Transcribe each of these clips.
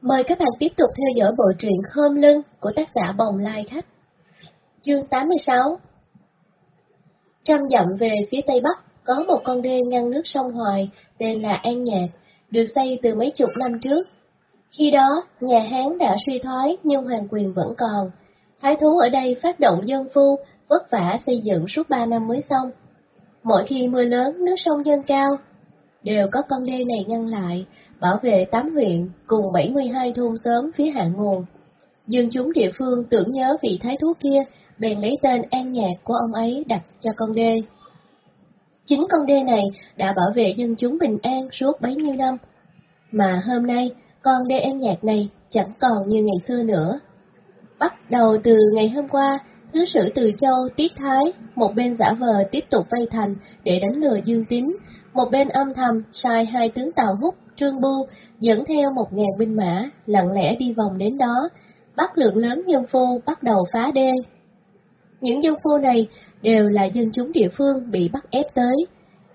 Mời các bạn tiếp tục theo dõi bộ truyện Khơm Lưng của tác giả Bồng Lai Khách. Chương 86 Trăm dặm về phía tây bắc, có một con đê ngăn nước sông Hoài tên là An Nhạc, được xây từ mấy chục năm trước. Khi đó, nhà Hán đã suy thoái nhưng hoàng quyền vẫn còn. Thái thú ở đây phát động dân phu, vất vả xây dựng suốt ba năm mới xong. Mỗi khi mưa lớn, nước sông dâng cao, đều có con đê này ngăn lại, bảo vệ tám huyện cùng 72 thôn xóm phía hạ nguồn. Dương chúng địa phương tưởng nhớ vị thái thú kia, bèn lấy tên An Nhạc của ông ấy đặt cho con đê. Chính con đê này đã bảo vệ dân chúng bình an suốt bấy nhiêu năm, mà hôm nay con đê An Nhạc này chẳng còn như ngày xưa nữa. Bắt đầu từ ngày hôm qua, Thứ sử Từ Châu Tiết Thái, một bên giả vờ tiếp tục vây thành để đánh lừa Dương Tín, một bên âm thầm sai hai tướng Tàu Húc, Trương Bu dẫn theo một ngàn binh mã, lặng lẽ đi vòng đến đó, bắt lượng lớn dân phu bắt đầu phá đê. Những dân phu này đều là dân chúng địa phương bị bắt ép tới.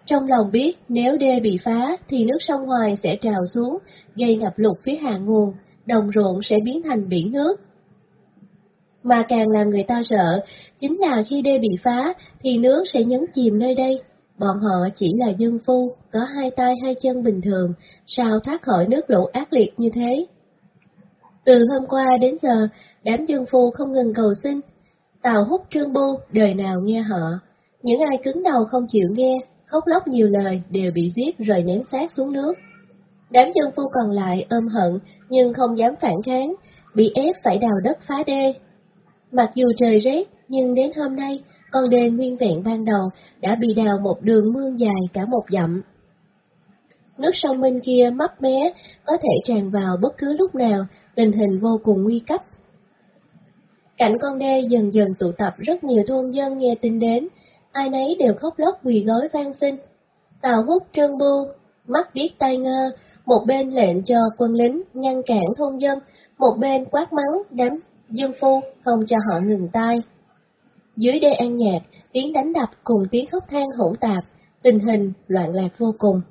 Trong lòng biết nếu đê bị phá thì nước sông Hoài sẽ trào xuống, gây ngập lụt phía hạ nguồn, đồng ruộng sẽ biến thành biển nước. Mà càng làm người ta sợ, chính là khi đê bị phá thì nước sẽ nhấn chìm nơi đây. Bọn họ chỉ là dân phu, có hai tay hai chân bình thường, sao thoát khỏi nước lũ ác liệt như thế? Từ hôm qua đến giờ, đám dân phu không ngừng cầu xin. Tào hút trương bu, đời nào nghe họ. Những ai cứng đầu không chịu nghe, khóc lóc nhiều lời đều bị giết rồi ném xác xuống nước. Đám dân phu còn lại ôm hận nhưng không dám phản kháng, bị ép phải đào đất phá đê. Mặc dù trời rét, nhưng đến hôm nay, con đê nguyên vẹn ban đầu đã bị đào một đường mương dài cả một dặm. Nước sông bên kia mấp mé, có thể tràn vào bất cứ lúc nào, tình hình vô cùng nguy cấp. cảnh con đê dần dần tụ tập rất nhiều thôn dân nghe tin đến, ai nấy đều khóc lóc quỳ gói van xin. Tào hút trơn bu, mắt điếc tai ngơ, một bên lệnh cho quân lính ngăn cản thôn dân, một bên quát mắng đám dân phu không cho họ ngừng tay. Dưới đê an nhạc, tiếng đánh đập cùng tiếng khóc than hỗn tạp, tình hình loạn lạc vô cùng.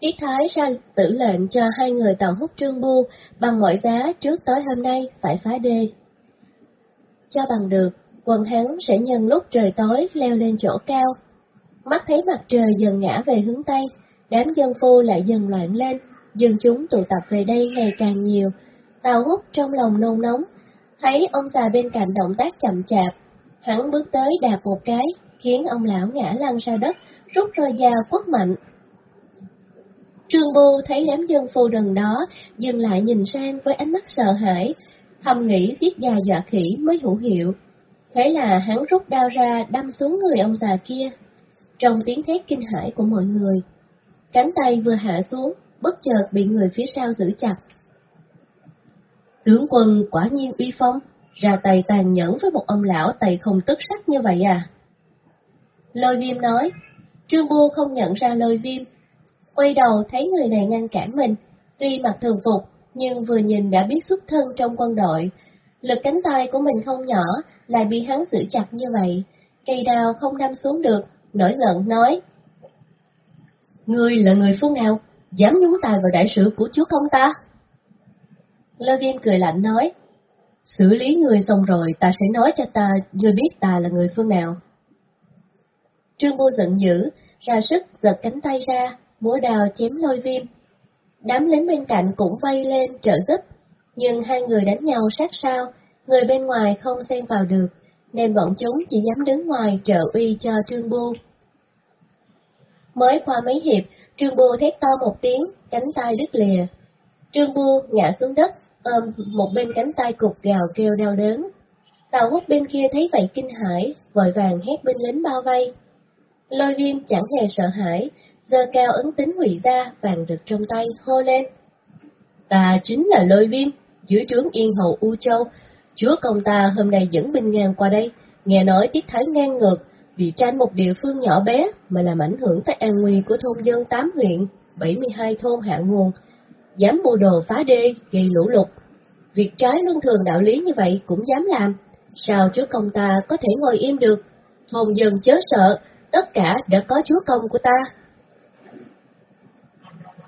Yết Thái ra tử lệnh cho hai người tàu hút trương bu bằng mọi giá trước tối hôm nay phải phá đê. Cho bằng được, quần hắn sẽ nhân lúc trời tối leo lên chỗ cao. Mắt thấy mặt trời dần ngã về hướng Tây, đám dân phu lại dần loạn lên, dân chúng tụ tập về đây ngày càng nhiều tào hút trong lòng nôn nóng, thấy ông già bên cạnh động tác chậm chạp, hắn bước tới đạp một cái, khiến ông lão ngã lăn ra đất, rút roi dao quất mạnh. Trương Bô thấy đám dân phu rừng đó, dừng lại nhìn sang với ánh mắt sợ hãi, thầm nghĩ giết gà dọa khỉ mới hữu hiệu. Thế là hắn rút đao ra đâm xuống người ông già kia. Trong tiếng thét kinh hãi của mọi người, cánh tay vừa hạ xuống, bất chợt bị người phía sau giữ chặt. Tướng quân quả nhiên uy phong, ra tay tàn nhẫn với một ông lão tay không tức sắc như vậy à? Lôi viêm nói, Trương Bô không nhận ra lôi viêm, quay đầu thấy người này ngăn cản mình, tuy mặc thường phục, nhưng vừa nhìn đã biết xuất thân trong quân đội. Lực cánh tay của mình không nhỏ, lại bị hắn giữ chặt như vậy, cây đào không đâm xuống được, nổi giận nói. Ngươi là người phương nào, dám nhúng tay vào đại sự của chúa công ta? Lơ viêm cười lạnh nói, xử lý người xong rồi ta sẽ nói cho ta ngươi biết ta là người phương nào. Trương Bô giận dữ, ra sức giật cánh tay ra, múa đào chém lôi viêm. Đám lính bên cạnh cũng vây lên trợ giúp, nhưng hai người đánh nhau sát sao, người bên ngoài không xen vào được, nên bọn chúng chỉ dám đứng ngoài trợ uy cho Trương Bô. Mới qua mấy hiệp, Trương Bô thét to một tiếng, cánh tay đứt lìa. Trương Bô ngã xuống đất, ôm một bên cánh tay cục gào kêu đau đớn. Tàu hút bên kia thấy vậy kinh hãi, vội vàng hét binh lính bao vây. Lôi viêm chẳng hề sợ hãi, giơ cao ấn tính hủy ra vàng rực trong tay, hô lên. Ta chính là lôi viêm, dưới trướng yên hầu U Châu. Chúa công ta hôm nay dẫn binh ngang qua đây, nghe nói tiết thái ngang ngược, vì tranh một địa phương nhỏ bé mà làm ảnh hưởng tới an nguy của thôn dân 8 huyện, 72 thôn hạ nguồn, dám mua đồ phá đê, gây lũ lụt. Việc trái luân thường đạo lý như vậy cũng dám làm, sao chúa công ta có thể ngồi im được? Hồn dân chớ sợ, tất cả đã có chúa công của ta.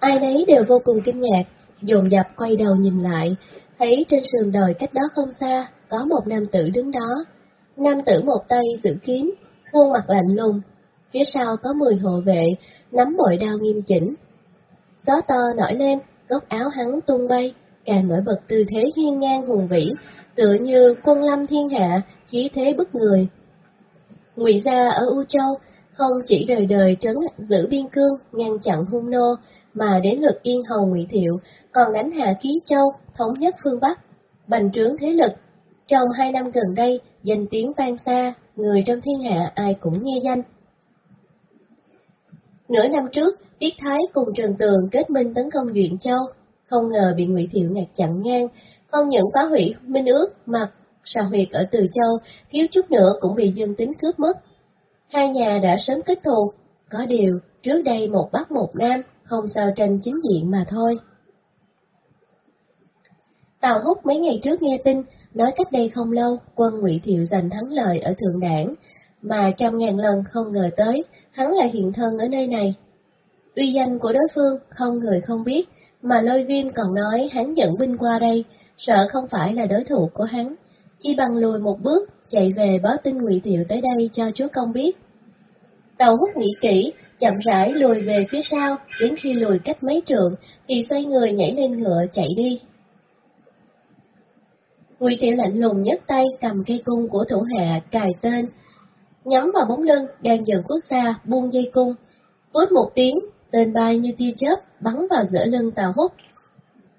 Ai nấy đều vô cùng kinh ngạc, dồn dập quay đầu nhìn lại, thấy trên sườn đồi cách đó không xa, có một nam tử đứng đó. Nam tử một tay giữ kiếm, khuôn mặt lạnh lùng, phía sau có mười hộ vệ, nắm bội đao nghiêm chỉnh. Gió to nổi lên, góc áo hắn tung bay, càng nổi bật tư thế hiên ngang hùng vĩ, tựa như quân lâm thiên hạ, khí thế bức người. Ngụy gia ở U Châu không chỉ đời đời trấn giữ biên cương, ngăn chặn hung nô, mà đến lượt Yên Hầu Ngụy Thiệu còn đánh hạ Ký Châu, thống nhất phương Bắc, bành trướng thế lực. Trong hai năm gần đây, danh tiếng tan xa, người trong thiên hạ ai cũng nghe danh. Nửa năm trước, Tiết Thái cùng Trần Tường kết minh tấn công Duyện Châu, không ngờ bị Ngụy Thiệu ngạt chặn ngang, không những phá hủy minh ước mà xà huyệt ở Từ Châu, thiếu chút nữa cũng bị dân tính cướp mất. Hai nhà đã sớm kết thù, có điều trước đây một bắc một nam, không sao tranh chính diện mà thôi. Tào Húc mấy ngày trước nghe tin, nói cách đây không lâu, quân Ngụy Thiệu giành thắng lợi ở Thượng Đảng, mà trăm ngàn lần không ngờ tới, hắn lại hiện thân ở nơi này. Uy danh của đối phương không người không biết, mà lôi viêm còn nói hắn dẫn binh qua đây, sợ không phải là đối thủ của hắn. chỉ bằng lùi một bước, chạy về báo tin ngụy Tiệu tới đây cho chúa công biết. Tàu hút nghĩ kỹ, chậm rãi lùi về phía sau, đến khi lùi cách mấy trượng, thì xoay người nhảy lên ngựa chạy đi. Ngụy Tiệu lạnh lùng nhấc tay cầm cây cung của thủ hạ cài tên, nhắm vào bóng lưng đang dần khuất xa, buông dây cung. Vút một tiếng, tên bay như tia chớp bắn vào giữa lưng Tàu Hút.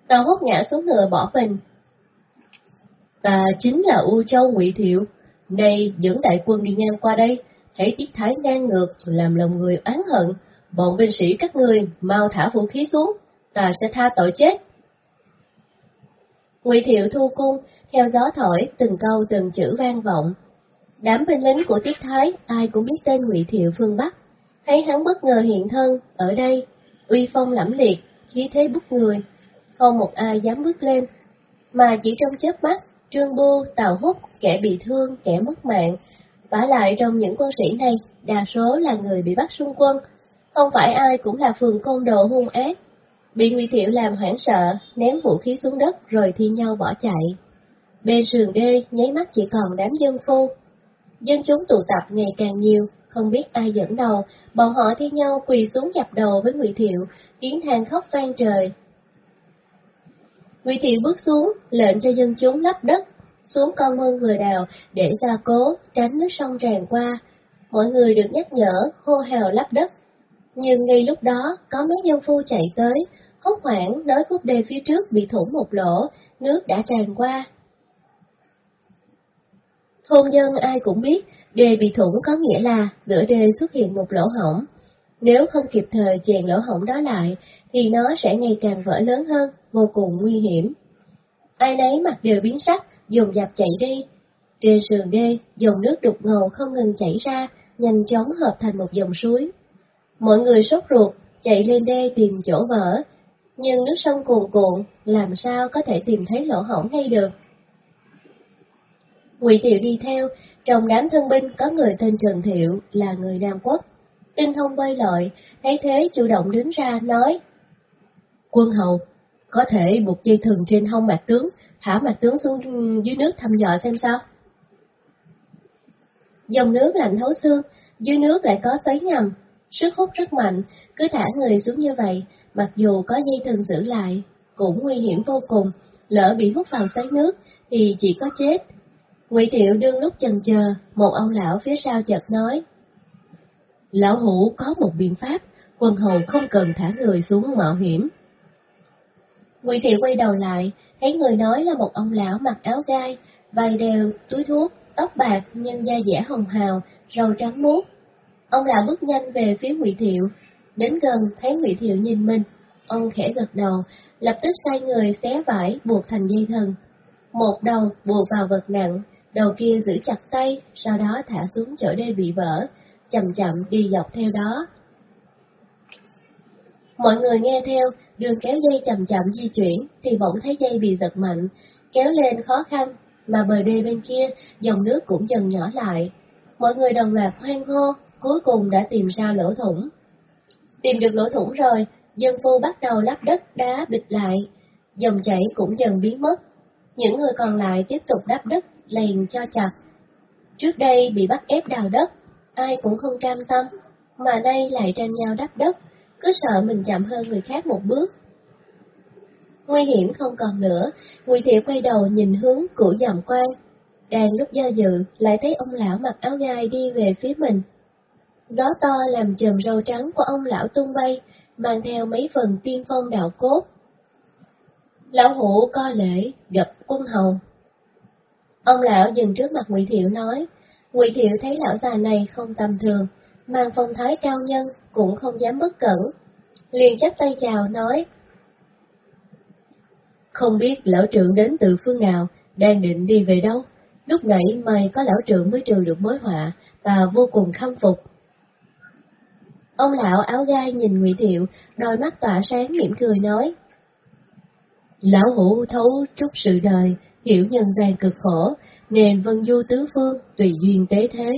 Tàu Hút ngã xuống ngựa bỏ mình. Ta chính là U Châu Ngụy Thiệu, nay dẫn đại quân đi ngang qua đây, thấy tiết thái ngang ngược làm lòng người oán hận, bọn binh sĩ các người mau thả vũ khí xuống, ta sẽ tha tội chết. Ngụy Thiệu thu cung, theo gió thổi, từng câu từng chữ vang vọng. Đám binh lính của Tiết Thái ai cũng biết tên Ngụy Thiệu phương Bắc, thấy hắn bất ngờ hiện thân ở đây, uy phong lẫm liệt, khí thế bức người, không một ai dám bước lên, mà chỉ trong chớp mắt, Trương Bô, Tào Húc, kẻ bị thương, kẻ mất mạng, vả lại trong những quân sĩ này, đa số là người bị bắt xung quân, không phải ai cũng là phường côn đồ hung ác. Bị Ngụy Thiệu làm hoảng sợ, ném vũ khí xuống đất rồi thi nhau bỏ chạy. Bên sườn đê, nháy mắt chỉ còn đám dân phu. Dân chúng tụ tập ngày càng nhiều, không biết ai dẫn đầu, bọn họ thi nhau quỳ xuống dập đầu với Ngụy Thiệu, tiếng than khóc vang trời. Ngụy Thiệu bước xuống, lệnh cho dân chúng lấp đất, xuống con mương vừa đào để gia cố, tránh nước sông tràn qua. Mọi người được nhắc nhở, hô hào lấp đất. Nhưng ngay lúc đó, có mấy dân phu chạy tới, hốt hoảng nói khúc đê phía trước bị thủng một lỗ, nước đã tràn qua. Thôn dân ai cũng biết, đê bị thủng có nghĩa là giữa đê xuất hiện một lỗ hổng. Nếu không kịp thời chèn lỗ hổng đó lại, thì nó sẽ ngày càng vỡ lớn hơn, vô cùng nguy hiểm. Ai nấy mặt đều biến sắc, dùng dạp chạy đi. Trên sườn đê, dòng nước đục ngầu không ngừng chảy ra, nhanh chóng hợp thành một dòng suối. Mọi người sốt ruột, chạy lên đê tìm chỗ vỡ, nhưng nước sông cuồn cuộn, làm sao có thể tìm thấy lỗ hổng ngay được. Ngụy Thiệu đi theo, trong đám thân binh có người tên Trần Thiệu là người Nam Quốc. Tinh thông bơi lội, thấy thế chủ động đứng ra nói. Quân hầu, có thể buộc dây thừng trên hông mặt tướng, thả mặt tướng xuống dưới nước thăm dò xem sao. Dòng nước lạnh thấu xương, dưới nước lại có xoáy ngầm, sức hút rất mạnh, cứ thả người xuống như vậy, mặc dù có dây thừng giữ lại, cũng nguy hiểm vô cùng, lỡ bị hút vào xoáy nước thì chỉ có chết. Ngụy Thiệu đương lúc chần chờ, một ông lão phía sau chợt nói. Lão hủ có một biện pháp, quân hầu không cần thả người xuống mạo hiểm. Ngụy Thiệu quay đầu lại, thấy người nói là một ông lão mặc áo gai, vai đeo túi thuốc, tóc bạc nhưng da dẻ hồng hào, râu trắng muốt. Ông lão bước nhanh về phía Ngụy Thiệu, đến gần thấy Ngụy Thiệu nhìn mình, ông khẽ gật đầu, lập tức sai người xé vải buộc thành dây thần. Một đầu buộc vào vật nặng, đầu kia giữ chặt tay, sau đó thả xuống chỗ đê bị vỡ, chậm chậm đi dọc theo đó. Mọi người nghe theo, đường kéo dây chậm chậm di chuyển, thì bỗng thấy dây bị giật mạnh, kéo lên khó khăn, mà bờ đê bên kia, dòng nước cũng dần nhỏ lại. Mọi người đồng loạt hoang hô, cuối cùng đã tìm ra lỗ thủng. Tìm được lỗ thủng rồi, dân phu bắt đầu lắp đất đá bịt lại. dòng chảy cũng dần biến mất. Những người còn lại tiếp tục đắp đất liền cho chặt. Trước đây bị bắt ép đào đất, ai cũng không cam tâm, mà nay lại tranh nhau đắp đất, cứ sợ mình chậm hơn người khác một bước. Nguy hiểm không còn nữa, Ngụy Thiệu quay đầu nhìn hướng của dòng quan. Đang lúc do dự, lại thấy ông lão mặc áo gai đi về phía mình. Gió to làm chùm râu trắng của ông lão tung bay, mang theo mấy phần tiên phong đạo cốt. Lão hủ co lễ, gặp quân hầu. Ông lão dừng trước mặt Ngụy Thiệu nói, Ngụy Thiệu thấy lão già này không tầm thường, mang phong thái cao nhân, cũng không dám bất cẩn. Liền chắp tay chào nói, Không biết lão trưởng đến từ phương nào, đang định đi về đâu? Lúc nãy mày có lão trưởng mới trừ được mối họa, ta vô cùng khâm phục. Ông lão áo gai nhìn Ngụy Thiệu, đôi mắt tỏa sáng mỉm cười nói. Lão hủ thấu trúc sự đời, hiểu nhân gian cực khổ, nên vân du tứ phương, tùy duyên tế thế.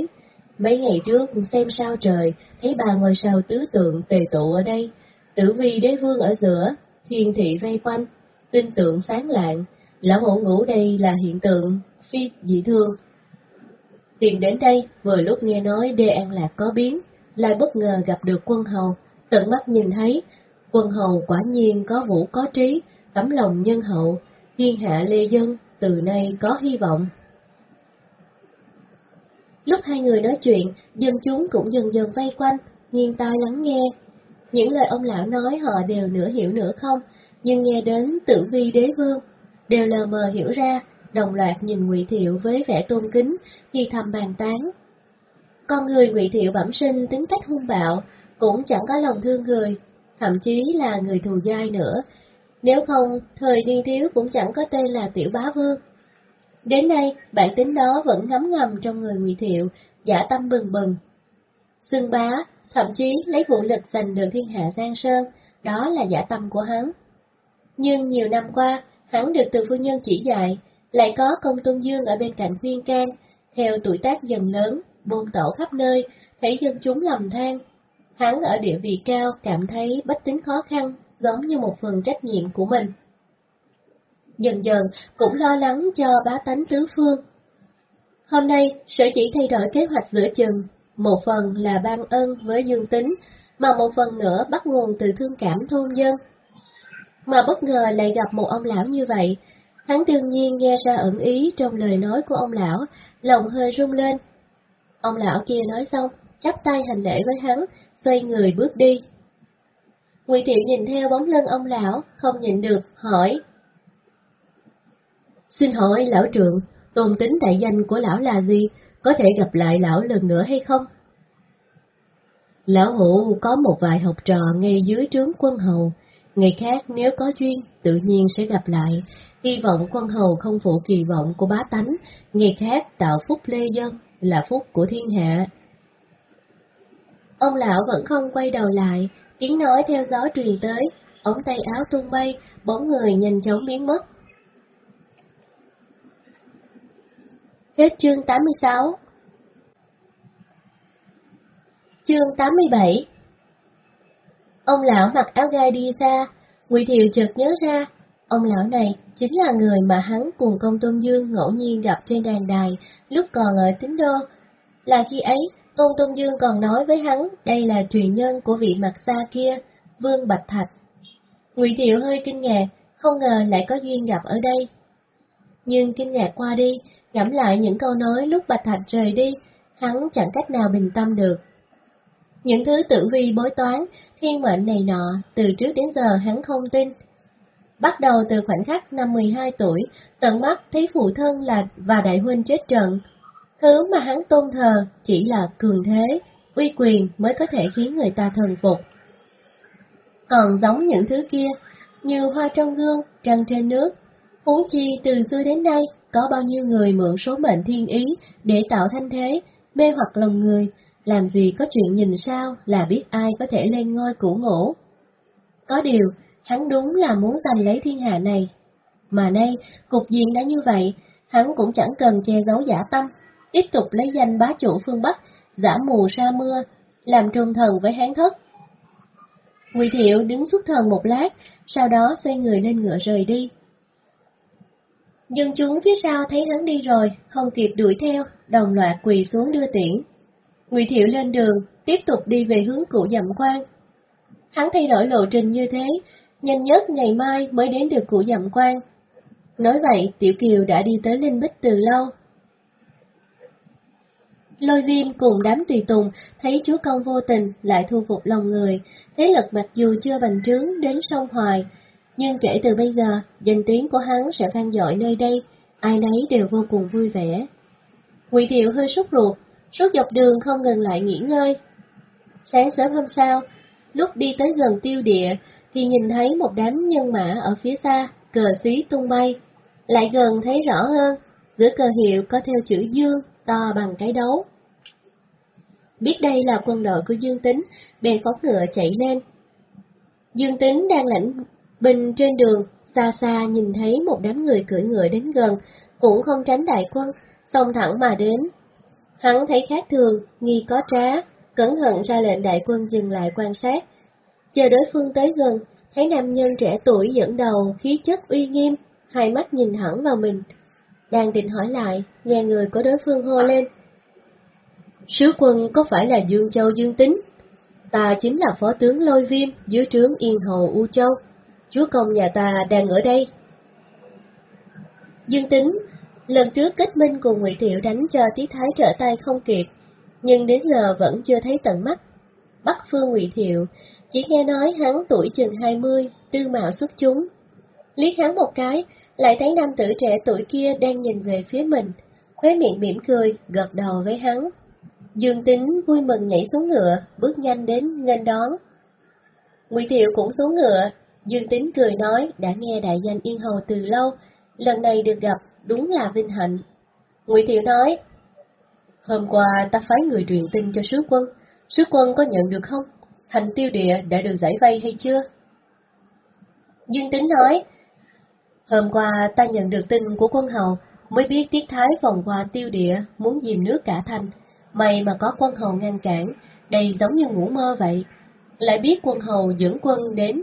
Mấy ngày trước xem sao trời, thấy ba ngôi sao tứ tượng tề tụ ở đây, tử vi đế vương ở giữa, thiên thị vây quanh, tinh tượng sáng lạng, lão hổ ngủ đây là hiện tượng phi dị thương. Tìm đến đây, vừa lúc nghe nói đê an lạc có biến, lại bất ngờ gặp được quân hầu, tận mắt nhìn thấy, quân hầu quả nhiên có vũ có trí, tấm lòng nhân hậu, thiên hạ lê dân, từ nay có hy vọng. Lúc hai người nói chuyện, dân chúng cũng dần dần vây quanh, nghiêng tai lắng nghe. Những lời ông lão nói họ đều nửa hiểu nửa không, nhưng nghe đến tử vi đế vương, đều lờ mờ hiểu ra, đồng loạt nhìn Ngụy Thiệu với vẻ tôn kính, khi thầm bàn tán. Con người Ngụy Thiệu bẩm sinh tính cách hung bạo, cũng chẳng có lòng thương người, thậm chí là người thù dai nữa. Nếu không, thời niên thiếu cũng chẳng có tên là Tiểu Bá Vương. Đến nay, bản tính đó vẫn ngấm ngầm trong người Ngụy Thiệu, giả tâm bừng bừng. Xưng bá, thậm chí lấy vũ lực giành được thiên hạ Giang Sơn, đó là giả tâm của hắn. Nhưng nhiều năm qua, hắn được từ phu nhân chỉ dạy, lại có công tôn dương ở bên cạnh khuyên can, theo tuổi tác dần lớn, buôn tổ khắp nơi, thấy dân chúng lầm than. Hắn ở địa vị cao cảm thấy bất tính khó khăn, giống như một phần trách nhiệm của mình. Dần dần cũng lo lắng cho bá tánh tứ phương. Hôm nay, sở chỉ thay đổi kế hoạch giữa chừng, một phần là ban ơn với dương tính, mà một phần nữa bắt nguồn từ thương cảm thôn dân. Mà bất ngờ lại gặp một ông lão như vậy, hắn đương nhiên nghe ra ẩn ý trong lời nói của ông lão, lòng hơi rung lên, Ông lão kia nói xong, chắp tay hành lễ với hắn, xoay người bước đi. Ngụy Thiệu nhìn theo bóng lưng ông lão, không nhìn được, hỏi. Xin hỏi lão trượng, tôn tính đại danh của lão là gì? Có thể gặp lại lão lần nữa hay không? Lão hữu có một vài học trò ngay dưới trướng quân hầu, ngày khác nếu có duyên, tự nhiên sẽ gặp lại. Hy vọng quân hầu không phụ kỳ vọng của bá tánh, ngày khác tạo phúc lê dân là phúc của thiên hạ. Ông lão vẫn không quay đầu lại, tiếng nói theo gió truyền tới, ống tay áo tung bay, bóng người nhanh chóng biến mất. Hết chương 86 Chương 87 Ông lão mặc áo gai đi xa, Ngụy Thiệu chợt nhớ ra, ông lão này chính là người mà hắn cùng công tôn dương ngẫu nhiên gặp trên đàn đài lúc còn ở tín đô. Là khi ấy, tôn tôn dương còn nói với hắn đây là truyền nhân của vị mặt xa kia, Vương Bạch Thạch. Ngụy Thiệu hơi kinh ngạc, không ngờ lại có duyên gặp ở đây. Nhưng kinh ngạc qua đi, ngẫm lại những câu nói lúc Bạch Thạch rời đi, hắn chẳng cách nào bình tâm được. Những thứ tử vi bối toán, thiên mệnh này nọ, từ trước đến giờ hắn không tin, Bắt đầu từ khoảnh khắc năm 12 tuổi, tận mắt thấy phụ thân là và đại huynh chết trận. Thứ mà hắn tôn thờ chỉ là cường thế, uy quyền mới có thể khiến người ta thần phục. Còn giống những thứ kia, như hoa trong gương, trăng trên nước, huống chi từ xưa đến nay có bao nhiêu người mượn số mệnh thiên ý để tạo thanh thế, mê hoặc lòng người, làm gì có chuyện nhìn sao là biết ai có thể lên ngôi cũ ngủ. Có điều, hắn đúng là muốn giành lấy thiên hạ này. Mà nay, cục diện đã như vậy, hắn cũng chẳng cần che giấu giả tâm, tiếp tục lấy danh bá chủ phương Bắc, giả mù ra mưa, làm trung thần với hán thất. Ngụy Thiệu đứng xuất thần một lát, sau đó xoay người lên ngựa rời đi. Dân chúng phía sau thấy hắn đi rồi, không kịp đuổi theo, đồng loạt quỳ xuống đưa tiễn. Ngụy Thiệu lên đường, tiếp tục đi về hướng cụ dặm quan. Hắn thay đổi lộ trình như thế, nhanh nhất ngày mai mới đến được cụ dặm quan. Nói vậy, Tiểu Kiều đã đi tới Linh Bích từ lâu. Lôi viêm cùng đám tùy tùng thấy chúa công vô tình lại thu phục lòng người, thế lực mặc dù chưa bành trướng đến sông Hoài, nhưng kể từ bây giờ, danh tiếng của hắn sẽ vang dội nơi đây, ai nấy đều vô cùng vui vẻ. Ngụy Thiệu hơi sốt ruột, suốt dọc đường không ngừng lại nghỉ ngơi. Sáng sớm hôm sau, lúc đi tới gần tiêu địa, thì nhìn thấy một đám nhân mã ở phía xa, cờ xí tung bay. Lại gần thấy rõ hơn, giữa cờ hiệu có theo chữ Dương, to bằng cái đấu. Biết đây là quân đội của Dương Tính, bèn phóng ngựa chạy lên. Dương Tính đang lãnh binh trên đường, xa xa nhìn thấy một đám người cưỡi ngựa đến gần, cũng không tránh đại quân, xông thẳng mà đến. Hắn thấy khác thường, nghi có trá, cẩn thận ra lệnh đại quân dừng lại quan sát. Chờ đối phương tới gần, thấy nam nhân trẻ tuổi dẫn đầu, khí chất uy nghiêm, hai mắt nhìn thẳng vào mình. Đang định hỏi lại, nghe người của đối phương hô lên. Sứ quân có phải là Dương Châu Dương Tính? Ta chính là phó tướng Lôi Viêm dưới trướng Yên Hầu U Châu. Chúa công nhà ta đang ở đây. Dương Tính, lần trước kết minh cùng Ngụy Thiệu đánh cho Tí Thái trở tay không kịp, nhưng đến giờ vẫn chưa thấy tận mắt. Bắc Phương Ngụy Thiệu, chỉ nghe nói hắn tuổi chừng 20, tư mạo xuất chúng. Liếc hắn một cái, lại thấy nam tử trẻ tuổi kia đang nhìn về phía mình, khóe miệng mỉm cười, gật đầu với hắn. Dương Tính vui mừng nhảy xuống ngựa, bước nhanh đến nghênh đón. Ngụy Thiệu cũng xuống ngựa, Dương Tính cười nói đã nghe đại danh Yên Hầu từ lâu, lần này được gặp đúng là vinh hạnh. Ngụy Thiệu nói, hôm qua ta phái người truyền tin cho sứ quân, sứ quân có nhận được không? Thành tiêu địa đã được giải vây hay chưa? Dương Tính nói, hôm qua ta nhận được tin của quân hầu, mới biết Tiết Thái vòng qua tiêu địa muốn dìm nước cả thành, may mà có quân hầu ngăn cản, đây giống như ngủ mơ vậy. Lại biết quân hầu dẫn quân đến,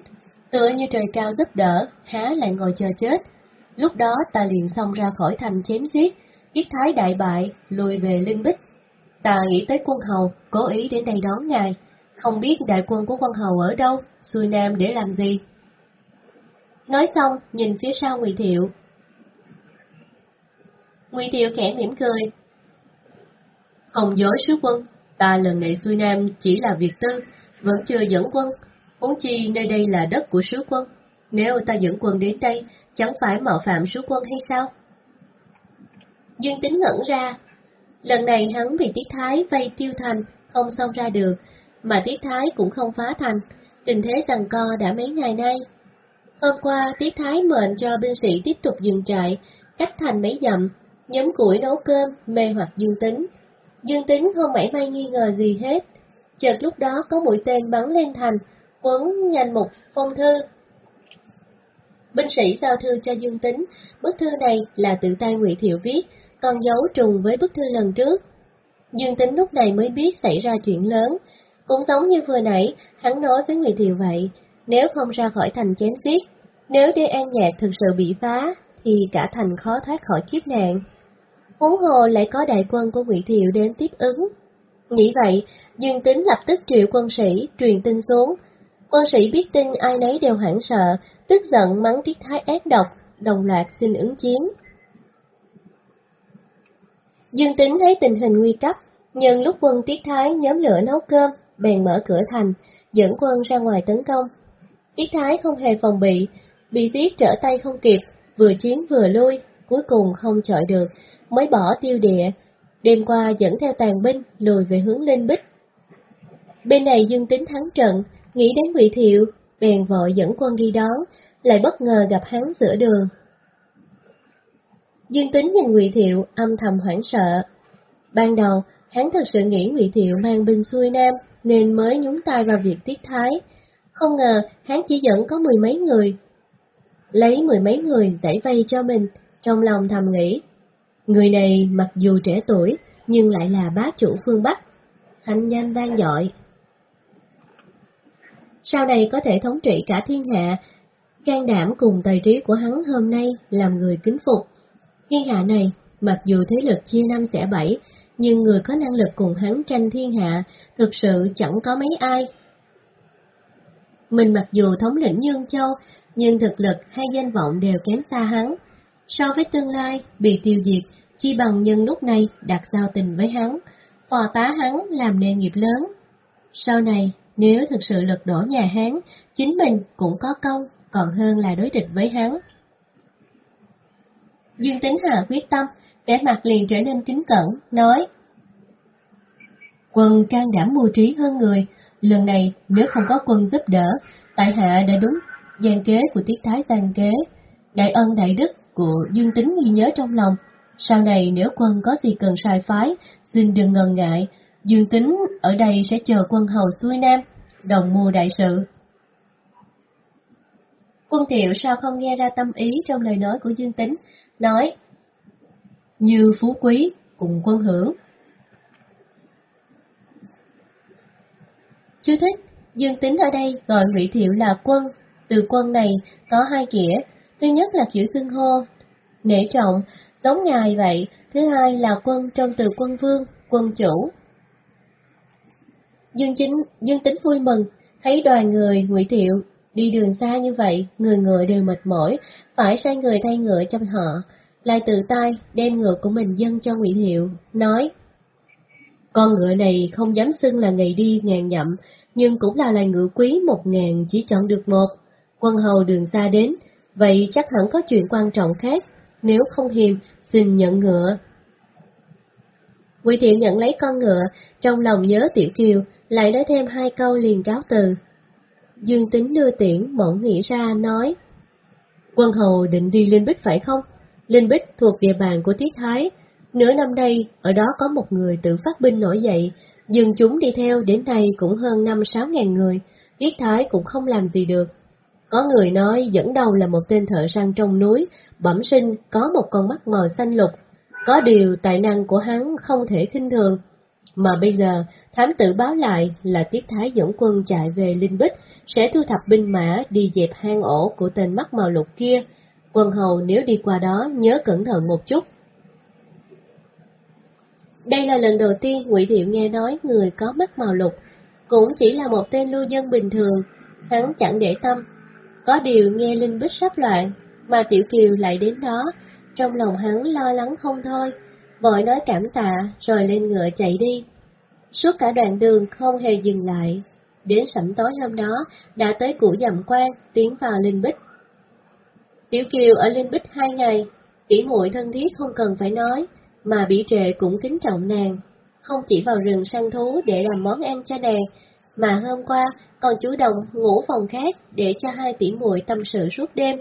tựa như trời cao giúp đỡ, há lại ngồi chờ chết. Lúc đó ta liền xông ra khỏi thành chém giết, Tiết Thái đại bại, lùi về Linh Bích. Ta nghĩ tới quân hầu, cố ý đến đây đón ngài, không biết đại quân của quân hầu ở đâu, xuôi nam để làm gì. Nói xong, nhìn phía sau Ngụy Thiệu. Ngụy Thiệu khẽ mỉm cười. Không dối sứ quân, ta lần này xuôi nam chỉ là việc tư, vẫn chưa dẫn quân, huống chi nơi đây là đất của sứ quân. Nếu ta dẫn quân đến đây, chẳng phải mạo phạm sứ quân hay sao? Dương tính ngẩn ra, lần này hắn bị Tiết Thái vây tiêu thành, không xong ra được, mà Tiết Thái cũng không phá thành, tình thế rằng co đã mấy ngày nay. Hôm qua, Tiết Thái mệnh cho binh sĩ tiếp tục dừng trại, cách thành mấy dặm, nhóm củi nấu cơm, mê hoặc dương tính. Dương tính không mảy may nghi ngờ gì hết. Chợt lúc đó có mũi tên bắn lên thành, quấn nhanh một phong thư. Binh sĩ giao thư cho Dương Tính, bức thư này là tự tay Ngụy Thiệu viết, còn giấu trùng với bức thư lần trước. Dương Tính lúc này mới biết xảy ra chuyện lớn, cũng giống như vừa nãy, hắn nói với Ngụy Thiệu vậy, nếu không ra khỏi thành chém giết, nếu đế an nhạc thực sự bị phá, thì cả thành khó thoát khỏi kiếp nạn. Huống hồ lại có đại quân của Ngụy Thiệu đến tiếp ứng. Nghĩ vậy, Dương Tính lập tức triệu quân sĩ, truyền tin xuống. Quân sĩ biết tin ai nấy đều hoảng sợ, tức giận mắng Tiết Thái ác độc, đồng loạt xin ứng chiến. Dương Tính thấy tình hình nguy cấp, nhân lúc quân Tiết Thái nhóm lửa nấu cơm, bèn mở cửa thành, dẫn quân ra ngoài tấn công. Tiết Thái không hề phòng bị, bị giết trở tay không kịp, vừa chiến vừa lui, cuối cùng không chọi được, mới bỏ tiêu địa, đêm qua dẫn theo tàn binh lùi về hướng Linh Bích. Bên này Dương Tính thắng trận, nghĩ đến Ngụy Thiệu, bèn vội dẫn quân đi đón, lại bất ngờ gặp hắn giữa đường. Dương Tính nhìn Ngụy Thiệu âm thầm hoảng sợ. Ban đầu, hắn thật sự nghĩ Ngụy Thiệu mang binh xuôi Nam, nên mới nhúng tay vào việc tiết thái. Không ngờ hắn chỉ dẫn có mười mấy người. Lấy mười mấy người giải vây cho mình, trong lòng thầm nghĩ. Người này mặc dù trẻ tuổi, nhưng lại là bá chủ phương Bắc. Thanh nhanh vang dội. sau này có thể thống trị cả thiên hạ. Can đảm cùng tài trí của hắn hôm nay làm người kính phục. Thiên hạ này, mặc dù thế lực chia năm xẻ bảy, nhưng người có năng lực cùng hắn tranh thiên hạ thực sự chẳng có mấy ai. Mình mặc dù thống lĩnh Dương Châu, nhưng thực lực hay danh vọng đều kém xa hắn. So với tương lai bị tiêu diệt, chi bằng nhân lúc này đặt giao tình với hắn, phò tá hắn làm nên nghiệp lớn. Sau này, nếu thực sự lật đổ nhà Hán, chính mình cũng có công, còn hơn là đối địch với hắn. Dương Tính Hà quyết tâm, vẻ mặt liền trở nên kính cẩn, nói Quân can đảm mưu trí hơn người, lần này nếu không có quân giúp đỡ, tại hạ đã đúng gian kế của tiết thái gian kế, đại ân đại đức của Dương Tính ghi nhớ trong lòng. Sau này nếu quân có gì cần sai phái, xin đừng ngần ngại, Dương Tính ở đây sẽ chờ quân hầu xuôi nam, đồng mưu đại sự. Quân thiệu sao không nghe ra tâm ý trong lời nói của Dương Tính, nói Như phú quý cùng quân hưởng. Chú thích, Dương Tính ở đây gọi Ngụy Thiệu là quân, từ quân này có hai nghĩa, thứ nhất là kiểu xưng hô, nể trọng, giống ngài vậy, thứ hai là quân trong từ quân vương, quân chủ. Dương chính, Dương tính vui mừng, thấy đoàn người ngụy Thiệu đi đường xa như vậy, người người đều mệt mỏi, phải sai người thay ngựa trong họ, lại tự tay đem ngựa của mình dâng cho ngụy Thiệu, nói con ngựa này không dám xưng là ngày đi ngàn nhậm, nhưng cũng là loài ngựa quý một ngàn chỉ chọn được một. Quân hầu đường xa đến, vậy chắc hẳn có chuyện quan trọng khác, nếu không hiềm, xin nhận ngựa. Quỳ thiệu nhận lấy con ngựa, trong lòng nhớ tiểu kiều, lại nói thêm hai câu liền cáo từ. Dương tính đưa tiễn, mộng nghĩ ra, nói. Quân hầu định đi Linh Bích phải không? Linh Bích thuộc địa bàn của Tiết Thái. Nửa năm đây, ở đó có một người tự phát binh nổi dậy, dừng chúng đi theo đến nay cũng hơn năm sáu ngàn người, Tiết Thái cũng không làm gì được. Có người nói dẫn đầu là một tên thợ săn trong núi, bẩm sinh có một con mắt màu xanh lục. Có điều tài năng của hắn không thể khinh thường. Mà bây giờ, thám tử báo lại là Tiết Thái dẫn quân chạy về Linh Bích, sẽ thu thập binh mã đi dẹp hang ổ của tên mắt màu lục kia. Quân hầu nếu đi qua đó nhớ cẩn thận một chút. Đây là lần đầu tiên Ngụy Thiệu nghe nói người có mắt màu lục, cũng chỉ là một tên lưu dân bình thường, hắn chẳng để tâm. Có điều nghe Linh Bích sắp loạn, mà Tiểu Kiều lại đến đó, trong lòng hắn lo lắng không thôi, vội nói cảm tạ rồi lên ngựa chạy đi. Suốt cả đoạn đường không hề dừng lại, đến sẩm tối hôm đó đã tới củ dầm quan tiến vào Linh Bích. Tiểu Kiều ở Linh Bích hai ngày, tỉ muội thân thiết không cần phải nói, mà bị trệ cũng kính trọng nàng, không chỉ vào rừng săn thú để làm món ăn cho nàng, mà hôm qua còn chủ động ngủ phòng khác để cho hai tỷ muội tâm sự suốt đêm.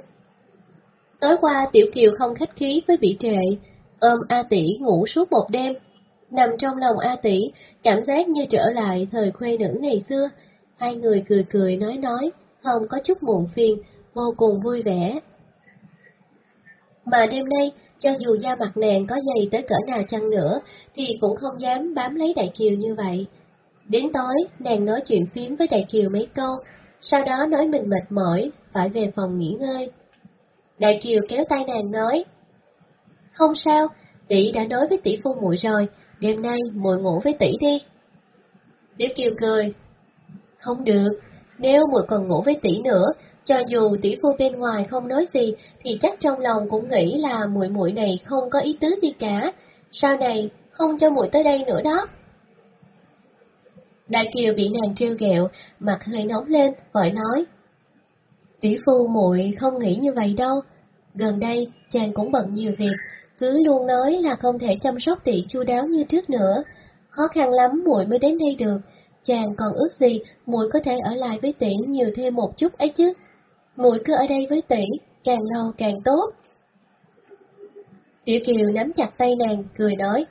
Tối qua Tiểu Kiều không khách khí với bị trệ, ôm A tỷ ngủ suốt một đêm. Nằm trong lòng A tỷ, cảm giác như trở lại thời khuê nữ ngày xưa. Hai người cười cười nói nói, không có chút muộn phiền, vô cùng vui vẻ. Mà đêm nay, cho dù da mặt nàng có dày tới cỡ nào chăng nữa, thì cũng không dám bám lấy Đại Kiều như vậy. Đến tối, nàng nói chuyện phím với Đại Kiều mấy câu, sau đó nói mình mệt mỏi, phải về phòng nghỉ ngơi. Đại Kiều kéo tay nàng nói, Không sao, tỷ đã nói với tỷ phu muội rồi, đêm nay muội ngủ với tỷ đi. Tiểu Kiều cười, Không được, nếu muội còn ngủ với tỷ nữa, cho dù tỷ phu bên ngoài không nói gì, thì chắc trong lòng cũng nghĩ là muội muội này không có ý tứ gì cả. Sau này không cho muội tới đây nữa đó. Đại Kiều bị nàng trêu ghẹo, mặt hơi nóng lên, vội nói. Tỷ phu muội không nghĩ như vậy đâu. Gần đây, chàng cũng bận nhiều việc, cứ luôn nói là không thể chăm sóc tỷ chu đáo như trước nữa. Khó khăn lắm muội mới đến đây được, chàng còn ước gì muội có thể ở lại với tỷ nhiều thêm một chút ấy chứ. Muội cứ ở đây với tỷ, càng lâu càng tốt. Tiểu Kiều nắm chặt tay nàng, cười nói.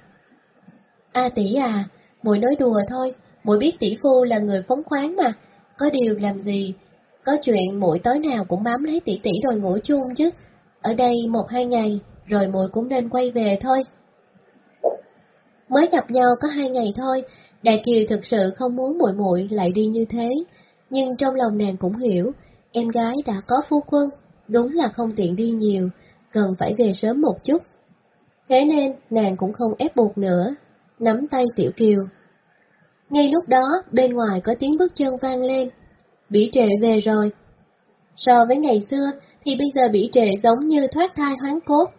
A tỷ à, muội nói đùa thôi, muội biết tỷ phu là người phóng khoáng mà, có điều làm gì, có chuyện muội tối nào cũng bám lấy tỷ tỷ rồi ngủ chung chứ. Ở đây một hai ngày, rồi muội cũng nên quay về thôi. Mới gặp nhau có hai ngày thôi, Đại Kiều thực sự không muốn muội muội lại đi như thế, nhưng trong lòng nàng cũng hiểu, em gái đã có phu quân, đúng là không tiện đi nhiều, cần phải về sớm một chút. Thế nên nàng cũng không ép buộc nữa, nắm tay Tiểu Kiều. Ngay lúc đó, bên ngoài có tiếng bước chân vang lên. Bỉ trệ về rồi. So với ngày xưa, thì bây giờ bỉ trệ giống như thoát thai hoán cốt.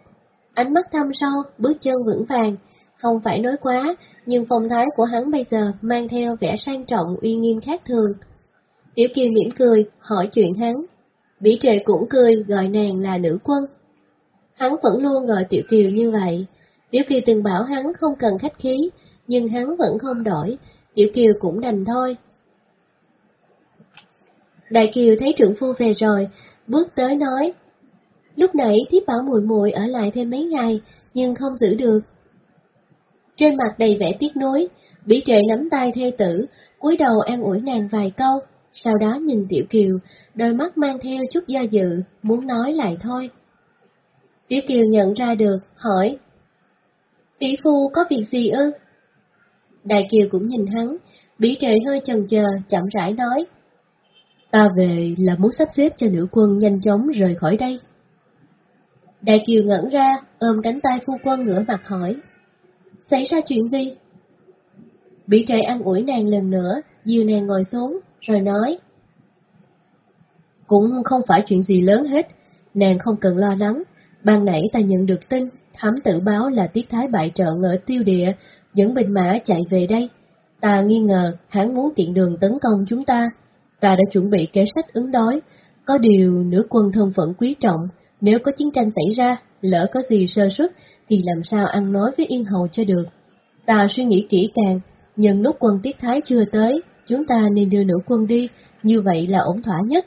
Ánh mắt thâm sâu, bước chân vững vàng. Không phải nói quá, nhưng phong thái của hắn bây giờ mang theo vẻ sang trọng uy nghiêm khác thường. Tiểu Kiều mỉm cười, hỏi chuyện hắn. Bỉ trệ cũng cười, gọi nàng là nữ quân. Hắn vẫn luôn gọi Tiểu Kiều như vậy. Tiểu Kiều từng bảo hắn không cần khách khí, nhưng hắn vẫn không đổi, Tiểu Kiều cũng đành thôi. Đại Kiều thấy trưởng phu về rồi, bước tới nói. Lúc nãy thiếp bảo mùi mùi ở lại thêm mấy ngày, nhưng không giữ được. Trên mặt đầy vẻ tiếc nuối, Bỉ trệ nắm tay thê tử, cúi đầu an ủi nàng vài câu, sau đó nhìn Tiểu Kiều, đôi mắt mang theo chút do dự, muốn nói lại thôi. Tiểu Kiều nhận ra được, hỏi. Tỷ phu có việc gì ư? Đại Kiều cũng nhìn hắn, Bỉ trệ hơi chần chờ, chậm rãi nói. Ta về là muốn sắp xếp cho nữ quân nhanh chóng rời khỏi đây. Đại Kiều ngẩn ra, ôm cánh tay phu quân ngửa mặt hỏi. Xảy ra chuyện gì? Bỉ trệ ăn ủi nàng lần nữa, dìu nàng ngồi xuống, rồi nói. Cũng không phải chuyện gì lớn hết, nàng không cần lo lắng. Ban nãy ta nhận được tin, thám tử báo là tiết thái bại trận ở tiêu địa, dẫn binh mã chạy về đây. Ta nghi ngờ hắn muốn tiện đường tấn công chúng ta. Ta đã chuẩn bị kế sách ứng đối. Có điều nữ quân thân phận quý trọng, nếu có chiến tranh xảy ra, lỡ có gì sơ suất, thì làm sao ăn nói với Yên Hầu cho được. Ta suy nghĩ kỹ càng, nhưng lúc quân tiết thái chưa tới, chúng ta nên đưa nữ quân đi, như vậy là ổn thỏa nhất.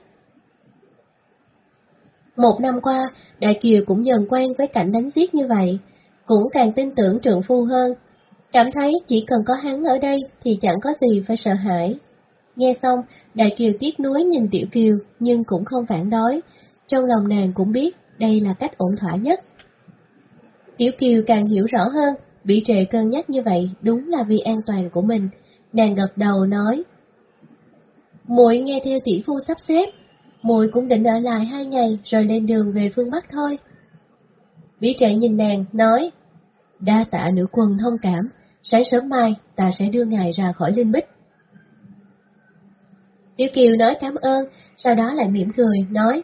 Một năm qua, Đại Kiều cũng dần quen với cảnh đánh giết như vậy, cũng càng tin tưởng trượng phu hơn, cảm thấy chỉ cần có hắn ở đây thì chẳng có gì phải sợ hãi. Nghe xong, Đại Kiều tiếc nuối nhìn Tiểu Kiều nhưng cũng không phản đối, trong lòng nàng cũng biết đây là cách ổn thỏa nhất. Tiểu Kiều càng hiểu rõ hơn, bị trệ cân nhắc như vậy đúng là vì an toàn của mình. Nàng gật đầu nói, muội nghe theo tỷ phu sắp xếp, muội cũng định ở lại hai ngày rồi lên đường về phương Bắc thôi. Bỉ trệ nhìn nàng, nói, đa tạ nữ quân thông cảm, sáng sớm mai ta sẽ đưa ngài ra khỏi linh bích. Tiểu Kiều nói cảm ơn, sau đó lại mỉm cười, nói,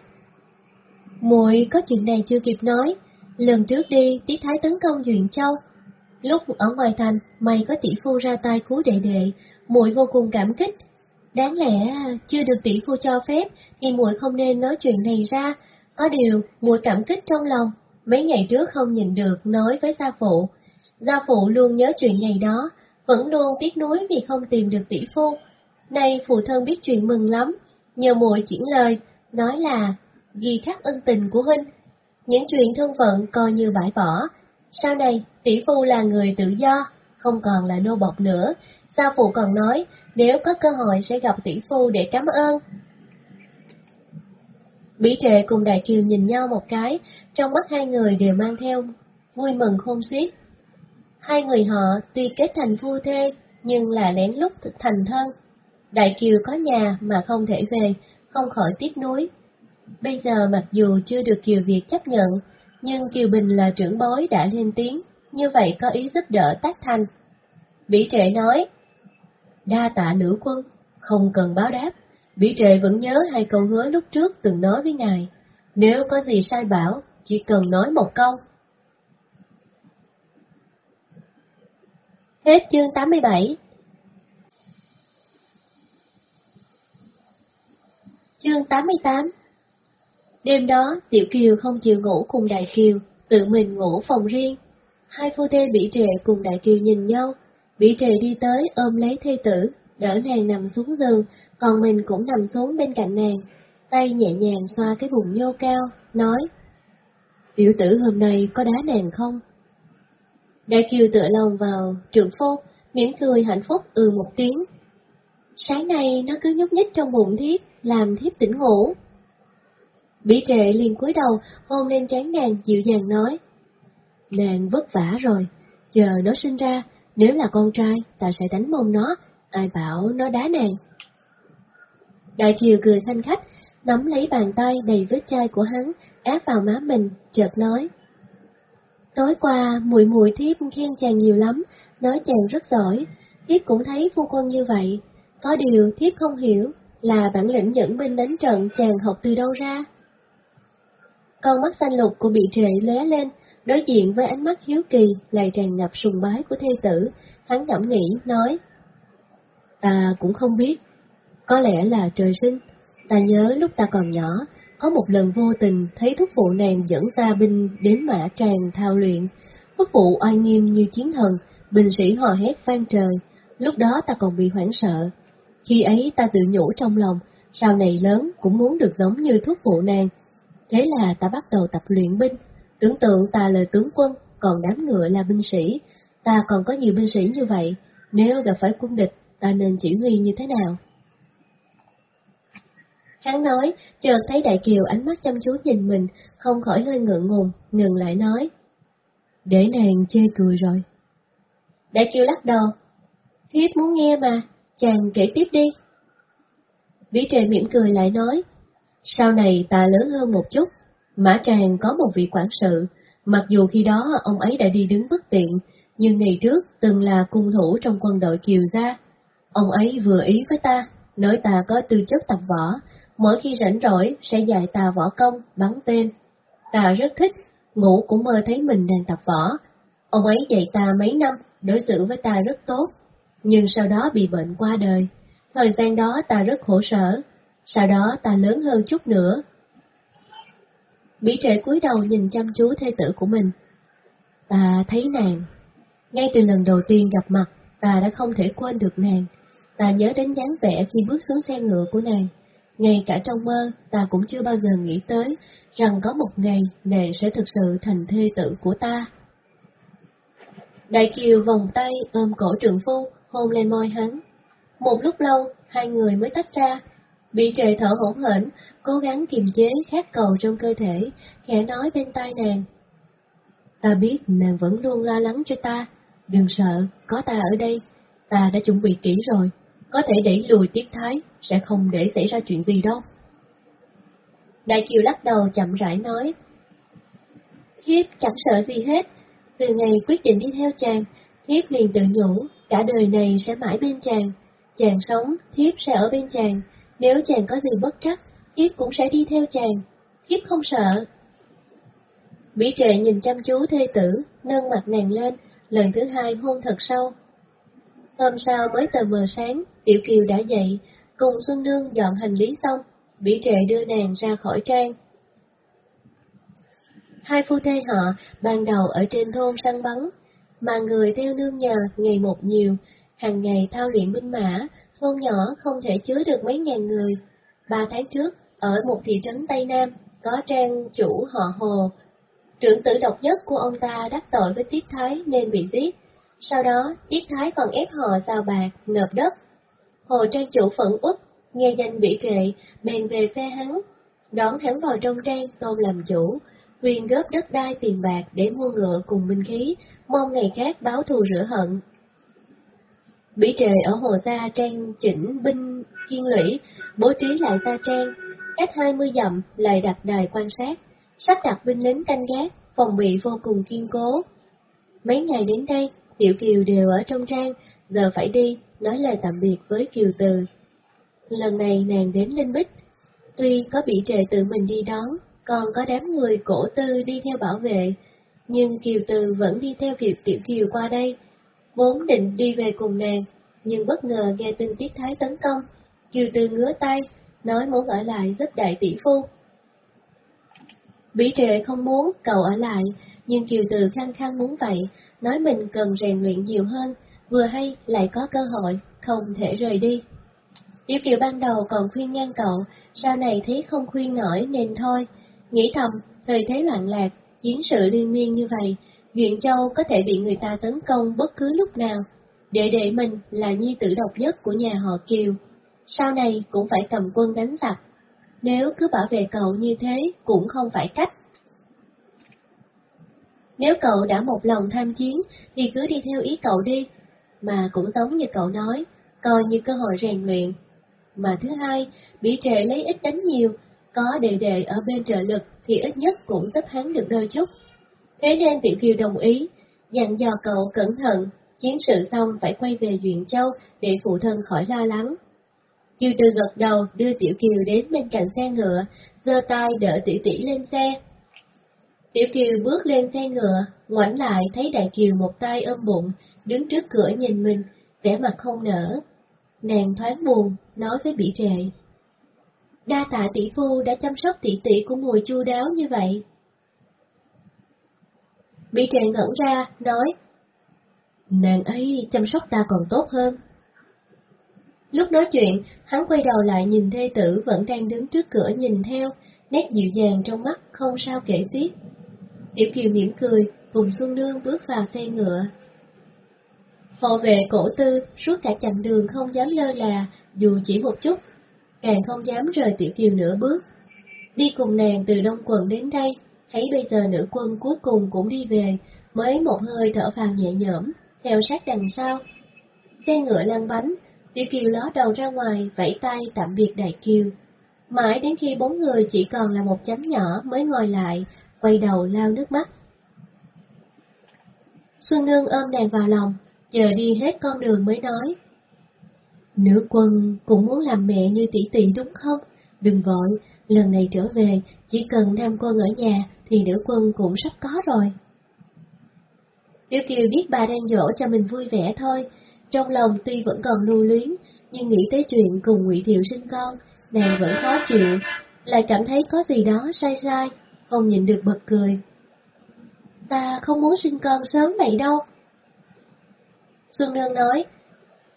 muội có chuyện này chưa kịp nói, lần trước đi Tiết Thái tấn công Duyện Châu, lúc ở ngoài thành mày có tỷ phu ra tay cứu đệ đệ, muội vô cùng cảm kích, Đáng lẽ chưa được tỷ phu cho phép thì muội không nên nói chuyện này ra, có điều muội cảm kích trong lòng, mấy ngày trước không nhìn được nói với gia phụ. Gia phụ luôn nhớ chuyện ngày đó, vẫn luôn tiếc nuối vì không tìm được tỷ phu. Nay phụ thân biết chuyện mừng lắm, nhờ muội chuyển lời, nói là ghi khắc ân tình của huynh. Những chuyện thân phận coi như bãi bỏ, sau này tỷ phu là người tự do, không còn là nô bộc nữa, Sa phụ còn nói, nếu có cơ hội sẽ gặp tỷ phu để cảm ơn. Bỉ trệ cùng Đại Kiều nhìn nhau một cái, trong mắt hai người đều mang theo vui mừng khôn xiết. Hai người họ tuy kết thành phu thê, nhưng là lén lút thành thân. Đại Kiều có nhà mà không thể về, không khỏi tiếc nuối. Bây giờ mặc dù chưa được Kiều Việt chấp nhận, nhưng Kiều Bình là trưởng bối đã lên tiếng, như vậy có ý giúp đỡ tác thành. Bỉ trệ nói, Đa tạ nữ quân, không cần báo đáp, Bỉ trệ vẫn nhớ hai câu hứa lúc trước từng nói với ngài. Nếu có gì sai bảo, chỉ cần nói một câu. Hết chương 87 Chương 88 Đêm đó, Tiểu Kiều không chịu ngủ cùng Đại Kiều, tự mình ngủ phòng riêng. Hai phu thê bị trệ cùng Đại Kiều nhìn nhau, bị trệ đi tới ôm lấy thê tử, đỡ nàng nằm xuống giường, còn mình cũng nằm xuống bên cạnh nàng, tay nhẹ nhàng xoa cái bụng nhô cao, nói Tiểu tử hôm nay có đá nàng không? Đại kiều tựa lòng vào trưởng phu, mỉm cười hạnh phúc ừ một tiếng. Sáng nay nó cứ nhúc nhích trong bụng thiếp, làm thiếp tỉnh ngủ. Bỉ trệ liền cúi đầu, hôn lên trán nàng dịu dàng nói. Nàng vất vả rồi, chờ nó sinh ra, nếu là con trai, ta sẽ đánh mông nó, ai bảo nó đá nàng. Đại Kiều cười thanh khách, nắm lấy bàn tay đầy vết chai của hắn, áp vào má mình, chợt nói. Tối qua, mùi mùi thiếp khen chàng nhiều lắm, nói chàng rất giỏi, thiếp cũng thấy phu quân như vậy. Có điều thiếp không hiểu, là bản lĩnh dẫn binh đánh trận chàng học từ đâu ra. Con mắt xanh lục của bị trệ lóe lên, đối diện với ánh mắt hiếu kỳ lại tràn ngập sùng bái của thê tử, hắn ngẫm nghĩ, nói. Ta cũng không biết, có lẽ là trời sinh, ta nhớ lúc ta còn nhỏ, có một lần vô tình thấy thúc phụ nàng dẫn ra binh đến mã tràng thao luyện, thúc phụ oai nghiêm như chiến thần, binh sĩ hò hét vang trời, lúc đó ta còn bị hoảng sợ. Khi ấy ta tự nhủ trong lòng, sau này lớn cũng muốn được giống như thúc phụ nàng. Thế là ta bắt đầu tập luyện binh, tưởng tượng ta là tướng quân, còn đám ngựa là binh sĩ, ta còn có nhiều binh sĩ như vậy, nếu gặp phải quân địch, ta nên chỉ huy như thế nào? Hắn nói, chợt thấy Đại Kiều ánh mắt chăm chú nhìn mình, không khỏi hơi ngượng ngùng, ngừng lại nói. Để nàng chê cười rồi. Đại Kiều lắc đầu. Thiếp muốn nghe mà, chàng kể tiếp đi. Vĩ trề mỉm cười lại nói. Sau này ta lớn hơn một chút, Mã Tràng có một vị quản sự, mặc dù khi đó ông ấy đã đi đứng bất tiện, nhưng ngày trước từng là cung thủ trong quân đội Kiều Gia. Ông ấy vừa ý với ta, nói ta có tư chất tập võ, mỗi khi rảnh rỗi sẽ dạy ta võ công, bắn tên. Ta rất thích, ngủ cũng mơ thấy mình đang tập võ. Ông ấy dạy ta mấy năm, đối xử với ta rất tốt, nhưng sau đó bị bệnh qua đời. Thời gian đó ta rất khổ sở, sau đó ta lớn hơn chút nữa. Bỉ trệ cúi đầu nhìn chăm chú thê tử của mình. Ta thấy nàng. Ngay từ lần đầu tiên gặp mặt, ta đã không thể quên được nàng. Ta nhớ đến dáng vẻ khi bước xuống xe ngựa của nàng. Ngay cả trong mơ, ta cũng chưa bao giờ nghĩ tới rằng có một ngày nàng sẽ thực sự thành thê tử của ta. Đại Kiều vòng tay ôm cổ trượng phu, hôn lên môi hắn. Một lúc lâu, hai người mới tách ra. Bị trề thở hỗn hển, cố gắng kiềm chế khát cầu trong cơ thể, khẽ nói bên tai nàng. Ta biết nàng vẫn luôn lo lắng cho ta, đừng sợ, có ta ở đây, ta đã chuẩn bị kỹ rồi, có thể đẩy lùi tiết thái, sẽ không để xảy ra chuyện gì đâu. Đại Kiều lắc đầu chậm rãi nói, Thiếp chẳng sợ gì hết, từ ngày quyết định đi theo chàng, thiếp liền tự nhủ, cả đời này sẽ mãi bên chàng. Chàng sống, thiếp sẽ ở bên chàng. Nếu chàng có gì bất trắc, kiếp cũng sẽ đi theo chàng. kiếp không sợ. Bỉ trệ nhìn chăm chú thê tử, nâng mặt nàng lên, lần thứ hai hôn thật sâu. Hôm sau mới tờ mờ sáng, Tiểu Kiều đã dậy, cùng Xuân Nương dọn hành lý xong, Bỉ trệ đưa nàng ra khỏi trang. Hai phu thê họ ban đầu ở trên thôn săn bắn, mà người theo nương nhờ ngày một nhiều, hàng ngày thao luyện binh mã, thôn nhỏ không thể chứa được mấy ngàn người. Ba tháng trước, ở một thị trấn Tây Nam, có trang chủ họ Hồ. Trưởng tử độc nhất của ông ta đắc tội với Tiết Thái nên bị giết. Sau đó, Tiết Thái còn ép họ giao bạc, nộp đất. Hồ trang chủ phẫn uất nghe danh bị trệ, bèn về phe hắn, đón hắn vào trong trang tôn làm chủ, quyền góp đất đai tiền bạc để mua ngựa cùng binh khí, mong ngày khác báo thù rửa hận. Bỉ trề ở hồ gia trang chỉnh binh kiên lũy, bố trí lại gia trang, cách 20 dặm lại đặt đài quan sát, sắp đặt binh lính canh gác, phòng bị vô cùng kiên cố. Mấy ngày đến đây, Tiểu Kiều đều ở trong trang, giờ phải đi, nói lời tạm biệt với Kiều Từ. Lần này nàng đến Linh Bích, tuy có bị trề tự mình đi đón, còn có đám người cổ tư đi theo bảo vệ, nhưng Kiều Từ vẫn đi theo kiều Tiểu Kiều qua đây, vốn định đi về cùng nàng, nhưng bất ngờ nghe tin Tiết Thái tấn công, Kiều Từ ngứa tay, nói muốn ở lại giúp đại tỷ phu. Bỉ trệ không muốn cậu ở lại, nhưng Kiều Từ khăng khăng muốn vậy, nói mình cần rèn luyện nhiều hơn, vừa hay lại có cơ hội, không thể rời đi. Tiểu Kiều ban đầu còn khuyên ngăn cậu, sau này thấy không khuyên nổi nên thôi, nghĩ thầm, thời thế loạn lạc, chiến sự liên miên như vậy, Duyện Châu có thể bị người ta tấn công bất cứ lúc nào. Đệ đệ mình là nhi tử độc nhất của nhà họ Kiều, sau này cũng phải cầm quân đánh giặc. Nếu cứ bảo vệ cậu như thế cũng không phải cách. Nếu cậu đã một lòng tham chiến thì cứ đi theo ý cậu đi, mà cũng giống như cậu nói, coi như cơ hội rèn luyện. mà thứ hai, bị trệ lấy ít đánh nhiều, có đệ đệ ở bên trợ lực thì ít nhất cũng giúp hắn được đôi chút. Thế nên Tiểu Kiều đồng ý, dặn dò cậu cẩn thận, chiến sự xong phải quay về Duyện Châu để phụ thân khỏi lo lắng. Kiều Từ gật đầu đưa Tiểu Kiều đến bên cạnh xe ngựa, giơ tay đỡ Tiểu Tỷ lên xe. Tiểu Kiều bước lên xe ngựa, ngoảnh lại thấy Đại Kiều một tay ôm bụng, đứng trước cửa nhìn mình, vẻ mặt không nở. Nàng thoáng buồn, nói với bị trệ. Đa tạ tỷ phu đã chăm sóc tỷ tỷ của mùi chu đáo như vậy. Bị trệ ngẩn ra, nói. Nàng ấy chăm sóc ta còn tốt hơn. Lúc nói chuyện, hắn quay đầu lại nhìn thê tử vẫn đang đứng trước cửa nhìn theo, nét dịu dàng trong mắt không sao kể xiết. Tiểu Kiều mỉm cười, cùng Xuân Nương bước vào xe ngựa. Hộ vệ cổ tư suốt cả chặng đường không dám lơ là, dù chỉ một chút, càng không dám rời Tiểu Kiều nửa bước. Đi cùng nàng từ Đông Quận đến đây, thấy bây giờ nữ quân cuối cùng cũng đi về, mới một hơi thở phào nhẹ nhõm, theo sát đằng sau. Xe ngựa lăn bánh, Tiểu Kiều ló đầu ra ngoài, vẫy tay tạm biệt Đại Kiều. Mãi đến khi bốn người chỉ còn là một chấm nhỏ mới ngồi lại, quay đầu lao nước mắt. Xuân Nương ôm nàng vào lòng, chờ đi hết con đường mới nói. Nữ quân cũng muốn làm mẹ như tỷ tỷ đúng không? Đừng vội, lần này trở về, chỉ cần nam quân ở nhà thì nữ quân cũng sắp có rồi. Tiểu Kiều biết bà đang dỗ cho mình vui vẻ thôi, trong lòng tuy vẫn còn lưu luyến, nhưng nghĩ tới chuyện cùng Ngụy Thiệu sinh con, nàng vẫn khó chịu, lại cảm thấy có gì đó sai sai, không nhìn được bật cười. Ta không muốn sinh con sớm vậy đâu. Xuân Nương nói,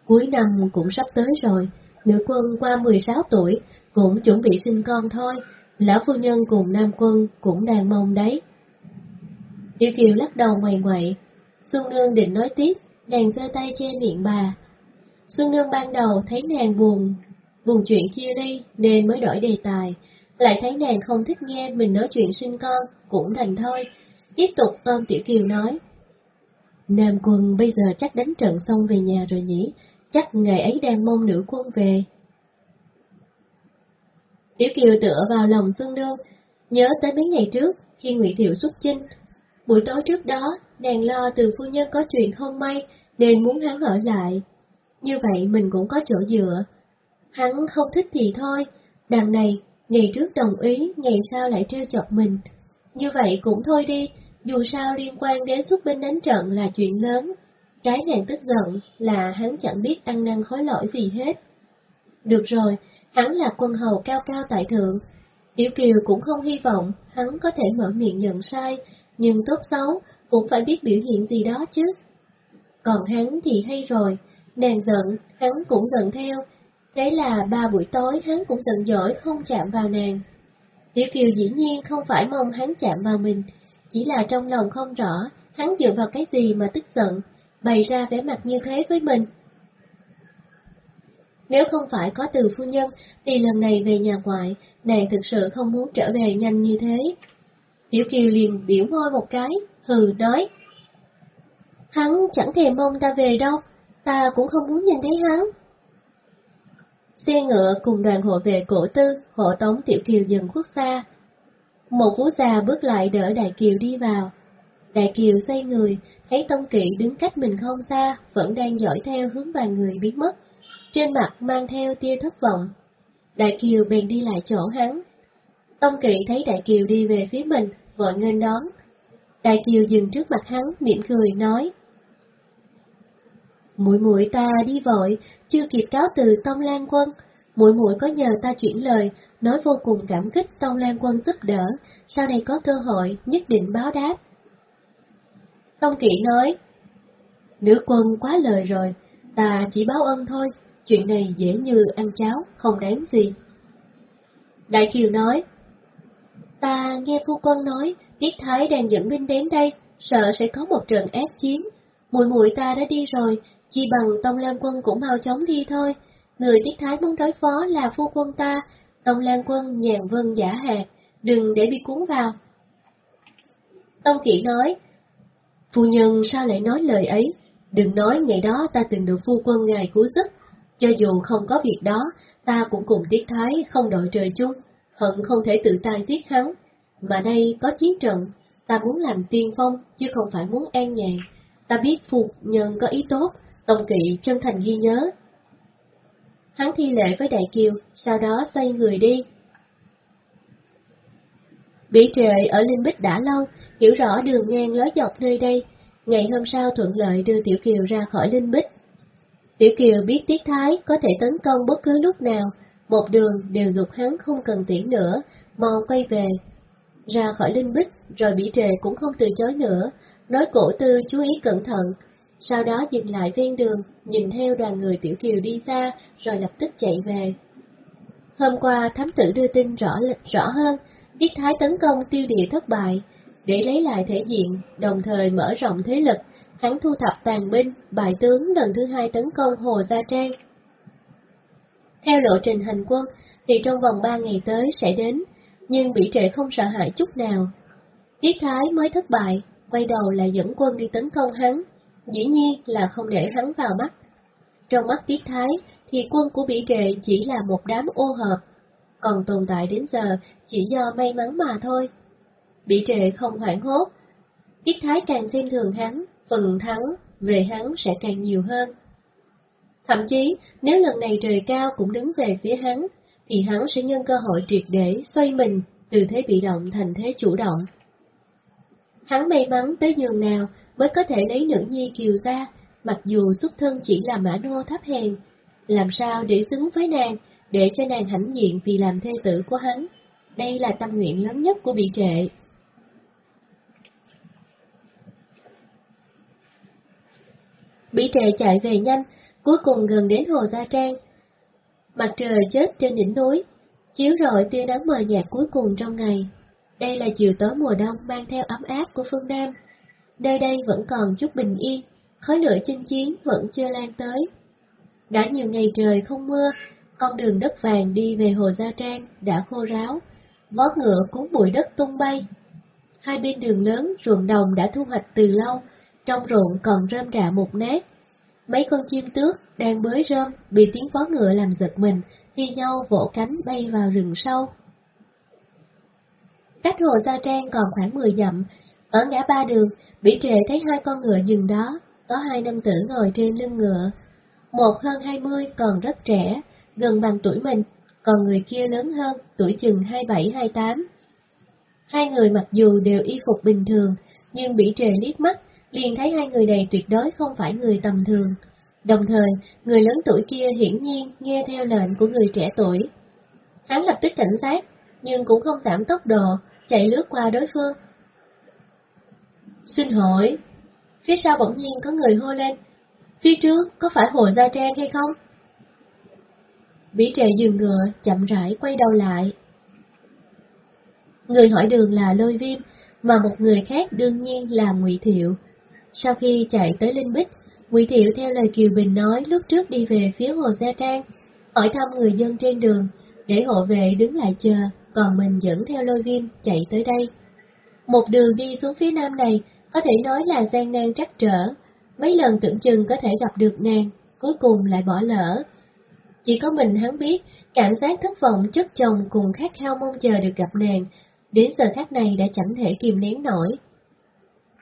cuối năm cũng sắp tới rồi, nữ quân qua 16 tuổi, cũng chuẩn bị sinh con thôi, lão phu nhân cùng nam quân cũng đang mong đấy. Tiểu Kiều lắc đầu ngoài ngoại, Xuân Nương định nói tiếp, nàng giơ tay che miệng bà. Xuân Nương ban đầu thấy nàng buồn, buồn chuyện chia ly nên mới đổi đề tài, lại thấy nàng không thích nghe mình nói chuyện sinh con, cũng thành thôi, tiếp tục ôm Tiểu Kiều nói. Nam quân bây giờ chắc đánh trận xong về nhà rồi nhỉ, chắc ngày ấy đang mong nữ quân về. Tiểu Kiều tựa vào lòng Xuân Nương, nhớ tới mấy ngày trước khi Ngụy Thiệu xuất chinh. Buổi tối trước đó, nàng lo từ phu nhân có chuyện không may nên muốn hắn ở lại. Như vậy mình cũng có chỗ dựa. Hắn không thích thì thôi, đằng này, ngày trước đồng ý, ngày sau lại trêu chọc mình. Như vậy cũng thôi đi, dù sao liên quan đến xuất binh đánh trận là chuyện lớn. Cái nàng tức giận là hắn chẳng biết ăn năn hối lỗi gì hết. Được rồi, hắn là quân hầu cao cao tại thượng. Tiểu Kiều cũng không hy vọng hắn có thể mở miệng nhận sai, nhưng tốt xấu cũng phải biết biểu hiện gì đó chứ. Còn hắn thì hay rồi, nàng giận, hắn cũng giận theo. Thế là ba buổi tối hắn cũng giận dỗi không chạm vào nàng. Tiểu Kiều dĩ nhiên không phải mong hắn chạm vào mình, chỉ là trong lòng không rõ hắn dựa vào cái gì mà tức giận, bày ra vẻ mặt như thế với mình. Nếu không phải có từ phu nhân, thì lần này về nhà ngoại, nàng thực sự không muốn trở về nhanh như thế. Tiểu Kiều liền biểu môi một cái, hừ nói. Hắn chẳng thèm mong ta về đâu, ta cũng không muốn nhìn thấy hắn. Xe ngựa cùng đoàn hộ vệ cổ tư, hộ tống Tiểu Kiều dần khuất xa. Một vũ già bước lại đỡ Đại Kiều đi vào. Đại Kiều xoay người, thấy Tông Kỵ đứng cách mình không xa, vẫn đang dõi theo hướng vài người biến mất. Trên mặt mang theo tia thất vọng. Đại Kiều bèn đi lại chỗ hắn. Tông Kỵ thấy Đại Kiều đi về phía mình, vội nghênh đón. Đại Kiều dừng trước mặt hắn, mỉm cười, nói. Muội muội ta đi vội, chưa kịp cáo từ Tông Lan Quân, muội muội có nhờ ta chuyển lời, nói vô cùng cảm kích Tông Lan Quân giúp đỡ, sau này có cơ hội nhất định báo đáp. Tông Kỵ nói, nữ quân quá lời rồi, ta chỉ báo ân thôi, chuyện này dễ như ăn cháo, không đáng gì. Đại Kiều nói, ta nghe phu quân nói, Tiết Thái đang dẫn binh đến đây, sợ sẽ có một trận ác chiến. Mùi mùi ta đã đi rồi, chi bằng Tông Lan Quân cũng mau chóng đi thôi. Người Tiết Thái muốn đối phó là phu quân ta, Tông Lan Quân nhàn vân giả hạt, đừng để bị cuốn vào. Tông Kỵ nói, Phu nhân sao lại nói lời ấy? Đừng nói ngày đó ta từng được phu quân ngài cứu giúp. Cho dù không có việc đó, ta cũng cùng Tiết Thái không đội trời chung, hận không thể tự tay giết hắn. Mà đây có chiến trận, ta muốn làm tiên phong, chứ không phải muốn an nhàn. Ta biết phục nhân có ý tốt, Tông Kỵ chân thành ghi nhớ. Hắn thi lễ với Đại Kiều, sau đó xoay người đi. Bỉ trệ ở Linh Bích đã lâu, hiểu rõ đường ngang lối dọc nơi đây. Ngày hôm sau thuận lợi đưa Tiểu Kiều ra khỏi Linh Bích. Tiểu Kiều biết Tiết Thái có thể tấn công bất cứ lúc nào, một đường đều dục hắn không cần tiễn nữa, mau quay về. Ra khỏi Linh Bích, rồi bị trề cũng không từ chối nữa, nói cổ tư chú ý cẩn thận, sau đó dừng lại ven đường, nhìn theo đoàn người Tiểu Kiều đi xa, rồi lập tức chạy về. Hôm qua, thám tử đưa tin rõ rõ hơn, Tiết Thái tấn công tiêu địa thất bại, để lấy lại thể diện, đồng thời mở rộng thế lực, hắn thu thập tàn binh, bại tướng lần thứ hai tấn công Hồ Gia Trang. Theo lộ trình hành quân, thì trong vòng ba ngày tới sẽ đến, nhưng bị trệ không sợ hãi chút nào. tiết Thái mới thất bại, quay đầu lại dẫn quân đi tấn công hắn, dĩ nhiên là không để hắn vào mắt. Trong mắt Tiết Thái thì quân của Bỉ Trệ chỉ là một đám ô hợp, còn tồn tại đến giờ chỉ do may mắn mà thôi. Bỉ Trệ không hoảng hốt. Tiết Thái càng xem thường hắn, phần thắng về hắn sẽ càng nhiều hơn. Thậm chí, nếu lần này trời cao cũng đứng về phía hắn, thì hắn sẽ nhân cơ hội triệt để xoay mình từ thế bị động thành thế chủ động. Hắn may mắn tới nhường nào mới có thể lấy nữ nhi kiều ra, mặc dù xuất thân chỉ là mã nô thấp hèn, làm sao để xứng với nàng, để cho nàng hãnh diện vì làm thê tử của hắn. Đây là tâm nguyện lớn nhất của bị trệ. Bị trệ chạy về nhanh, cuối cùng gần đến Hồ Gia Trang. Mặt trời chết trên đỉnh núi, chiếu rọi tia nắng mờ nhạt cuối cùng trong ngày. Đây là chiều tối mùa đông mang theo ấm áp của phương Nam. Nơi đây vẫn còn chút bình yên, khói lửa chinh chiến vẫn chưa lan tới. Đã nhiều ngày trời không mưa, con đường đất vàng đi về Hồ Gia Trang đã khô ráo, vó ngựa cuốn bụi đất tung bay. Hai bên đường lớn ruộng đồng đã thu hoạch từ lâu, trong ruộng còn rơm rạ một nát. Mấy con chim tước đang bới rơm bị tiếng vó ngựa làm giật mình, thi nhau vỗ cánh bay vào rừng sâu. Cách Hồ Gia Trang còn khoảng 10 dặm, ở ngã ba đường, Bỉ trệ thấy hai con ngựa dừng đó, có hai nam tử ngồi trên lưng ngựa. Một hơn 20 còn rất trẻ, gần bằng tuổi mình, còn người kia lớn hơn, tuổi chừng 27-28. Hai người mặc dù đều y phục bình thường, nhưng Bỉ trề liếc mắt, liền thấy hai người này tuyệt đối không phải người tầm thường. Đồng thời, người lớn tuổi kia hiển nhiên nghe theo lệnh của người trẻ tuổi. Hắn lập tức cảnh giác, nhưng cũng không giảm tốc độ, chạy lướt qua đối phương. Xin hỏi, phía sau bỗng nhiên có người hô lên, phía trước có phải Hồ Gia Trang hay không? Bỉ trệ dừng ngựa, chậm rãi quay đầu lại. Người hỏi đường là lôi viêm, mà một người khác đương nhiên là ngụy Thiệu. Sau khi chạy tới Linh Bích, ngụy Thiệu theo lời Kiều Bình nói lúc trước đi về phía Hồ Gia Trang, hỏi thăm người dân trên đường, để hộ vệ đứng lại chờ, còn mình dẫn theo lôi viêm chạy tới đây. Một đường đi xuống phía nam này có thể nói là gian nan trắc trở, mấy lần tưởng chừng có thể gặp được nàng, cuối cùng lại bỏ lỡ. Chỉ có mình hắn biết, cảm giác thất vọng chất chồng cùng khát khao mong chờ được gặp nàng, đến giờ khắc này đã chẳng thể kìm nén nổi.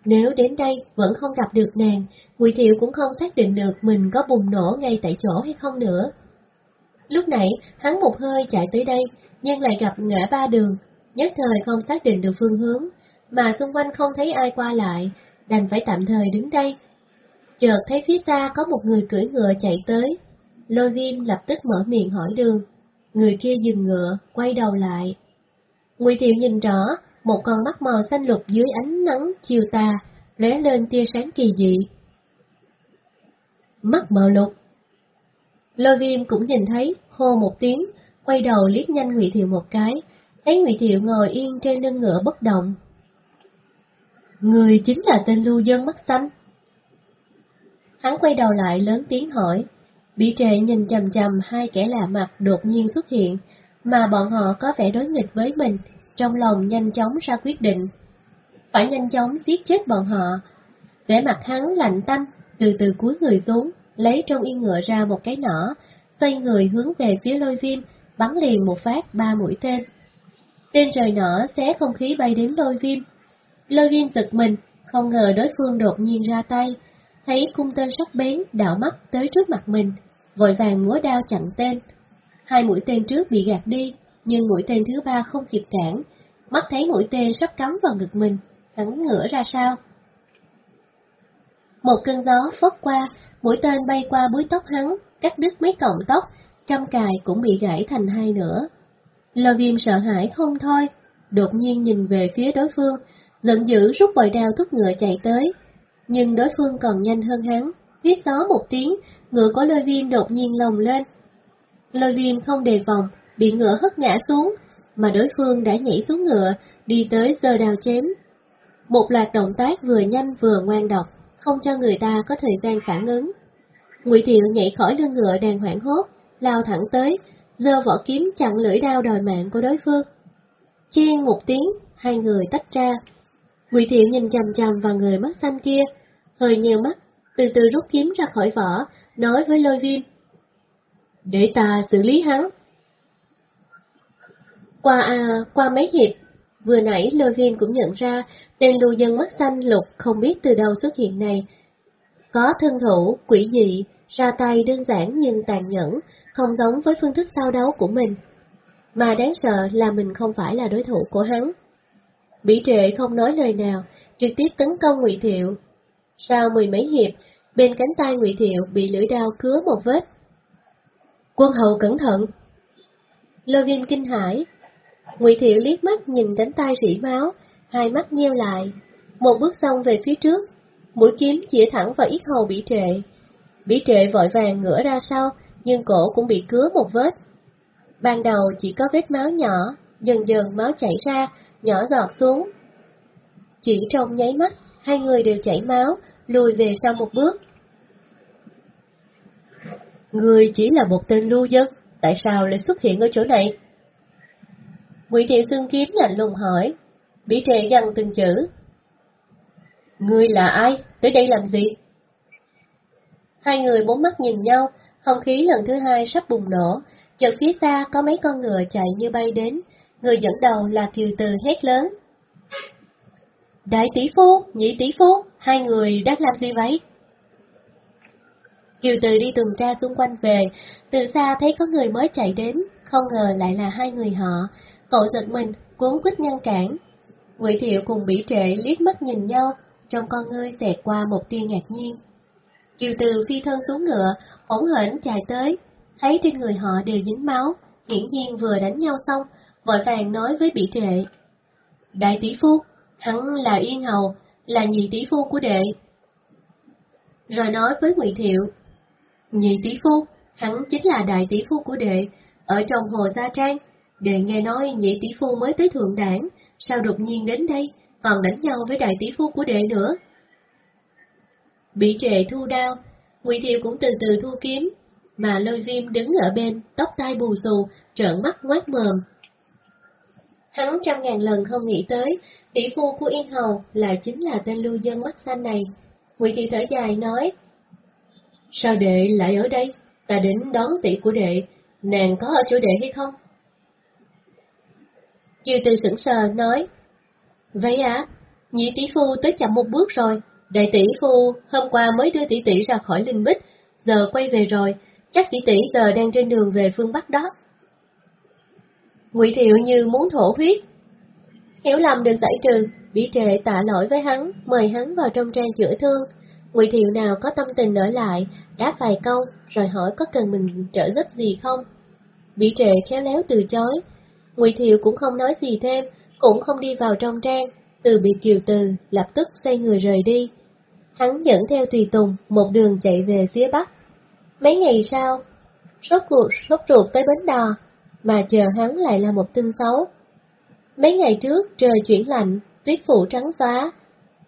Nếu đến đây vẫn không gặp được nàng, Ngụy Thiệu cũng không xác định được mình có bùng nổ ngay tại chỗ hay không nữa. Lúc nãy, hắn một hơi chạy tới đây, nhưng lại gặp ngã ba đường, nhất thời không xác định được phương hướng, mà xung quanh không thấy ai qua lại, đành phải tạm thời đứng đây. Chợt thấy phía xa có một người cưỡi ngựa chạy tới, lôi viêm lập tức mở miệng hỏi đường. Người kia dừng ngựa, quay đầu lại. Ngụy Thiệu nhìn rõ, một con mắt màu xanh lục dưới ánh nắng chiều tà, lóe lên tia sáng kỳ dị. Mắt màu lục. Lôi viêm cũng nhìn thấy, hô một tiếng, quay đầu liếc nhanh Ngụy Thiệu một cái, thấy Ngụy Thiệu ngồi yên trên lưng ngựa bất động, Người chính là tên lưu dân mắt xanh. Hắn quay đầu lại lớn tiếng hỏi, bị trệ nhìn chầm chầm hai kẻ lạ mặt đột nhiên xuất hiện, mà bọn họ có vẻ đối nghịch với mình, trong lòng nhanh chóng ra quyết định. Phải nhanh chóng giết chết bọn họ. Vẻ mặt hắn lạnh tâm, từ từ cúi người xuống, lấy trong yên ngựa ra một cái nỏ, xoay người hướng về phía lôi viêm, bắn liền một phát ba mũi tên. Tên rời nỏ xé không khí bay đến lôi viêm. Lôi viêm giật mình, không ngờ đối phương đột nhiên ra tay, thấy cung tên sắc bén đảo mắt tới trước mặt mình, vội vàng múa đao chặn tên. Hai mũi tên trước bị gạt đi, nhưng mũi tên thứ ba không kịp cản, mắt thấy mũi tên sắp cắm vào ngực mình, hắn ngửa ra sao. Một cơn gió phất qua, mũi tên bay qua búi tóc hắn, cắt đứt mấy cọng tóc, trăm cài cũng bị gãy thành hai nửa. Lò viêm sợ hãi không thôi, đột nhiên nhìn về phía đối phương, giận dữ rút bội đao thúc ngựa chạy tới. Nhưng đối phương còn nhanh hơn hắn, viết gió một tiếng, ngựa của lôi viêm đột nhiên lồng lên. Lôi viêm không đề phòng, bị ngựa hất ngã xuống, mà đối phương đã nhảy xuống ngựa, đi tới sơ đao chém. Một loạt động tác vừa nhanh vừa ngoan độc, không cho người ta có thời gian phản ứng. Ngụy Thiệu nhảy khỏi lưng ngựa đang hoảng hốt, lao thẳng tới, giơ vỏ kiếm chặn lưỡi đao đòi mạng của đối phương. Chen một tiếng, hai người tách ra. Ngụy Thiệu nhìn chằm chằm vào người mắt xanh kia, hơi nheo mắt, từ từ rút kiếm ra khỏi vỏ, nói với lôi viêm. Để ta xử lý hắn. Qua à, qua mấy hiệp, vừa nãy lôi viêm cũng nhận ra tên lưu dân mắt xanh lục không biết từ đâu xuất hiện này. Có thân thủ, quỷ dị, ra tay đơn giản nhưng tàn nhẫn, không giống với phương thức sao đấu của mình. Mà đáng sợ là mình không phải là đối thủ của hắn. Bỉ trệ không nói lời nào, trực tiếp tấn công Ngụy Thiệu. Sau mười mấy hiệp, bên cánh tay Ngụy Thiệu bị lưỡi đao cứa một vết. Quân hầu cẩn thận! Lôi viêm kinh hãi. Ngụy Thiệu liếc mắt nhìn đánh tay rỉ máu, hai mắt nheo lại. Một bước xong về phía trước, mũi kiếm chĩa thẳng vào yết hầu bị trệ. Bị trệ vội vàng ngửa ra sau, nhưng cổ cũng bị cứa một vết. Ban đầu chỉ có vết máu nhỏ, dần dần máu chảy ra, nhỏ giọt xuống. Chỉ trong nháy mắt, hai người đều chảy máu, lùi về sau một bước. Người chỉ là một tên lưu dân, tại sao lại xuất hiện ở chỗ này? Ngụy Thiệu Xương Kiếm lạnh lùng hỏi, bị trệ gần từng chữ. Ngươi là ai? Tới đây làm gì? Hai người bốn mắt nhìn nhau, không khí lần thứ hai sắp bùng nổ, chợt phía xa có mấy con ngựa chạy như bay đến, người dẫn đầu là Kiều Từ hét lớn. Đại tỷ phu, nhị tỷ phu, hai người đang làm gì vậy? Kiều Từ đi tuần tra xung quanh về, từ xa thấy có người mới chạy đến, không ngờ lại là hai người họ. Cậu giật mình, cuốn quýt ngăn cản. Ngụy Thiệu cùng Bỉ Trệ liếc mắt nhìn nhau, trong con ngươi xẹt qua một tia ngạc nhiên. Kiều Từ phi thân xuống ngựa, hỗn hển chạy tới, thấy trên người họ đều dính máu, hiển nhiên vừa đánh nhau xong, vội vàng nói với Bỉ Trệ. Đại tỷ phu, hắn là Yên Hầu, là nhị tỷ phu của đệ. Rồi nói với Ngụy Thiệu, nhị tỷ phu, hắn chính là đại tỷ phu của đệ, ở trong hồ Gia Trang. Đệ nghe nói nhị tỷ phu mới tới thượng đảng, sao đột nhiên đến đây, còn đánh nhau với đại tỷ phu của đệ nữa. Bị trệ thu đao, Ngụy Thiệu cũng từ từ thu kiếm, mà lôi viêm đứng ở bên, tóc tai bù xù, trợn mắt ngoát mờm. Hắn trăm ngàn lần không nghĩ tới, tỷ phu của Yên Hầu là chính là tên lưu dân mắt xanh này. Ngụy Thị thở dài nói, Sao đệ lại ở đây? Ta đến đón tỷ của đệ, nàng có ở chỗ đệ hay không? Kiều Từ sững sờ nói, Vậy à, nhị tỷ phu tới chậm một bước rồi, đại tỷ phu hôm qua mới đưa tỷ tỷ ra khỏi linh bích, giờ quay về rồi, chắc tỷ tỷ giờ đang trên đường về phương Bắc đó. Ngụy Thiệu như muốn thổ huyết. Hiểu lầm được giải trừ, bị trệ tạ lỗi với hắn, mời hắn vào trong trang chữa thương. Ngụy Thiệu nào có tâm tình ở lại, đáp vài câu, rồi hỏi có cần mình trợ giúp gì không. Bị trệ khéo léo từ chối. Ngụy Thiệu cũng không nói gì thêm, cũng không đi vào trong trang, từ biệt kiều từ, lập tức xoay người rời đi. Hắn dẫn theo tùy tùng, một đường chạy về phía bắc. Mấy ngày sau, sốt ruột, sốt ruột tới bến đò, mà chờ hắn lại là một tin xấu. Mấy ngày trước trời chuyển lạnh, tuyết phủ trắng xóa.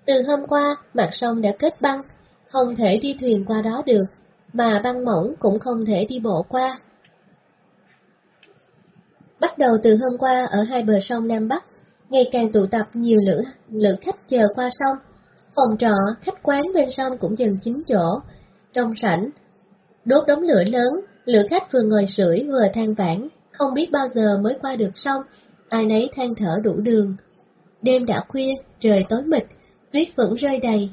Từ hôm qua, mặt sông đã kết băng, không thể đi thuyền qua đó được, mà băng mỏng cũng không thể đi bộ qua. Bắt đầu từ hôm qua ở hai bờ sông Nam Bắc, ngày càng tụ tập nhiều lữ, lữ khách chờ qua sông. Phòng trọ, khách quán bên sông cũng dần chín chỗ. Trong sảnh, đốt đống lửa lớn, Lữ khách vừa ngồi sưởi vừa than vãn, không biết bao giờ mới qua được sông, ai nấy than thở đủ đường. Đêm đã khuya, trời tối mịt, tuyết vẫn rơi đầy.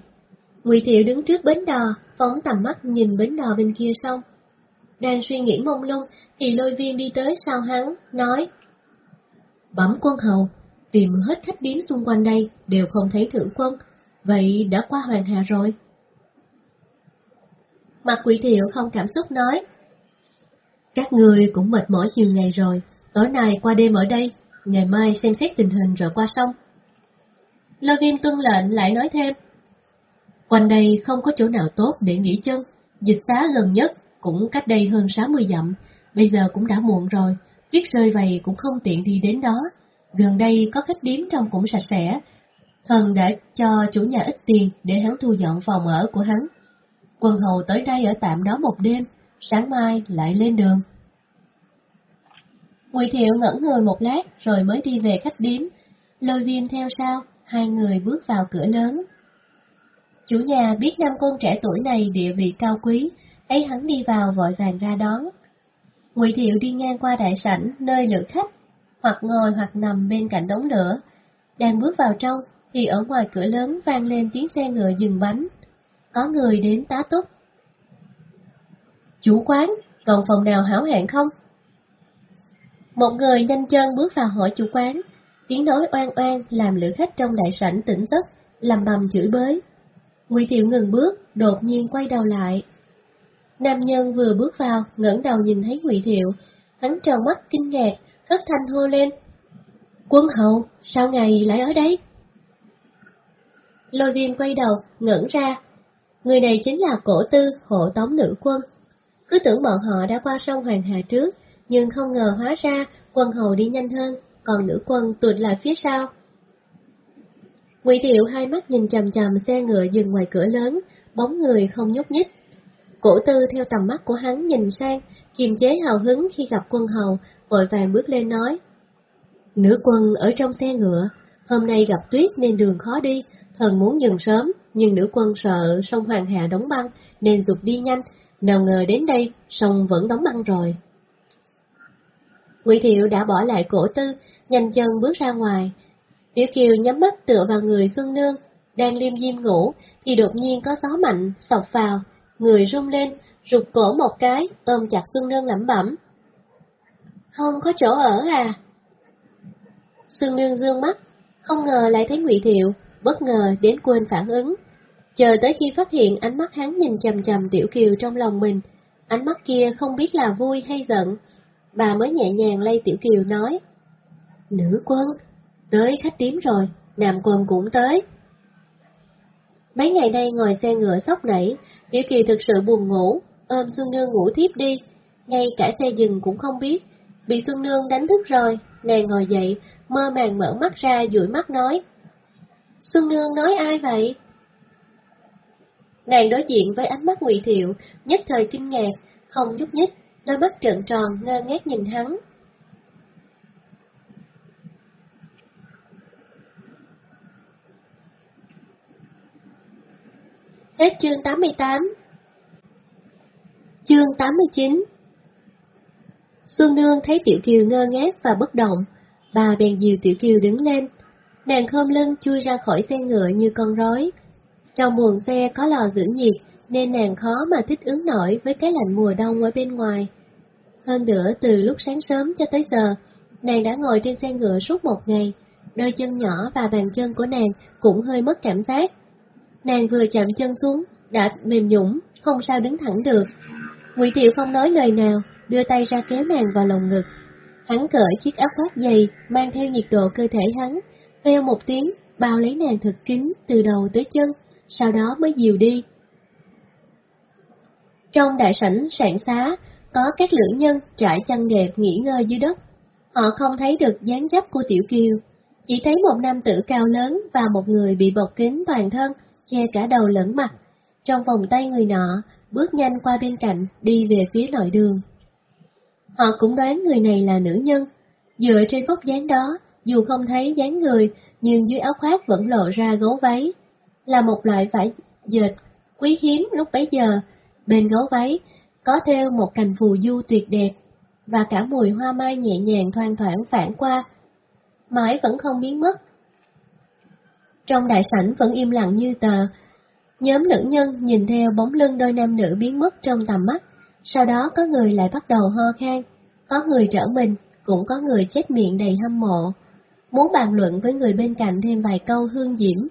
Ngụy Thiệu đứng trước bến đò, phóng tầm mắt nhìn bến đò bên kia sông. Đang suy nghĩ mông lung, thì lôi viên đi tới sau hắn, nói Bẩm quân hầu, tìm hết khách điếm xung quanh đây, đều không thấy thượng quân, vậy đã qua Hoàng Hà rồi. Mặt quỷ thiệu không cảm xúc nói Các người cũng mệt mỏi nhiều ngày rồi, tối nay qua đêm ở đây, ngày mai xem xét tình hình rồi qua sông. Lôi viêm tuân lệnh lại nói thêm Quanh đây không có chỗ nào tốt để nghỉ chân, dịch xá gần nhất cũng cách đây hơn 60 dặm, bây giờ cũng đã muộn rồi, tuyết rơi vầy cũng không tiện đi đến đó. Gần đây có khách điếm trong cũng sạch sẽ, thần đã cho chủ nhà ít tiền để hắn thu dọn phòng ở của hắn. Quân hầu tới đây ở tạm đó một đêm, sáng mai lại lên đường. Ngụy Thiệu ngẩn người một lát rồi mới đi về khách điếm, lôi viêm theo sau, hai người bước vào cửa lớn. Chủ nhà biết nam côn trẻ tuổi này địa vị cao quý, ấy hắn đi vào vội vàng ra đón. Ngụy Thiệu đi ngang qua đại sảnh nơi lựa khách, hoặc ngồi hoặc nằm bên cạnh đống lửa. Đang bước vào trong, thì ở ngoài cửa lớn vang lên tiếng xe ngựa dừng bánh. Có người đến tá túc. Chủ quán, còn phòng nào hảo hẹn không? Một người nhanh chân bước vào hỏi chủ quán, tiếng nói oan oan làm lữ khách trong đại sảnh tỉnh giấc, làm bầm chửi bới. Ngụy Thiệu ngừng bước, đột nhiên quay đầu lại. Nam nhân vừa bước vào, ngẩng đầu nhìn thấy Ngụy Thiệu, hắn tròn mắt kinh ngạc, thất thanh hô lên. Quân hậu, sao ngài lại ở đây? Lôi viêm quay đầu, ngẩn ra. Người này chính là cổ tư, hộ tống nữ quân. Cứ tưởng bọn họ đã qua sông Hoàng Hà trước, nhưng không ngờ hóa ra quân hầu đi nhanh hơn, còn nữ quân tụt lại phía sau. Ngụy Thiệu hai mắt nhìn chầm chầm xe ngựa dừng ngoài cửa lớn, bóng người không nhúc nhích. Cổ tư theo tầm mắt của hắn nhìn sang, kiềm chế hào hứng khi gặp quân hầu, vội vàng bước lên nói. Nữ quân ở trong xe ngựa, hôm nay gặp tuyết nên đường khó đi, thần muốn dừng sớm, nhưng nữ quân sợ sông Hoàng Hà đóng băng nên dục đi nhanh, nào ngờ đến đây sông vẫn đóng băng rồi. Ngụy Thiệu đã bỏ lại cổ tư, nhanh chân bước ra ngoài. Tiểu Kiều nhắm mắt tựa vào người Xuân Nương, đang liêm diêm ngủ, thì đột nhiên có gió mạnh sọc vào, người rung lên, rụt cổ một cái, ôm chặt Xuân Nương lẩm bẩm. Không có chỗ ở à? Xuân Nương dương mắt, không ngờ lại thấy Ngụy Thiệu, bất ngờ đến quên phản ứng. Chờ tới khi phát hiện ánh mắt hắn nhìn chầm chầm Tiểu Kiều trong lòng mình, ánh mắt kia không biết là vui hay giận, bà mới nhẹ nhàng lay Tiểu Kiều nói. Nữ quân, tới khách điếm rồi, Nam quân cũng tới. Mấy ngày nay ngồi xe ngựa sóc nảy, Tiểu kỳ thực sự buồn ngủ, ôm Xuân Nương ngủ thiếp đi, ngay cả xe dừng cũng không biết. Bị Xuân Nương đánh thức rồi, nàng ngồi dậy, mơ màng mở mắt ra dụi mắt nói. Xuân Nương nói ai vậy? Nàng đối diện với ánh mắt ngụy thiệu, nhất thời kinh ngạc, không nhúc nhích, đôi mắt trợn tròn ngơ ngác nhìn hắn. Hết chương 88 Chương 89 Xuân Nương thấy Tiểu Kiều ngơ ngác và bất động, bà bèn dìu Tiểu Kiều đứng lên. Nàng khom lưng chui ra khỏi xe ngựa như con rối. Trong buồng xe có lò giữ nhiệt, nên nàng khó mà thích ứng nổi với cái lạnh mùa đông ở bên ngoài. Hơn nữa, từ lúc sáng sớm cho tới giờ, nàng đã ngồi trên xe ngựa suốt một ngày, đôi chân nhỏ và bàn chân của nàng cũng hơi mất cảm giác. Nàng vừa chạm chân xuống, đã mềm nhũng, không sao đứng thẳng được. Ngụy Thiệu không nói lời nào, đưa tay ra kéo nàng vào lồng ngực. Hắn cởi chiếc áo khoác dày, mang theo nhiệt độ cơ thể hắn, veo một tiếng, bao lấy nàng thật kín từ đầu tới chân, sau đó mới dìu đi. Trong đại sảnh sạn xá, có các lữ nhân trải chăn đẹp nghỉ ngơi dưới đất. Họ không thấy được dáng dấp của Tiểu Kiều, chỉ thấy một nam tử cao lớn và một người bị bọc kín toàn thân, che cả đầu lẫn mặt. Trong vòng tay người nọ, bước nhanh qua bên cạnh, đi về phía nội đường. Họ cũng đoán người này là nữ nhân. Dựa trên vóc dáng đó, dù không thấy dáng người, nhưng dưới áo khoác vẫn lộ ra gấu váy. Là một loại vải dệt quý hiếm lúc bấy giờ. Bên gấu váy có theo một cành phù du tuyệt đẹp, và cả mùi hoa mai nhẹ nhàng thoang thoảng phản qua, mãi vẫn không biến mất. Trong đại sảnh vẫn im lặng như tờ, nhóm nữ nhân nhìn theo bóng lưng đôi nam nữ biến mất trong tầm mắt, sau đó có người lại bắt đầu ho khan, có người trở mình, cũng có người chết miệng đầy hâm mộ. Muốn bàn luận với người bên cạnh thêm vài câu hương diễm,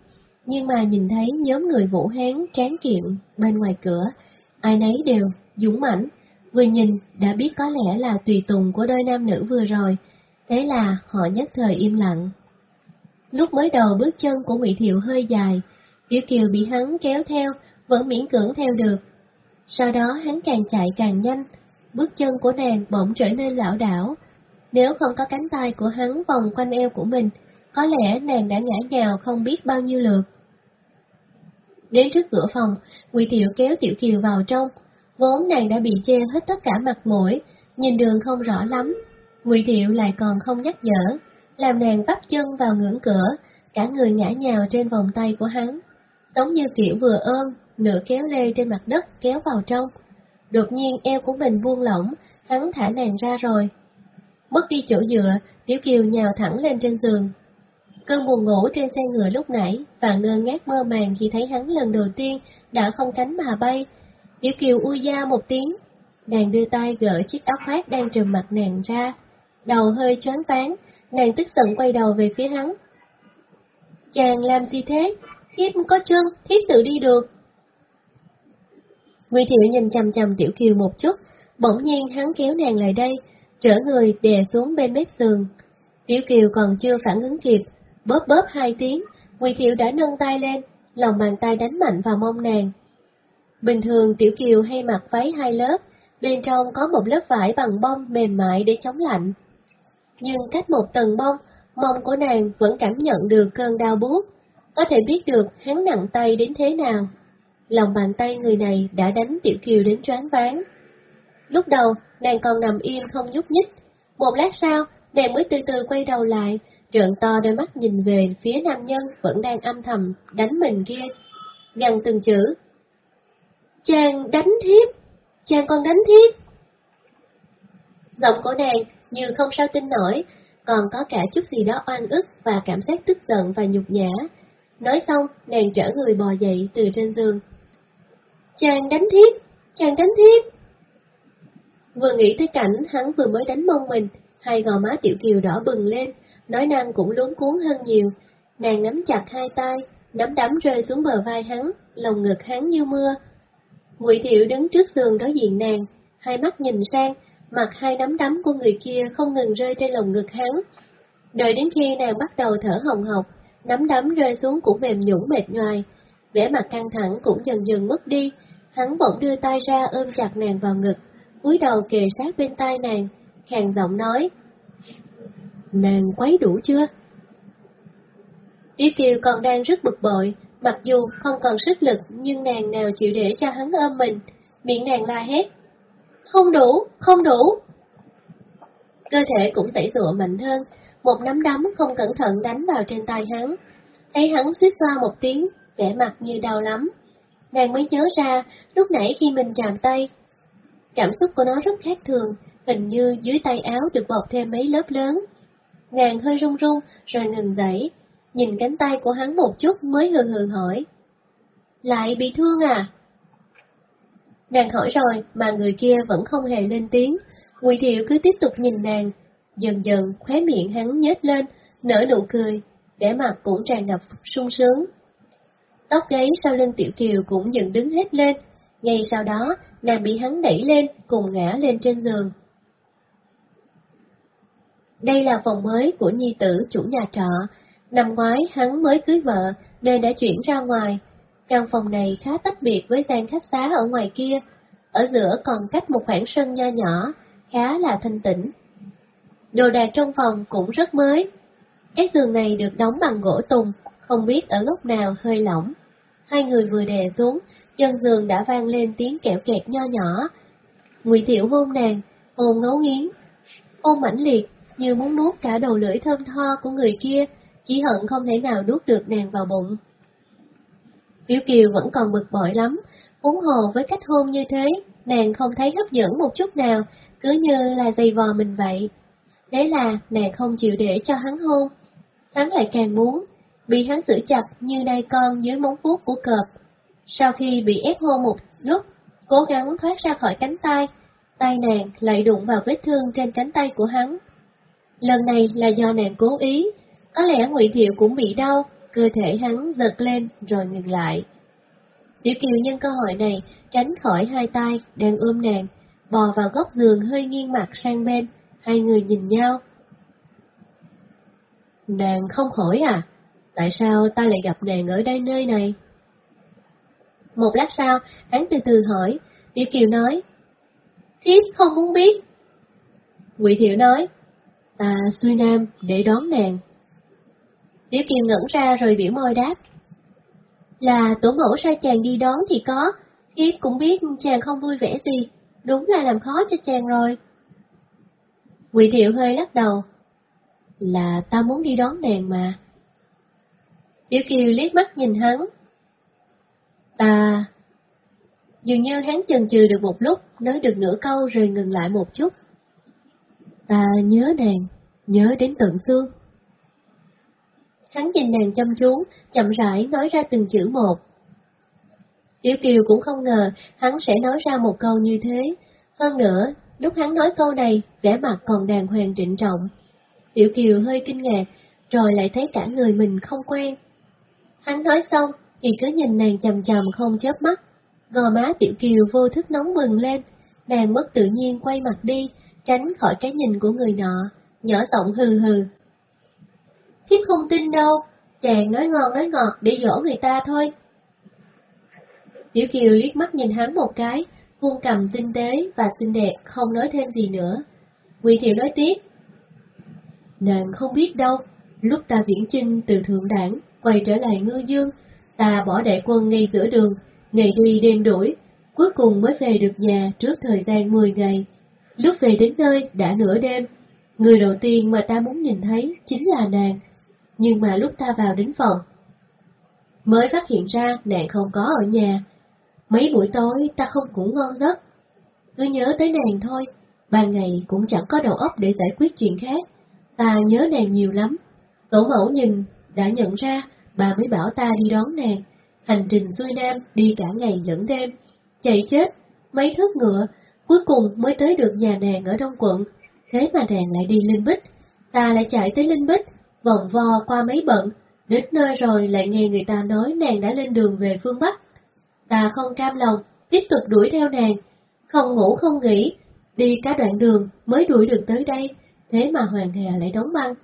nhưng mà nhìn thấy nhóm người Vũ Hán tráng kiệm bên ngoài cửa, ai nấy đều dũng mãnh, vừa nhìn đã biết có lẽ là tùy tùng của đôi nam nữ vừa rồi, thế là họ nhất thời im lặng. Lúc mới đầu bước chân của Ngụy Thiệu hơi dài, Tiểu Kiều bị hắn kéo theo, vẫn miễn cưỡng theo được. Sau đó hắn càng chạy càng nhanh, bước chân của nàng bỗng trở nên lão đảo. Nếu không có cánh tay của hắn vòng quanh eo của mình, có lẽ nàng đã ngã nhào không biết bao nhiêu lượt. Đến trước cửa phòng, Ngụy Thiệu kéo Tiểu Kiều vào trong, vốn nàng đã bị che hết tất cả mặt mũi, nhìn đường không rõ lắm. Ngụy Thiệu lại còn không nhắc nhở, làm nàng vấp chân vào ngưỡng cửa, cả người ngã nhào trên vòng tay của hắn, giống như kiểu vừa ôm, nửa kéo lê trên mặt đất kéo vào trong. Đột nhiên eo của mình buông lỏng, hắn thả nàng ra rồi. Mất đi chỗ dựa, Tiểu Kiều nhào thẳng lên trên giường. Cơn buồn ngủ trên xe ngựa lúc nãy và ngơ ngác mơ màng khi thấy hắn lần đầu tiên đã không cánh mà bay. Tiểu Kiều ui da một tiếng, nàng đưa tay gỡ chiếc áo khoác đang trùm mặt nàng ra. Đầu hơi choáng váng, nàng tức giận quay đầu về phía hắn. Chàng làm gì thế? Thiếp có chân, thiếp tự đi được. Nguy Thiệu nhìn chầm chầm Tiểu Kiều một chút, bỗng nhiên hắn kéo nàng lại đây, trở người đè xuống bên mép giường. Tiểu Kiều còn chưa phản ứng kịp, bóp bóp hai tiếng, Nguy Thiệu đã nâng tay lên, lòng bàn tay đánh mạnh vào mông nàng. Bình thường Tiểu Kiều hay mặc váy hai lớp, bên trong có một lớp vải bằng bông mềm mại để chống lạnh. Nhưng cách một tầng bông, mông của nàng vẫn cảm nhận được cơn đau buốt, có thể biết được hắn nặng tay đến thế nào. Lòng bàn tay người này đã đánh Tiểu Kiều đến choáng váng. Lúc đầu, nàng còn nằm im không nhúc nhích. Một lát sau, nàng mới từ từ quay đầu lại, trợn to đôi mắt nhìn về phía nam nhân vẫn đang âm thầm đánh mình kia. Gần từng chữ. Chàng đánh thiếp! Chàng còn đánh thiếp! Giọng của nàng như không sao tin nổi, còn có cả chút gì đó oan ức và cảm giác tức giận và nhục nhã. Nói xong, nàng trở người bò dậy từ trên giường. Chàng đánh thiếp! Chàng đánh thiếp! Vừa nghĩ tới cảnh hắn vừa mới đánh mông mình, hai gò má tiểu kiều đỏ bừng lên, nói năng cũng luống cuốn hơn nhiều. Nàng nắm chặt hai tay, nắm đấm rơi xuống bờ vai hắn, lòng ngực hắn như mưa. Ngụy Thiệu đứng trước giường đối diện nàng, hai mắt nhìn sang, mặt hai nắm đấm của người kia không ngừng rơi trên lồng ngực hắn. Đợi đến khi nàng bắt đầu thở hồng hộc, nắm đấm rơi xuống cũng mềm nhũn mệt nhoài, vẻ mặt căng thẳng cũng dần dần mất đi, hắn bỗng đưa tay ra ôm chặt nàng vào ngực, cúi đầu kề sát bên tai nàng, khàn giọng nói. Nàng quấy đủ chưa? Tiểu Kiều còn đang rất bực bội, mặc dù không còn sức lực nhưng nàng nào chịu để cho hắn ôm mình, miệng nàng la hét. Không đủ, không đủ. Cơ thể cũng xảy rụa mạnh hơn, một nắm đấm không cẩn thận đánh vào trên tay hắn. Thấy hắn suýt xoa một tiếng, vẻ mặt như đau lắm. Nàng mới nhớ ra, lúc nãy khi mình chạm tay, cảm xúc của nó rất khác thường, hình như dưới tay áo được bọc thêm mấy lớp lớn. Nàng hơi run run, rồi ngừng dậy, nhìn cánh tay của hắn một chút mới hừ hừ hỏi. Lại bị thương à? Nàng hỏi rồi mà người kia vẫn không hề lên tiếng, Ngụy Thiệu cứ tiếp tục nhìn nàng, dần dần khóe miệng hắn nhếch lên, nở nụ cười, vẻ mặt cũng tràn ngập sung sướng. Tóc gáy sau lưng Tiểu Kiều cũng dựng đứng hết lên, ngay sau đó nàng bị hắn đẩy lên cùng ngã lên trên giường. Đây là phòng mới của nhi tử chủ nhà trọ, năm ngoái hắn mới cưới vợ nên đã chuyển ra ngoài. Căn phòng này khá tách biệt với gian khách xá ở ngoài kia, ở giữa còn cách một khoảng sân nho nhỏ, khá là thanh tĩnh. Đồ đạc trong phòng cũng rất mới. Cái giường này được đóng bằng gỗ tùng, không biết ở lúc nào hơi lỏng. Hai người vừa đè xuống, chân giường đã vang lên tiếng kẹo kẹt nho nhỏ. Ngụy Thiệu hôn nàng, hôn ngấu nghiến, hôn mãnh liệt, như muốn nuốt cả đầu lưỡi thơm tho của người kia, chỉ hận không thể nào nuốt được nàng vào bụng. Tiểu Kiều vẫn còn bực bội lắm, huống hồ với cách hôn như thế, nàng không thấy hấp dẫn một chút nào, cứ như là giày vò mình vậy. Thế là nàng không chịu để cho hắn hôn. Hắn lại càng muốn, bị hắn giữ chặt như đai con dưới móng vuốt của cọp. Sau khi bị ép hôn một lúc, cố gắng thoát ra khỏi cánh tay, tay nàng lại đụng vào vết thương trên cánh tay của hắn. Lần này là do nàng cố ý, có lẽ Ngụy Thiệu cũng bị đau, cơ thể hắn giật lên rồi ngừng lại. Tiểu Kiều nhân cơ hội này tránh khỏi hai tay đang ôm nàng, bò vào góc giường hơi nghiêng mặt sang bên, hai người nhìn nhau. Nàng không hỏi à? Tại sao ta lại gặp nàng ở đây nơi này? Một lát sau, hắn từ từ hỏi, Tiểu Kiều nói, Thiếp không muốn biết. Ngụy Thiệu nói, ta xuôi nam để đón nàng. Tiểu Kiều ngẩn ra rồi biểu môi đáp. Là tổ mẫu sai chàng đi đón thì có, Yếp cũng biết chàng không vui vẻ gì, đúng là làm khó cho chàng rồi. Quỳ Thiệu hơi lắc đầu. Là ta muốn đi đón nàng mà. Tiểu Kiều liếc mắt nhìn hắn. Ta... Dường như hắn chần chừ được một lúc, nói được nửa câu rồi ngừng lại một chút. Ta nhớ nàng, nhớ đến tận xương. Hắn nhìn nàng chăm chú, chậm rãi nói ra từng chữ một. Tiểu Kiều cũng không ngờ hắn sẽ nói ra một câu như thế. Hơn nữa, lúc hắn nói câu này, vẻ mặt còn đàng hoàng trịnh trọng. Tiểu Kiều hơi kinh ngạc, rồi lại thấy cả người mình không quen. Hắn nói xong, thì cứ nhìn nàng chầm chầm không chớp mắt. Gò má Tiểu Kiều vô thức nóng bừng lên, nàng mất tự nhiên quay mặt đi, tránh khỏi cái nhìn của người nọ, nhỏ giọng hừ hừ. Thiếp không tin đâu, chàng nói ngon nói ngọt để dỗ người ta thôi. Tiểu Kiều liếc mắt nhìn hắn một cái, vuông cầm tinh tế và xinh đẹp không nói thêm gì nữa. Quỳ Thiệu nói tiếp. Nàng không biết đâu, lúc ta viễn chinh từ thượng đảng, quay trở lại ngư dương, ta bỏ đại quân ngay giữa đường, ngày đi đêm đuổi, cuối cùng mới về được nhà trước thời gian 10 ngày. Lúc về đến nơi đã nửa đêm, người đầu tiên mà ta muốn nhìn thấy chính là nàng, nhưng mà lúc ta vào đến phòng, mới phát hiện ra nàng không có ở nhà. Mấy buổi tối ta không ngủ ngon giấc, cứ nhớ tới nàng thôi, ban ngày cũng chẳng có đầu óc để giải quyết chuyện khác, ta nhớ nàng nhiều lắm. Tổ mẫu nhìn, đã nhận ra, bà mới bảo ta đi đón nàng, hành trình xuôi nam đi cả ngày lẫn đêm, chạy chết, mấy thước ngựa, cuối cùng mới tới được nhà nàng ở Đông Quận, thế mà nàng lại đi Linh Bích, ta lại chạy tới Linh Bích, vòng vo qua mấy bận, đến nơi rồi lại nghe người ta nói nàng đã lên đường về phương Bắc. Ta không cam lòng, tiếp tục đuổi theo nàng, không ngủ không nghỉ, đi cả đoạn đường mới đuổi được tới đây, thế mà Hoàng Hà lại đóng băng.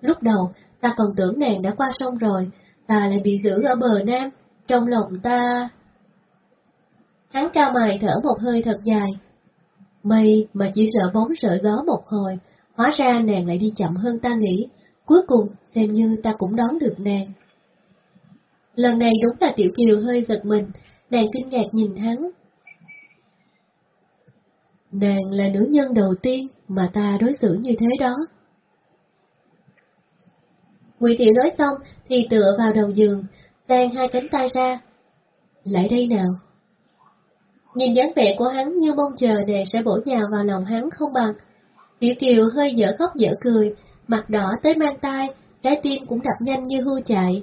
Lúc đầu, ta còn tưởng nàng đã qua sông rồi, ta lại bị giữ ở bờ Nam, trong lòng ta... Hắn cao mày thở một hơi thật dài. Mây mà chỉ sợ bóng sợ gió một hồi, hóa ra nàng lại đi chậm hơn ta nghĩ, cuối cùng xem như ta cũng đón được nàng. Lần này đúng là Tiểu Kiều hơi giật mình, nàng kinh ngạc nhìn hắn. Nàng là nữ nhân đầu tiên mà ta đối xử như thế đó. Ngụy Thiệu nói xong thì tựa vào đầu giường, dang hai cánh tay ra. Lại đây nào. Nhìn dáng vẻ của hắn như mong chờ nàng sẽ bổ nhào vào lòng hắn không bằng. Tiểu Kiều hơi dở khóc dở cười, mặt đỏ tới mang tai, trái tim cũng đập nhanh như hưu chạy.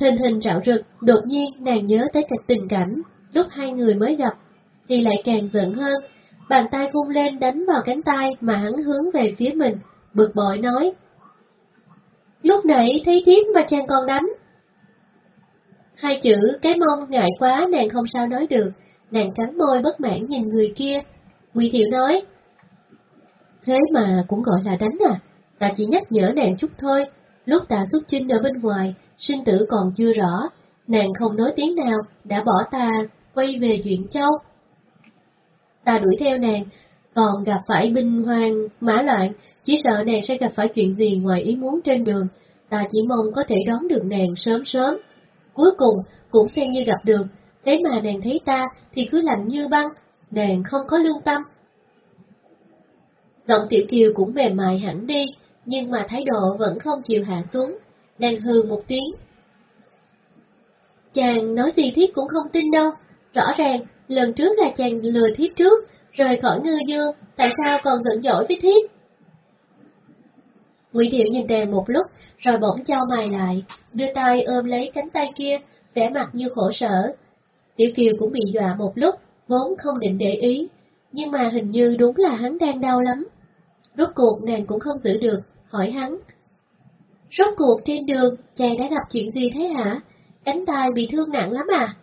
Hình hình rạo rực, đột nhiên nàng nhớ tới cách tình cảnh, lúc hai người mới gặp, thì lại càng giận hơn. Bàn tay vung lên đánh vào cánh tay mà hắn hướng về phía mình, bực bội nói. Lúc nãy thấy thiếp mà chàng còn đánh. Hai chữ cái mông ngại quá nàng không sao nói được, nàng cắn môi bất mãn nhìn người kia. Quỳ Thiệu nói, Thế mà cũng gọi là đánh à, ta chỉ nhắc nhở nàng chút thôi, lúc ta xuất chinh ở bên ngoài, sinh tử còn chưa rõ, nàng không nói tiếng nào, đã bỏ ta, quay về Duyện Châu. Ta đuổi theo nàng, còn gặp phải binh hoang, mã loạn, chỉ sợ nàng sẽ gặp phải chuyện gì ngoài ý muốn trên đường, ta chỉ mong có thể đón được nàng sớm sớm. Cuối cùng, cũng xem như gặp được, thế mà nàng thấy ta thì cứ lạnh như băng, nàng không có lương tâm. Giọng tiểu kiều cũng mềm mại hẳn đi, nhưng mà thái độ vẫn không chịu hạ xuống, đang hừ một tiếng. Chàng nói gì thiết cũng không tin đâu, Rõ ràng, lần trước là chàng lừa thiết trước, rời khỏi ngư dương, tại sao còn giận dỗi với thiết Ngụy Thiệu nhìn đèn một lúc, rồi bỗng trao mày lại, đưa tay ôm lấy cánh tay kia, vẻ mặt như khổ sở. Tiểu Kiều cũng bị dọa một lúc, vốn không định để ý, nhưng mà hình như đúng là hắn đang đau lắm. Rốt cuộc nàng cũng không giữ được, hỏi hắn. Rốt cuộc trên đường, chàng đã gặp chuyện gì thế hả? Cánh tay bị thương nặng lắm à?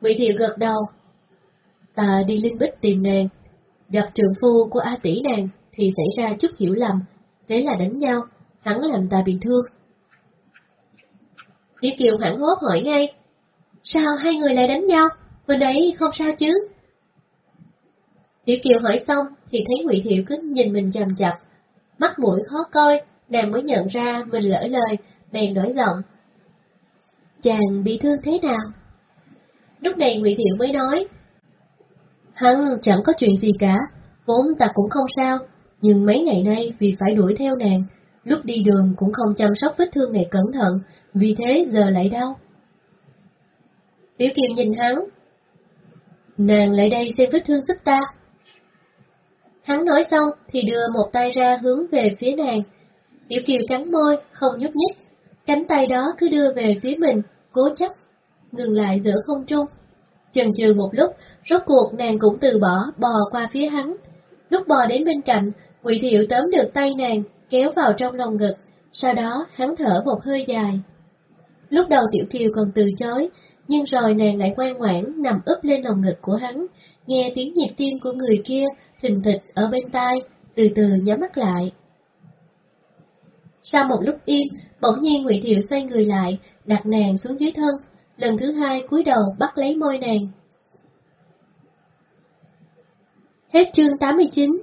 Mỹ Thiệu gật đầu. Ta đi Linh Bích tìm nàng, gặp trưởng phu của A tỷ nàng thì xảy ra chút hiểu lầm, thế là đánh nhau, hắn làm ta bị thương. Tiểu Kiều hoảng hốt hỏi ngay, sao hai người lại đánh nhau, vừa nãy không sao chứ? Tiểu Kiều hỏi xong thì thấy Ngụy Thiệu cứ nhìn mình chằm chặp, mắt mũi khó coi, nàng mới nhận ra mình lỡ lời, bèn đổi giọng. Chàng bị thương thế nào? Lúc này Ngụy Thiệu mới nói, hắn chẳng có chuyện gì cả, vốn ta cũng không sao, nhưng mấy ngày nay vì phải đuổi theo nàng, lúc đi đường cũng không chăm sóc vết thương này cẩn thận, vì thế giờ lại đau. Tiểu Kiều nhìn hắn. Nàng lại đây xem vết thương giúp ta. Hắn nói xong thì đưa một tay ra hướng về phía nàng. Tiểu Kiều cắn môi, không nhúc nhích. Cánh tay đó cứ đưa về phía mình, cố chấp, ngừng lại giữa không trung. Chần chừ một lúc, rốt cuộc nàng cũng từ bỏ, bò qua phía hắn. Lúc bò đến bên cạnh, Ngụy Thiệu tóm được tay nàng, kéo vào trong lòng ngực, sau đó hắn thở một hơi dài. Lúc đầu Tiểu Kiều còn từ chối, nhưng rồi nàng lại ngoan ngoãn nằm úp lên lòng ngực của hắn, nghe tiếng nhịp tim của người kia thình thịch ở bên tai, từ từ nhắm mắt lại. Sau một lúc im, bỗng nhiên Ngụy Thiệu xoay người lại, đặt nàng xuống dưới thân, lần thứ hai cúi đầu bắt lấy môi nàng. Hết chương 89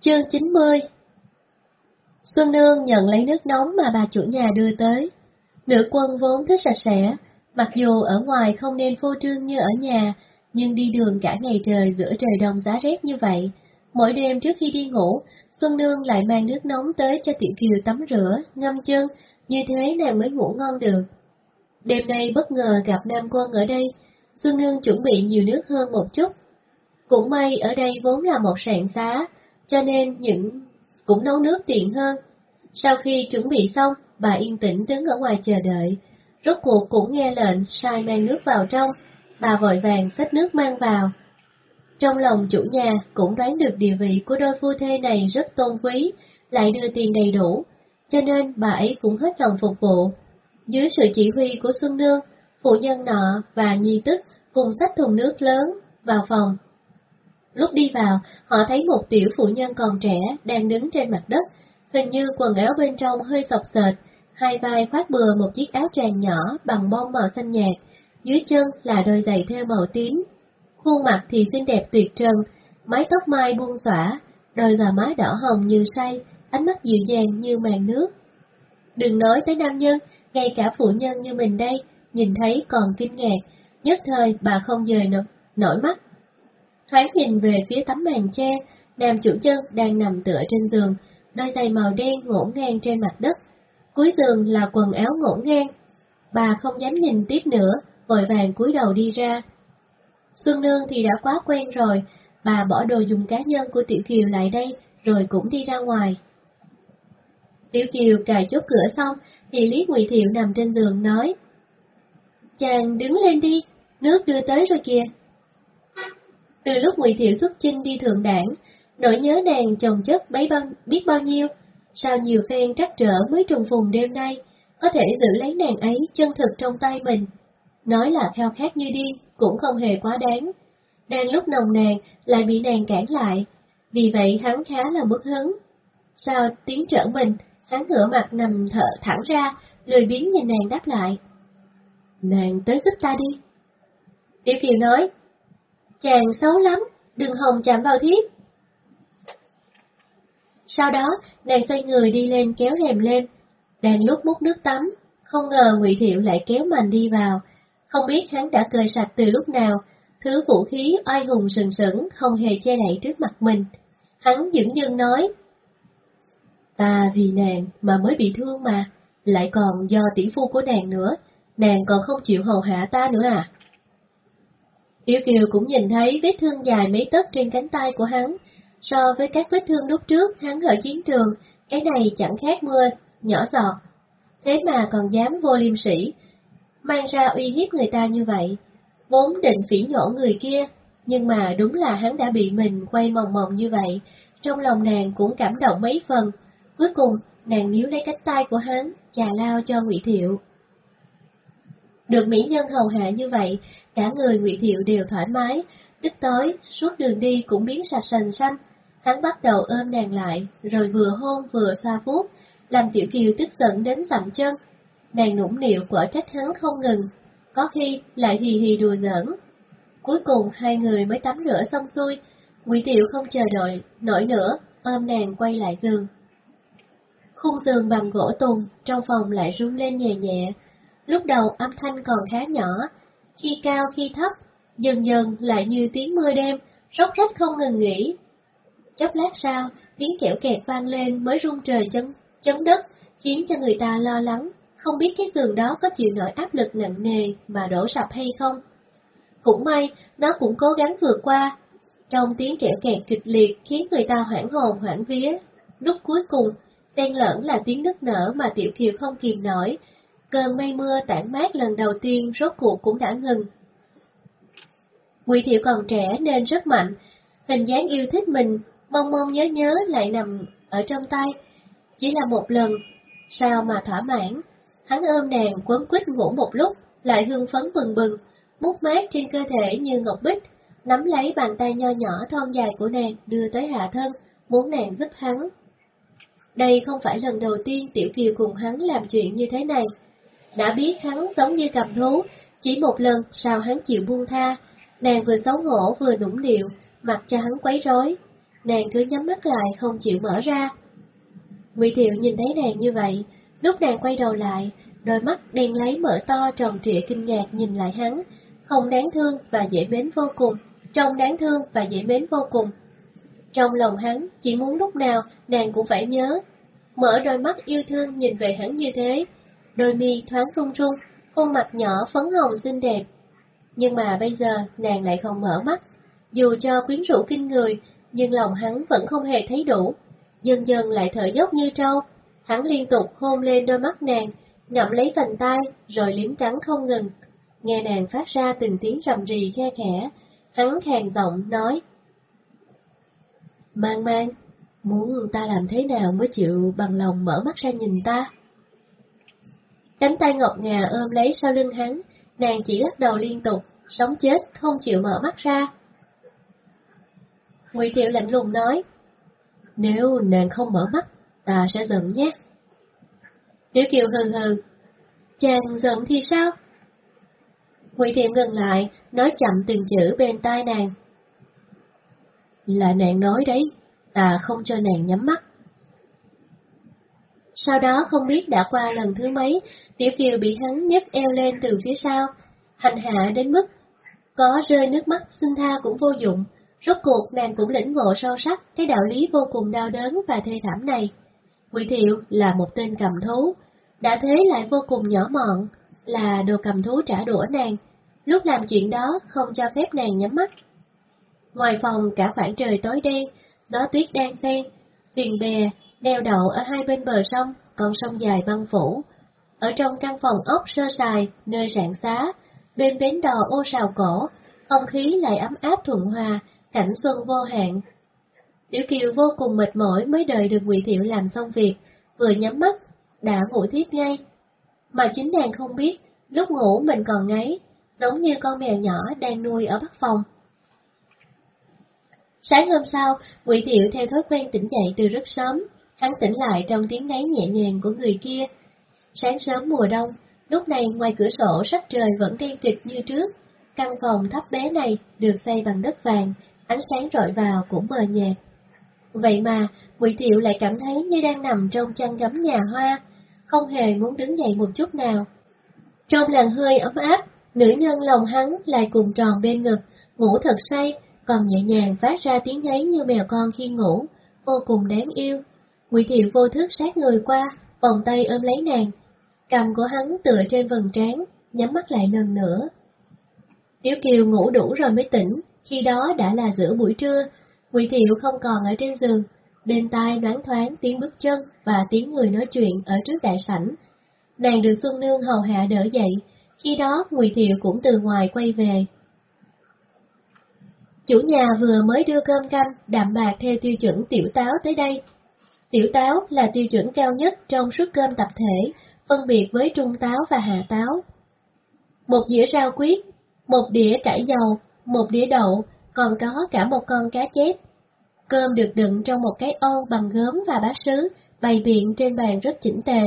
Chương 90 Xuân Nương nhận lấy nước nóng mà bà chủ nhà đưa tới. Nữ quân vốn thích sạch sẽ, mặc dù ở ngoài không nên phô trương như ở nhà, nhưng đi đường cả ngày trời giữa trời đông giá rét như vậy. Mỗi đêm trước khi đi ngủ, Xuân Nương lại mang nước nóng tới cho Tiểu Kiều tắm rửa, ngâm chân, như thế nàng mới ngủ ngon được. Đêm nay bất ngờ gặp Nam Quân ở đây, Xuân Nương chuẩn bị nhiều nước hơn một chút. Cũng may ở đây vốn là một sạn xá, cho nên những cũng nấu nước tiện hơn. Sau khi chuẩn bị xong, bà yên tĩnh đứng ở ngoài chờ đợi. Rốt cuộc cũng nghe lệnh sai mang nước vào trong, bà vội vàng xách nước mang vào. Trong lòng chủ nhà cũng đoán được địa vị của đôi phu thê này rất tôn quý, lại đưa tiền đầy đủ, cho nên bà ấy cũng hết lòng phục vụ. Dưới sự chỉ huy của Xuân Nương, phụ nhân nọ và nhi tức cùng xách thùng nước lớn vào phòng. Lúc đi vào, họ thấy một tiểu phụ nhân còn trẻ đang đứng trên mặt đất, hình như quần áo bên trong hơi sọc sệt, hai vai khoác bừa một chiếc áo choàng nhỏ bằng bông màu xanh nhạt, dưới chân là đôi giày theo màu tím. Khuôn mặt thì xinh đẹp tuyệt trần, mái tóc mai buông xõa, đôi gò má đỏ hồng như say, ánh mắt dịu dàng như màn nước. Đừng nói tới nam nhân, ngay cả phụ nhân như mình đây, nhìn thấy còn kinh ngạc, nhất thời bà không dời nổi, nổi mắt. Thoáng nhìn về phía tấm màn che, nam chủ chân đang nằm tựa trên giường, đôi giày màu đen ngổn ngang trên mặt đất. Cuối giường là quần áo ngổn ngang. Bà không dám nhìn tiếp nữa, vội vàng cúi đầu đi ra. Xuân Nương thì đã quá quen rồi, bà bỏ đồ dùng cá nhân của Tiểu Kiều lại đây, rồi cũng đi ra ngoài. Tiểu Kiều cài chốt cửa xong, thì Lý Ngụy Thiệu nằm trên giường nói. Chàng đứng lên đi, nước đưa tới rồi kìa. Từ lúc Ngụy Thiệu xuất chinh đi thượng đảng, nỗi nhớ nàng chồng chất bấy bao, biết bao nhiêu, sao nhiều phen trắc trở mới trùng phùng đêm nay, có thể giữ lấy nàng ấy chân thực trong tay mình. Nói là khao khát như điên, cũng không hề quá đáng. Đang lúc nồng nàng, lại bị nàng cản lại, vì vậy hắn khá là bức hứng. Sao tiến trở mình, hắn ngửa mặt nằm thở thẳng ra, lười biếng nhìn nàng đáp lại. Nàng tới giúp ta đi. Tiểu Kiều nói, chàng xấu lắm, đừng hồng chạm vào thiếp. Sau đó, nàng xoay người đi lên kéo rèm lên, đang lúc múc nước tắm, không ngờ Ngụy Thiệu lại kéo mình đi vào, không biết hắn đã cười sạch từ lúc nào, thứ vũ khí oai hùng sừng sững không hề che đậy trước mặt mình. Hắn dững dưng nói, Ta vì nàng mà mới bị thương mà, lại còn do tỷ phu của nàng nữa, nàng còn không chịu hầu hạ ta nữa à? Tiểu Kiều cũng nhìn thấy vết thương dài mấy tấc trên cánh tay của hắn. So với các vết thương lúc trước hắn ở chiến trường, cái này chẳng khác mưa, nhỏ giọt. Thế mà còn dám vô liêm sĩ, mang ra uy hiếp người ta như vậy. Vốn định phỉ nhổ người kia, nhưng mà đúng là hắn đã bị mình quay mòng mòng như vậy. Trong lòng nàng cũng cảm động mấy phần. Cuối cùng, nàng níu lấy cánh tay của hắn, chà lao cho Ngụy Thiệu. Được mỹ nhân hầu hạ như vậy, cả người Ngụy Thiệu đều thoải mái, tức tới, suốt đường đi cũng biến sạch sành xanh. Hắn bắt đầu ôm nàng lại, rồi vừa hôn vừa xoa vuốt, làm Tiểu Kiều tức giận đến dậm chân. Nàng nũng nịu quả trách hắn không ngừng, có khi lại hì hì đùa giỡn. Cuối cùng hai người mới tắm rửa xong xuôi, Ngụy Tiểu không chờ đợi nổi nữa, ôm nàng quay lại giường. Khung giường bằng gỗ tùng trong phòng lại rung lên nhẹ nhẹ, Lúc đầu âm thanh còn khá nhỏ, khi cao khi thấp, dần dần lại như tiếng mưa đêm, róc rách không ngừng nghỉ. Chốc lát sau, tiếng kẹo kẹt vang lên mới rung trời chấn, chấn đất, khiến cho người ta lo lắng, không biết cái tường đó có chịu nổi áp lực nặng nề mà đổ sập hay không. Cũng may, nó cũng cố gắng vượt qua. Trong tiếng kẹo kẹt kịch liệt khiến người ta hoảng hồn hoảng vía. Lúc cuối cùng, xen lẫn là tiếng nức nở mà Tiểu Kiều không kìm nổi, Cơn mây mưa tản mát lần đầu tiên rốt cuộc cũng đã ngừng. Ngụy Thiệu còn trẻ nên rất mạnh, hình dáng yêu thích mình, mong mong nhớ nhớ lại nằm ở trong tay. Chỉ là một lần, sao mà thỏa mãn, hắn ôm nàng quấn quýt ngủ một lúc, lại hương phấn bừng bừng, mút mát trên cơ thể như ngọc bích, nắm lấy bàn tay nho nhỏ thon dài của nàng đưa tới hạ thân, muốn nàng giúp hắn. Đây không phải lần đầu tiên Tiểu Kiều cùng hắn làm chuyện như thế này, đã biết hắn giống như cầm thú, chỉ một lần sao hắn chịu buông tha, nàng vừa xấu hổ vừa nũng nịu, mặc cho hắn quấy rối, nàng cứ nhắm mắt lại không chịu mở ra. Ngụy Thiệu nhìn thấy nàng như vậy, lúc nàng quay đầu lại, đôi mắt đen lấy mở to tròn trịa kinh ngạc nhìn lại hắn, không đáng thương và dễ mến vô cùng, trông đáng thương và dễ mến vô cùng. Trong lòng hắn, chỉ muốn lúc nào nàng cũng phải nhớ, mở đôi mắt yêu thương nhìn về hắn như thế, đôi mi thoáng run run, khuôn mặt nhỏ phấn hồng xinh đẹp. Nhưng mà bây giờ nàng lại không mở mắt, dù cho quyến rũ kinh người, nhưng lòng hắn vẫn không hề thấy đủ. Dần dần lại thở dốc như trâu, hắn liên tục hôn lên đôi mắt nàng, ngậm lấy vành tay, rồi liếm cắn không ngừng. Nghe nàng phát ra từng tiếng rầm rì khe khẽ, hắn khàn giọng nói. Mang mang, muốn ta làm thế nào mới chịu bằng lòng mở mắt ra nhìn ta? Cánh tay ngọc ngà ôm lấy sau lưng hắn, nàng chỉ lắc đầu liên tục, sống chết, không chịu mở mắt ra. Ngụy Thiệu lạnh lùng nói, nếu nàng không mở mắt, ta sẽ giận nhé. Tiểu Kiều hừ hừ, chàng giận thì sao? Ngụy Thiệu ngừng lại, nói chậm từng chữ bên tai nàng. Là nàng nói đấy, ta không cho nàng nhắm mắt. Sau đó không biết đã qua lần thứ mấy, Tiểu Kiều bị hắn nhấc eo lên từ phía sau, hành hạ đến mức có rơi nước mắt xin tha cũng vô dụng. Rốt cuộc nàng cũng lĩnh ngộ sâu sắc cái đạo lý vô cùng đau đớn và thê thảm này. Ngụy Thiệu là một tên cầm thú, đã thế lại vô cùng nhỏ mọn, là đồ cầm thú trả đũa nàng, lúc làm chuyện đó không cho phép nàng nhắm mắt. Ngoài phòng cả khoảng trời tối đen, gió tuyết đang xen, thuyền bè neo đậu ở hai bên bờ sông, con sông dài băng phủ. Ở trong căn phòng ốc sơ sài, nơi rạng xá, bên bến đò ô sào cổ, không khí lại ấm áp thuận hòa, cảnh xuân vô hạn. Tiểu Kiều vô cùng mệt mỏi mới đợi được Ngụy Thiệu làm xong việc, vừa nhắm mắt, đã ngủ thiếp ngay. Mà chính nàng không biết, lúc ngủ mình còn ngáy, giống như con mèo nhỏ đang nuôi ở bắc phòng. Sáng hôm sau, Ngụy Thiệu theo thói quen tỉnh dậy từ rất sớm, Hắn tỉnh lại trong tiếng ngáy nhẹ nhàng của người kia. Sáng sớm mùa đông, lúc này ngoài cửa sổ sắc trời vẫn đen kịch như trước. Căn phòng thấp bé này được xây bằng đất vàng, ánh sáng rọi vào cũng mờ nhạt. Vậy mà, Ngụy Thiệu lại cảm thấy như đang nằm trong chăn gấm nhà hoa, không hề muốn đứng dậy một chút nào. Trong làn hơi ấm áp, nữ nhân lòng hắn lại cùng tròn bên ngực, ngủ thật say, còn nhẹ nhàng phát ra tiếng ngáy như mèo con khi ngủ, vô cùng đáng yêu. Ngụy Thiệu vô thức sát người qua, vòng tay ôm lấy nàng. Cầm của hắn tựa trên vầng trán, nhắm mắt lại lần nữa. Tiểu Kiều ngủ đủ rồi mới tỉnh, khi đó đã là giữa buổi trưa, Ngụy Thiệu không còn ở trên giường, bên tai đoán thoáng tiếng bước chân và tiếng người nói chuyện ở trước đại sảnh. Nàng được Xuân Nương hầu hạ đỡ dậy, khi đó Ngụy Thiệu cũng từ ngoài quay về. Chủ nhà vừa mới đưa cơm canh đạm bạc theo tiêu chuẩn tiểu táo tới đây. Tiểu táo là tiêu chuẩn cao nhất trong suất cơm tập thể, phân biệt với trung táo và hạ táo. Một dĩa rau quyết, một đĩa cải dầu, một đĩa đậu, còn có cả một con cá chép. Cơm được đựng trong một cái ô bằng gốm và bát sứ, bày biện trên bàn rất chỉnh tề.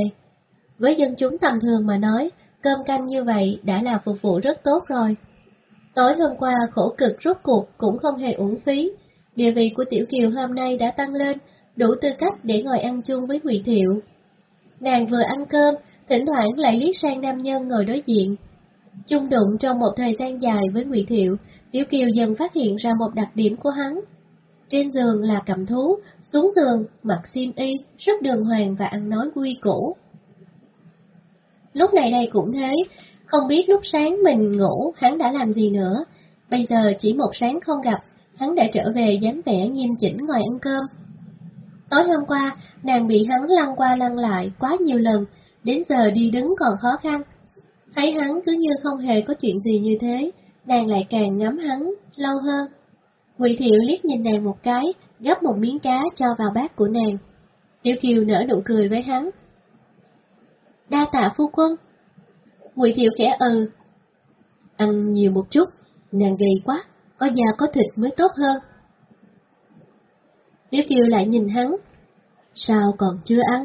Với dân chúng tầm thường mà nói, cơm canh như vậy đã là phục vụ rất tốt rồi. Tối hôm qua khổ cực rốt cuộc cũng không hề uổng phí, địa vị của Tiểu Kiều hôm nay đã tăng lên, đủ tư cách để ngồi ăn chung với Ngụy Thiệu. Nàng vừa ăn cơm, thỉnh thoảng lại liếc sang nam nhân ngồi đối diện. Chung đụng trong một thời gian dài với Ngụy Thiệu, Tiểu Kiều dần phát hiện ra một đặc điểm của hắn. Trên giường là cầm thú, xuống giường mặc xiêm y, rất đường hoàng và ăn nói quy củ. Lúc này đây cũng thế, không biết lúc sáng mình ngủ hắn đã làm gì nữa. Bây giờ chỉ một sáng không gặp, hắn đã trở về dáng vẻ nghiêm chỉnh ngồi ăn cơm. Tối hôm qua, nàng bị hắn lăn qua lăn lại quá nhiều lần, đến giờ đi đứng còn khó khăn. Thấy hắn cứ như không hề có chuyện gì như thế, nàng lại càng ngắm hắn lâu hơn. Ngụy Thiệu liếc nhìn nàng một cái, gấp một miếng cá cho vào bát của nàng. Tiểu Kiều nở nụ cười với hắn. Đa tạ phu quân. Ngụy Thiệu khẽ ừ. Ăn nhiều một chút, nàng gầy quá, có da có thịt mới tốt hơn. Tiểu Kiều lại nhìn hắn. Sao còn chưa ăn?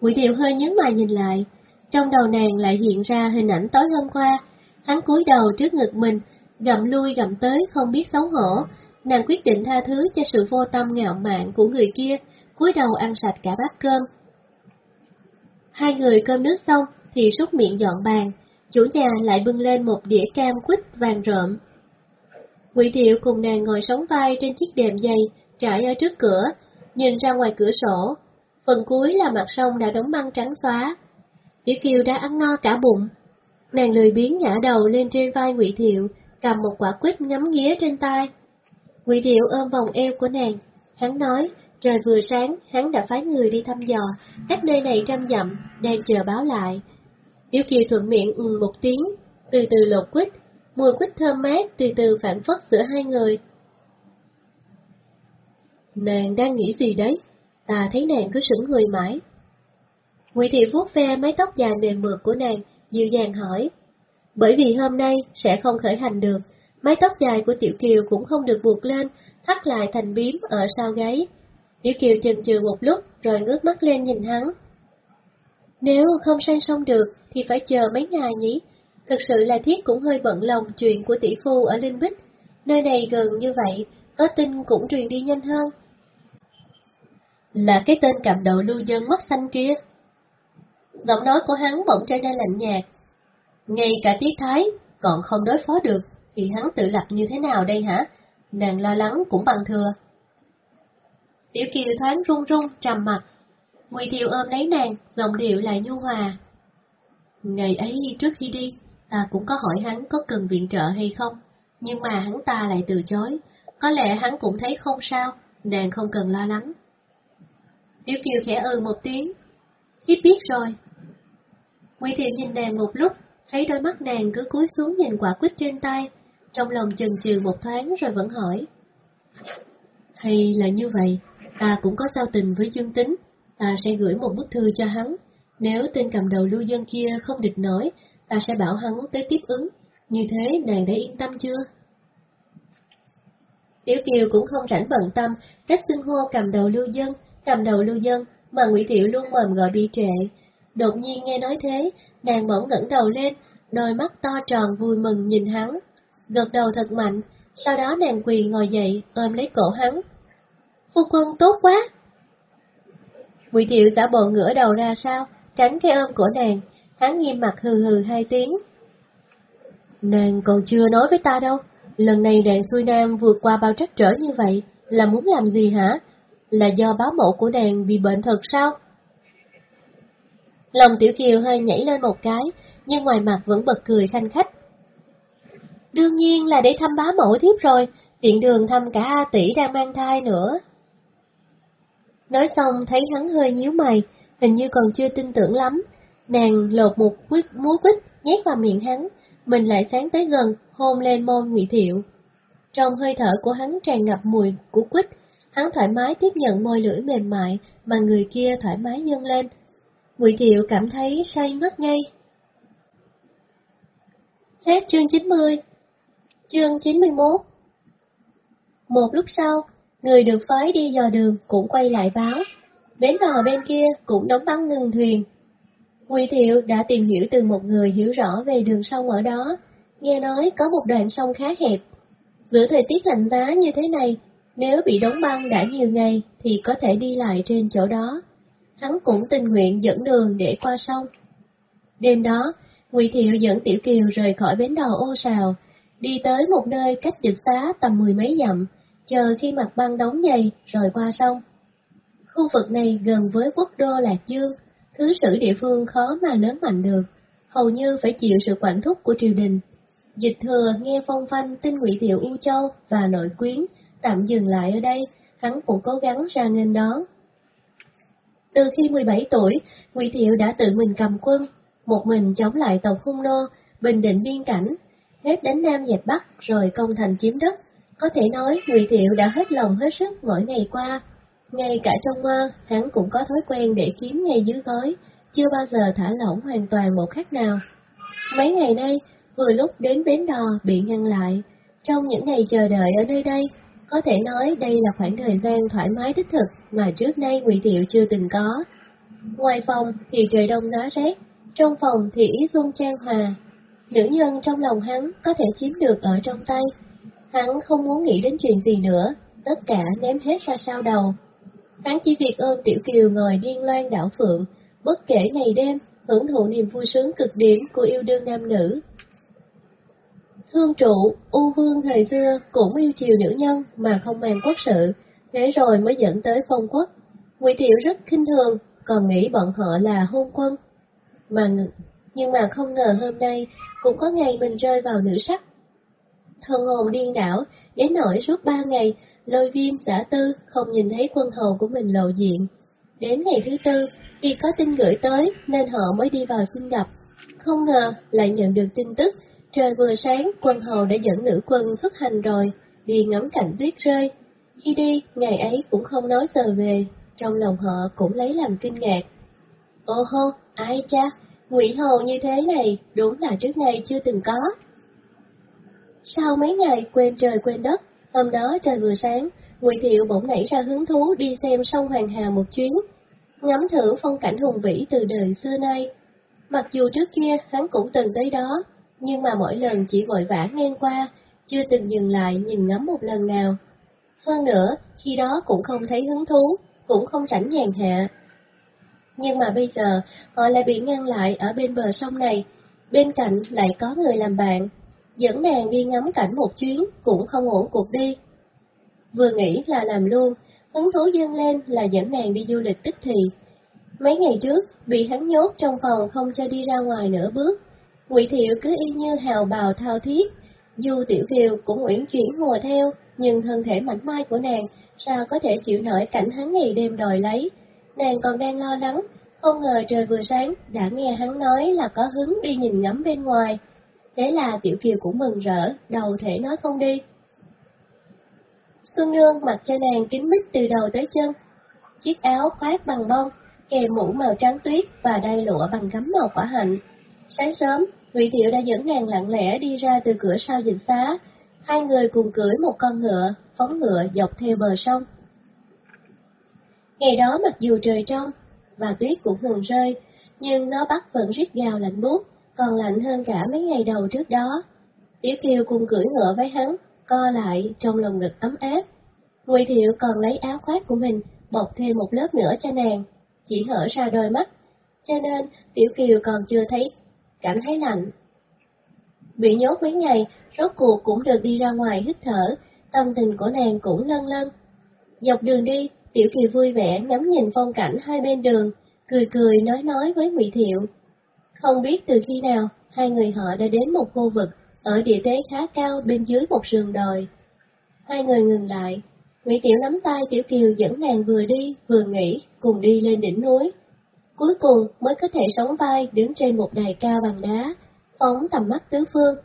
Ngụy Thiệu hơi nhấn mày nhìn lại, trong đầu nàng lại hiện ra hình ảnh tối hôm qua. Hắn cúi đầu trước ngực mình, gặm lui gặm tới không biết xấu hổ. Nàng quyết định tha thứ cho sự vô tâm ngạo mạn của người kia, cúi đầu ăn sạch cả bát cơm. Hai người cơm nước xong thì rút miệng dọn bàn, chủ nhà lại bưng lên một đĩa cam quýt vàng rộm. Ngụy Thiệu cùng nàng ngồi sóng vai trên chiếc đệm dày, trải ở trước cửa, nhìn ra ngoài cửa sổ. Phần cuối là mặt sông đã đóng băng trắng xóa. Tiểu Kiều đã ăn no cả bụng. Nàng lười biếng ngã đầu lên trên vai Ngụy Thiệu, cầm một quả quýt ngắm nghía trên tay. Ngụy Thiệu ôm vòng eo của nàng, hắn nói, trời vừa sáng, hắn đã phái người đi thăm dò, cách nơi này trăm dặm, đang chờ báo lại. Yêu Kiều thuận miệng ừ một tiếng, từ từ lột quýt, mùi quýt thơm mát từ từ phản phất giữa hai người. Nàng đang nghĩ gì đấy? Ta thấy nàng cứ sững người mãi. Ngụy Thị vuốt ve mái tóc dài mềm mượt của nàng, dịu dàng hỏi. Bởi vì hôm nay sẽ không khởi hành được, mái tóc dài của Tiểu Kiều cũng không được buộc lên, thắt lại thành biếm ở sau gáy. Tiểu Kiều chần chừ một lúc rồi ngước mắt lên nhìn hắn. Nếu không sang sông được thì phải chờ mấy ngày nhỉ? Thực sự là thiết cũng hơi bận lòng chuyện của tỷ phu ở Linh Bích. Nơi này gần như vậy, có tin cũng truyền đi nhanh hơn. Là cái tên cầm đầu lưu dân mất xanh kia. Giọng nói của hắn bỗng trở nên lạnh nhạt. Ngay cả tiết thái, còn không đối phó được, thì hắn tự lập như thế nào đây hả? Nàng lo lắng cũng bằng thừa. Tiểu Kiều thoáng run run, trầm mặt. Ngụy Thiệu ôm lấy nàng, giọng điệu lại nhu hòa. Ngày ấy trước khi đi, ta cũng có hỏi hắn có cần viện trợ hay không, nhưng mà hắn ta lại từ chối. Có lẽ hắn cũng thấy không sao, nàng không cần lo lắng. Tiểu Kiều khẽ ừ một tiếng. Thiếp biết rồi. Ngụy Thiệu nhìn nàng một lúc, thấy đôi mắt nàng cứ cúi xuống nhìn quả quýt trên tay, trong lòng chần chừ một thoáng rồi vẫn hỏi. Hay là như vậy, ta cũng có giao tình với Dương Tính, ta sẽ gửi một bức thư cho hắn. Nếu tên cầm đầu lưu dân kia không địch nổi, ta sẽ bảo hắn tới tiếp ứng. Như thế nàng đã yên tâm chưa? Tiểu Kiều cũng không rảnh bận tâm cách xưng hô cầm đầu lưu dân, cầm đầu lưu dân mà Ngụy Thiệu luôn mồm gọi bị trệ. Đột nhiên nghe nói thế, nàng bỗng ngẩng đầu lên, đôi mắt to tròn vui mừng nhìn hắn. Gật đầu thật mạnh, sau đó nàng quỳ ngồi dậy, ôm lấy cổ hắn. Phu quân tốt quá! Ngụy Thiệu giả bộ ngửa đầu ra sao, tránh cái ôm của nàng, hắn nghiêm mặt hừ hừ hai tiếng. Nàng còn chưa nói với ta đâu, lần này đàn xuôi nam vượt qua bao trắc trở như vậy, là muốn làm gì hả? Là do báo mẫu của nàng bị bệnh thật sao? Lòng Tiểu Kiều hơi nhảy lên một cái, nhưng ngoài mặt vẫn bật cười khanh khách. Đương nhiên là để thăm bá mẫu thiếp rồi, tiện đường thăm cả A tỷ đang mang thai nữa. Nói xong thấy hắn hơi nhíu mày, hình như còn chưa tin tưởng lắm. Nàng lột một quyết múa quýt nhét vào miệng hắn, mình lại sáng tới gần, hôn lên môi Ngụy Thiệu. Trong hơi thở của hắn tràn ngập mùi của quýt, hắn thoải mái tiếp nhận môi lưỡi mềm mại mà người kia thoải mái dâng lên. Ngụy Thiệu cảm thấy say ngất ngay. Hết chương 90 Chương 91 Một lúc sau, người được phái đi dò đường cũng quay lại báo. Bến đò bên kia cũng đóng băng ngừng thuyền. Ngụy Thiệu đã tìm hiểu từ một người hiểu rõ về đường sông ở đó, nghe nói có một đoạn sông khá hẹp. Giữa thời tiết lạnh giá như thế này, nếu bị đóng băng đã nhiều ngày thì có thể đi lại trên chỗ đó. Hắn cũng tình nguyện dẫn đường để qua sông. Đêm đó, Ngụy Thiệu dẫn Tiểu Kiều rời khỏi bến đò ô sào, đi tới một nơi cách dịch xá tầm mười mấy dặm, chờ khi mặt băng đóng dày rồi qua sông. Khu vực này gần với quốc đô Lạc Dương, thứ sử địa phương khó mà lớn mạnh được, hầu như phải chịu sự quản thúc của triều đình. Dịch thừa nghe phong phanh tin Ngụy Thiệu U Châu và nội quyến tạm dừng lại ở đây, hắn cũng cố gắng ra nghênh đón. Từ khi 17 tuổi, Ngụy Thiệu đã tự mình cầm quân, một mình chống lại tộc hung nô, bình định biên cảnh, hết đánh Nam dẹp Bắc rồi công thành chiếm đất. Có thể nói Ngụy Thiệu đã hết lòng hết sức mỗi ngày qua. Ngay cả trong mơ, hắn cũng có thói quen để kiếm ngay dưới gói, chưa bao giờ thả lỏng hoàn toàn một khắc nào. Mấy ngày nay, vừa lúc đến bến đò bị ngăn lại, trong những ngày chờ đợi ở nơi đây, có thể nói đây là khoảng thời gian thoải mái thích thực mà trước nay Ngụy Thiệu chưa từng có. Ngoài phòng thì trời đông giá rét, trong phòng thì ý xuân trang hòa. Nữ nhân trong lòng hắn có thể chiếm được ở trong tay. Hắn không muốn nghĩ đến chuyện gì nữa, tất cả ném hết ra sau đầu. Hắn chỉ việc ôm Tiểu Kiều ngồi điên loan đảo phượng, bất kể ngày đêm, hưởng thụ niềm vui sướng cực điểm của yêu đương nam nữ. Thương trụ, U Vương thời xưa cũng yêu chiều nữ nhân mà không màng quốc sự, thế rồi mới dẫn tới phong quốc. Ngụy Thiệu rất khinh thường, còn nghĩ bọn họ là hôn quân. Mà nhưng mà không ngờ hôm nay cũng có ngày mình rơi vào nữ sắc. Thân hồn điên đảo, đến nỗi suốt ba ngày, lôi viêm giả tư không nhìn thấy quân hầu của mình lộ diện. Đến ngày thứ tư, vì có tin gửi tới nên họ mới đi vào xin gặp. Không ngờ lại nhận được tin tức Trời vừa sáng, quân hầu đã dẫn nữ quân xuất hành rồi, đi ngắm cảnh tuyết rơi. Khi đi, ngày ấy cũng không nói giờ về, trong lòng họ cũng lấy làm kinh ngạc. ô hô, ai cha, ngụy hầu như thế này, đúng là trước nay chưa từng có. Sau mấy ngày quên trời quên đất, hôm đó trời vừa sáng, Ngụy Thiệu bỗng nảy ra hứng thú đi xem sông Hoàng Hà một chuyến, ngắm thử phong cảnh hùng vĩ từ đời xưa nay. Mặc dù trước kia hắn cũng từng tới đó, nhưng mà mỗi lần chỉ vội vã ngang qua, chưa từng dừng lại nhìn ngắm một lần nào. Hơn nữa, khi đó cũng không thấy hứng thú, cũng không rảnh nhàn hạ. Nhưng mà bây giờ, họ lại bị ngăn lại ở bên bờ sông này, bên cạnh lại có người làm bạn, dẫn nàng đi ngắm cảnh một chuyến cũng không ổn cuộc đi. Vừa nghĩ là làm luôn, hứng thú dâng lên là dẫn nàng đi du lịch tức thì. Mấy ngày trước, bị hắn nhốt trong phòng không cho đi ra ngoài nửa bước, Ngụy Thiệu cứ y như hào bào thao thiết, dù Tiểu Kiều cũng uyển chuyển ngồi theo, nhưng thân thể mảnh mai của nàng sao có thể chịu nổi cảnh hắn ngày đêm đòi lấy. Nàng còn đang lo lắng, không ngờ trời vừa sáng đã nghe hắn nói là có hứng đi nhìn ngắm bên ngoài. Thế là Tiểu Kiều cũng mừng rỡ, đầu thể nói không đi. Xuân Nương mặc cho nàng kính mít từ đầu tới chân, chiếc áo khoác bằng bông, kèm mũ màu trắng tuyết và đai lụa bằng gấm màu quả hạnh. Sáng sớm, Ngụy Thiệu đã dẫn nàng lặng lẽ đi ra từ cửa sau dịch xá, hai người cùng cưỡi một con ngựa, phóng ngựa dọc theo bờ sông. Ngày đó mặc dù trời trong, và tuyết cũng ngừng rơi, nhưng nó bắt vẫn rít gào lạnh buốt, còn lạnh hơn cả mấy ngày đầu trước đó. Tiểu Kiều cùng cưỡi ngựa với hắn, co lại trong lòng ngực ấm áp. Ngụy Thiệu còn lấy áo khoác của mình bọc thêm một lớp nữa cho nàng, chỉ hở ra đôi mắt, cho nên Tiểu Kiều còn chưa thấy cảm thấy lạnh. Bị nhốt mấy ngày, rốt cuộc cũng được đi ra ngoài hít thở, tâm tình của nàng cũng lân lân. Dọc đường đi, Tiểu kiều vui vẻ ngắm nhìn phong cảnh hai bên đường, cười cười nói nói với Ngụy Thiệu. Không biết từ khi nào, hai người họ đã đến một khu vực ở địa thế khá cao bên dưới một sườn đồi. Hai người ngừng lại, Ngụy Tiểu nắm tay Tiểu Kiều dẫn nàng vừa đi vừa nghỉ cùng đi lên đỉnh núi. Cuối cùng mới có thể sống vai đứng trên một đài cao bằng đá, phóng tầm mắt tứ phương.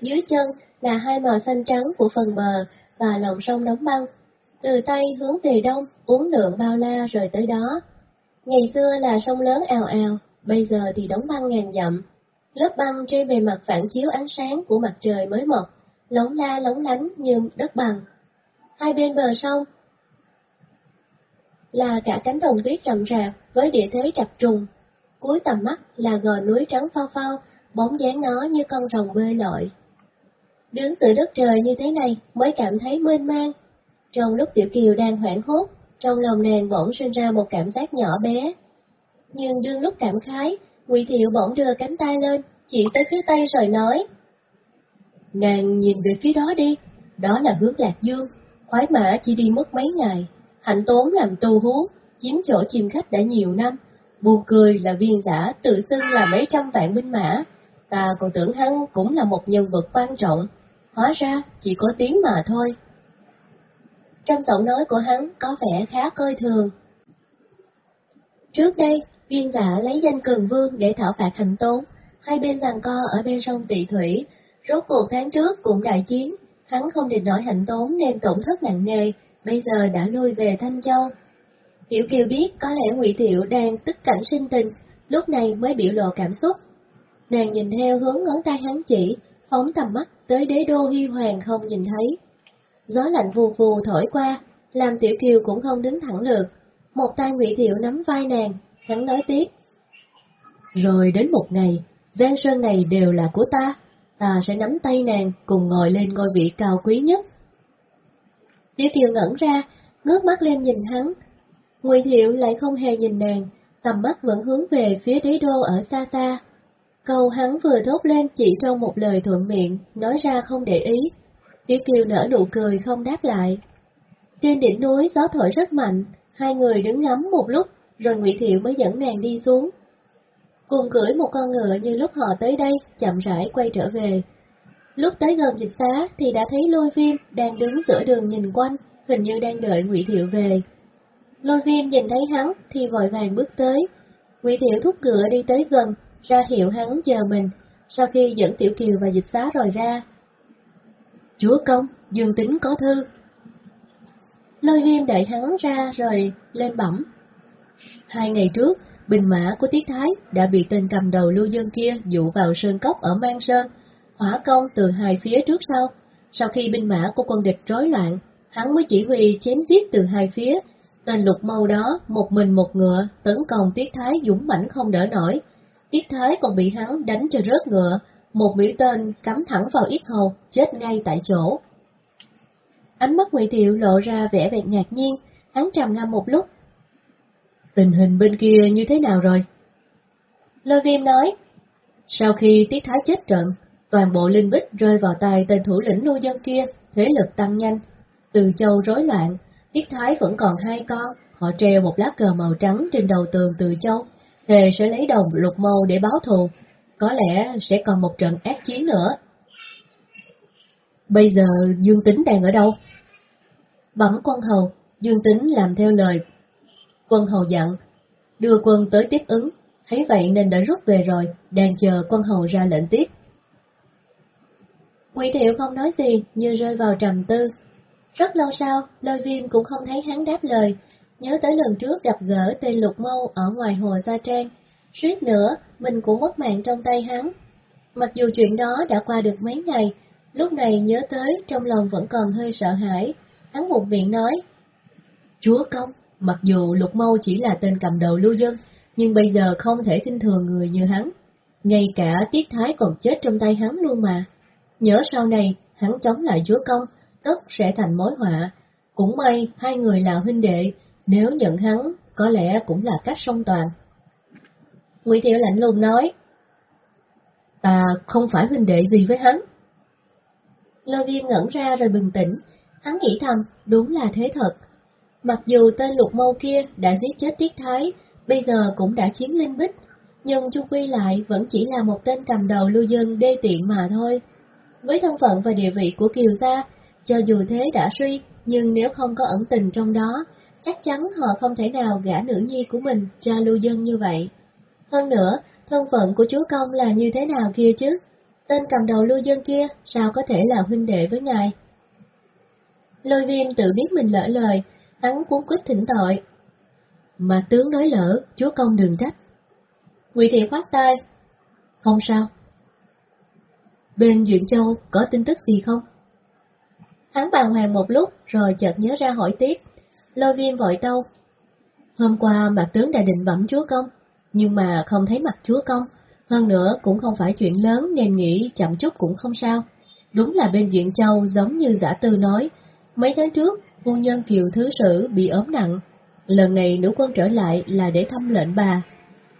Dưới chân là hai màu xanh trắng của phần bờ và lòng sông đóng băng. Từ Tây hướng về Đông, uống lượng bao la rồi tới đó. Ngày xưa là sông lớn ào ào, bây giờ thì đóng băng ngàn dặm. Lớp băng trên bề mặt phản chiếu ánh sáng của mặt trời mới mọc, lóng la lóng lánh như đất bằng. Hai bên bờ sông là cả cánh đồng tuyết rậm rạp với địa thế chập trùng. Cuối tầm mắt là gò núi trắng phao phao, bóng dáng nó như con rồng bơi lội. Đứng giữa đất trời như thế này mới cảm thấy mênh mang. Trong lúc Tiểu Kiều đang hoảng hốt, trong lòng nàng bỗng sinh ra một cảm giác nhỏ bé. Nhưng đương lúc cảm khái, Ngụy Thiệu bỗng đưa cánh tay lên, chỉ tới phía tây rồi nói. Nàng nhìn về phía đó đi, đó là hướng Lạc Dương, khoái mã chỉ đi mất mấy ngày, hạnh tốn làm tu hú, chiếm chỗ chim khách đã nhiều năm, buồn cười là viên giả tự xưng là mấy trăm vạn binh mã, ta còn tưởng hắn cũng là một nhân vật quan trọng, hóa ra chỉ có tiếng mà thôi. Trong giọng nói của hắn có vẻ khá coi thường. Trước đây, viên giả lấy danh cường vương để thảo phạt hành tốn, hai bên giằng co ở bên sông Tị Thủy, rốt cuộc tháng trước cũng đại chiến, hắn không định nổi hành tốn nên tổn thất nặng nề, bây giờ đã lui về Thanh Châu. Tiểu Kiều biết có lẽ Ngụy Thiệu đang tức cảnh sinh tình, lúc này mới biểu lộ cảm xúc. Nàng nhìn theo hướng ngón tay hắn chỉ, phóng tầm mắt tới đế đô huy hoàng không nhìn thấy. Gió lạnh vù vù thổi qua, làm Tiểu Kiều cũng không đứng thẳng được. Một tay Ngụy Thiệu nắm vai nàng, hắn nói tiếp. Rồi đến một ngày, Giang Sơn này đều là của ta, ta sẽ nắm tay nàng cùng ngồi lên ngôi vị cao quý nhất. Tiểu Kiều ngẩn ra, ngước mắt lên nhìn hắn. Ngụy Thiệu lại không hề nhìn nàng, tầm mắt vẫn hướng về phía đế đô ở xa xa. Câu hắn vừa thốt lên chỉ trong một lời thuận miệng, nói ra không để ý. Tiểu Kiều nở nụ cười không đáp lại. Trên đỉnh núi gió thổi rất mạnh, hai người đứng ngắm một lúc, rồi Ngụy Thiệu mới dẫn nàng đi xuống. Cùng cưỡi một con ngựa như lúc họ tới đây, chậm rãi quay trở về. Lúc tới gần dịch xá thì đã thấy lôi viêm đang đứng giữa đường nhìn quanh, hình như đang đợi Ngụy Thiệu về. Lôi viêm nhìn thấy hắn thì vội vàng bước tới. Ngụy Thiệu thúc ngựa đi tới gần, ra hiệu hắn chờ mình, sau khi dẫn Tiểu Kiều và dịch xá rồi ra. Chúa công, Dương Tính có thư. Lôi viêm đợi hắn ra rồi lên bẩm. Hai ngày trước, bình mã của Tiết Thái đã bị tên cầm đầu lưu dân kia dụ vào sơn cốc ở Mang Sơn, hỏa công từ hai phía trước sau. Sau khi binh mã của quân địch rối loạn, hắn mới chỉ huy chém giết từ hai phía. Tên lục mâu đó, một mình một ngựa, tấn công Tiết Thái dũng mãnh không đỡ nổi. Tiết Thái còn bị hắn đánh cho rớt ngựa, một mũi tên cắm thẳng vào yết hầu, chết ngay tại chỗ. Ánh mắt Ngụy Thiệu lộ ra vẻ vẻ ngạc nhiên, hắn trầm ngâm một lúc. Tình hình bên kia như thế nào rồi? Lôi viêm nói. Sau khi Tiết Thái chết trận, toàn bộ linh bích rơi vào tay tên thủ lĩnh nô dân kia, thế lực tăng nhanh. Từ châu rối loạn, Tiết Thái vẫn còn hai con, họ treo một lá cờ màu trắng trên đầu tường từ châu, thề sẽ lấy đồng lục mâu để báo thù, có lẽ sẽ còn một trận ác chiến nữa. Bây giờ Dương Tính đang ở đâu? Bẩm quân hầu, Dương Tính làm theo lời. Quân hầu dặn, đưa quân tới tiếp ứng, thấy vậy nên đã rút về rồi, đang chờ quân hầu ra lệnh tiếp. Quỷ thiệu không nói gì, như rơi vào trầm tư. Rất lâu sau, lôi viêm cũng không thấy hắn đáp lời, nhớ tới lần trước gặp gỡ tên lục mâu ở ngoài hồ Gia Trang. Suýt nữa, mình cũng mất mạng trong tay hắn. Mặc dù chuyện đó đã qua được mấy ngày, lúc này nhớ tới trong lòng vẫn còn hơi sợ hãi. Hắn một miệng nói, Chúa công, mặc dù lục mâu chỉ là tên cầm đầu lưu dân, nhưng bây giờ không thể tin thường người như hắn. Ngay cả tiết thái còn chết trong tay hắn luôn mà. Nhớ sau này, hắn chống lại chúa công, tất sẽ thành mối họa. Cũng may hai người là huynh đệ, nếu nhận hắn, có lẽ cũng là cách song toàn. Ngụy Thiệu lạnh lùng nói. Ta không phải huynh đệ gì với hắn. Lôi viêm ngẩn ra rồi bình tĩnh hắn nghĩ thầm, đúng là thế thật. Mặc dù tên lục mâu kia đã giết chết Tiết Thái, bây giờ cũng đã chiếm Linh Bích, nhưng chung quy lại vẫn chỉ là một tên cầm đầu lưu dân đê tiện mà thôi. Với thân phận và địa vị của Kiều Gia, cho dù thế đã suy, nhưng nếu không có ẩn tình trong đó, chắc chắn họ không thể nào gả nữ nhi của mình cho lưu dân như vậy. Hơn nữa, thân phận của chúa công là như thế nào kia chứ? Tên cầm đầu lưu dân kia sao có thể là huynh đệ với ngài? Lôi viêm tự biết mình lỡ lời, hắn cuốn quýt thỉnh tội. Mà tướng nói lỡ, chúa công đừng trách. Ngụy Thị khoát tay. Không sao. Bên Duyện Châu có tin tức gì không? Hắn bàng hoàng một lúc rồi chợt nhớ ra hỏi tiếp. Lôi viêm vội tâu. Hôm qua mặt tướng đã định bẩm chúa công, nhưng mà không thấy mặt chúa công. Hơn nữa cũng không phải chuyện lớn nên nghĩ chậm chút cũng không sao. Đúng là bên Duyện Châu giống như giả tư nói, mấy tháng trước phu nhân Kiều Thứ Sử bị ốm nặng. Lần này nữ quân trở lại là để thăm lệnh bà.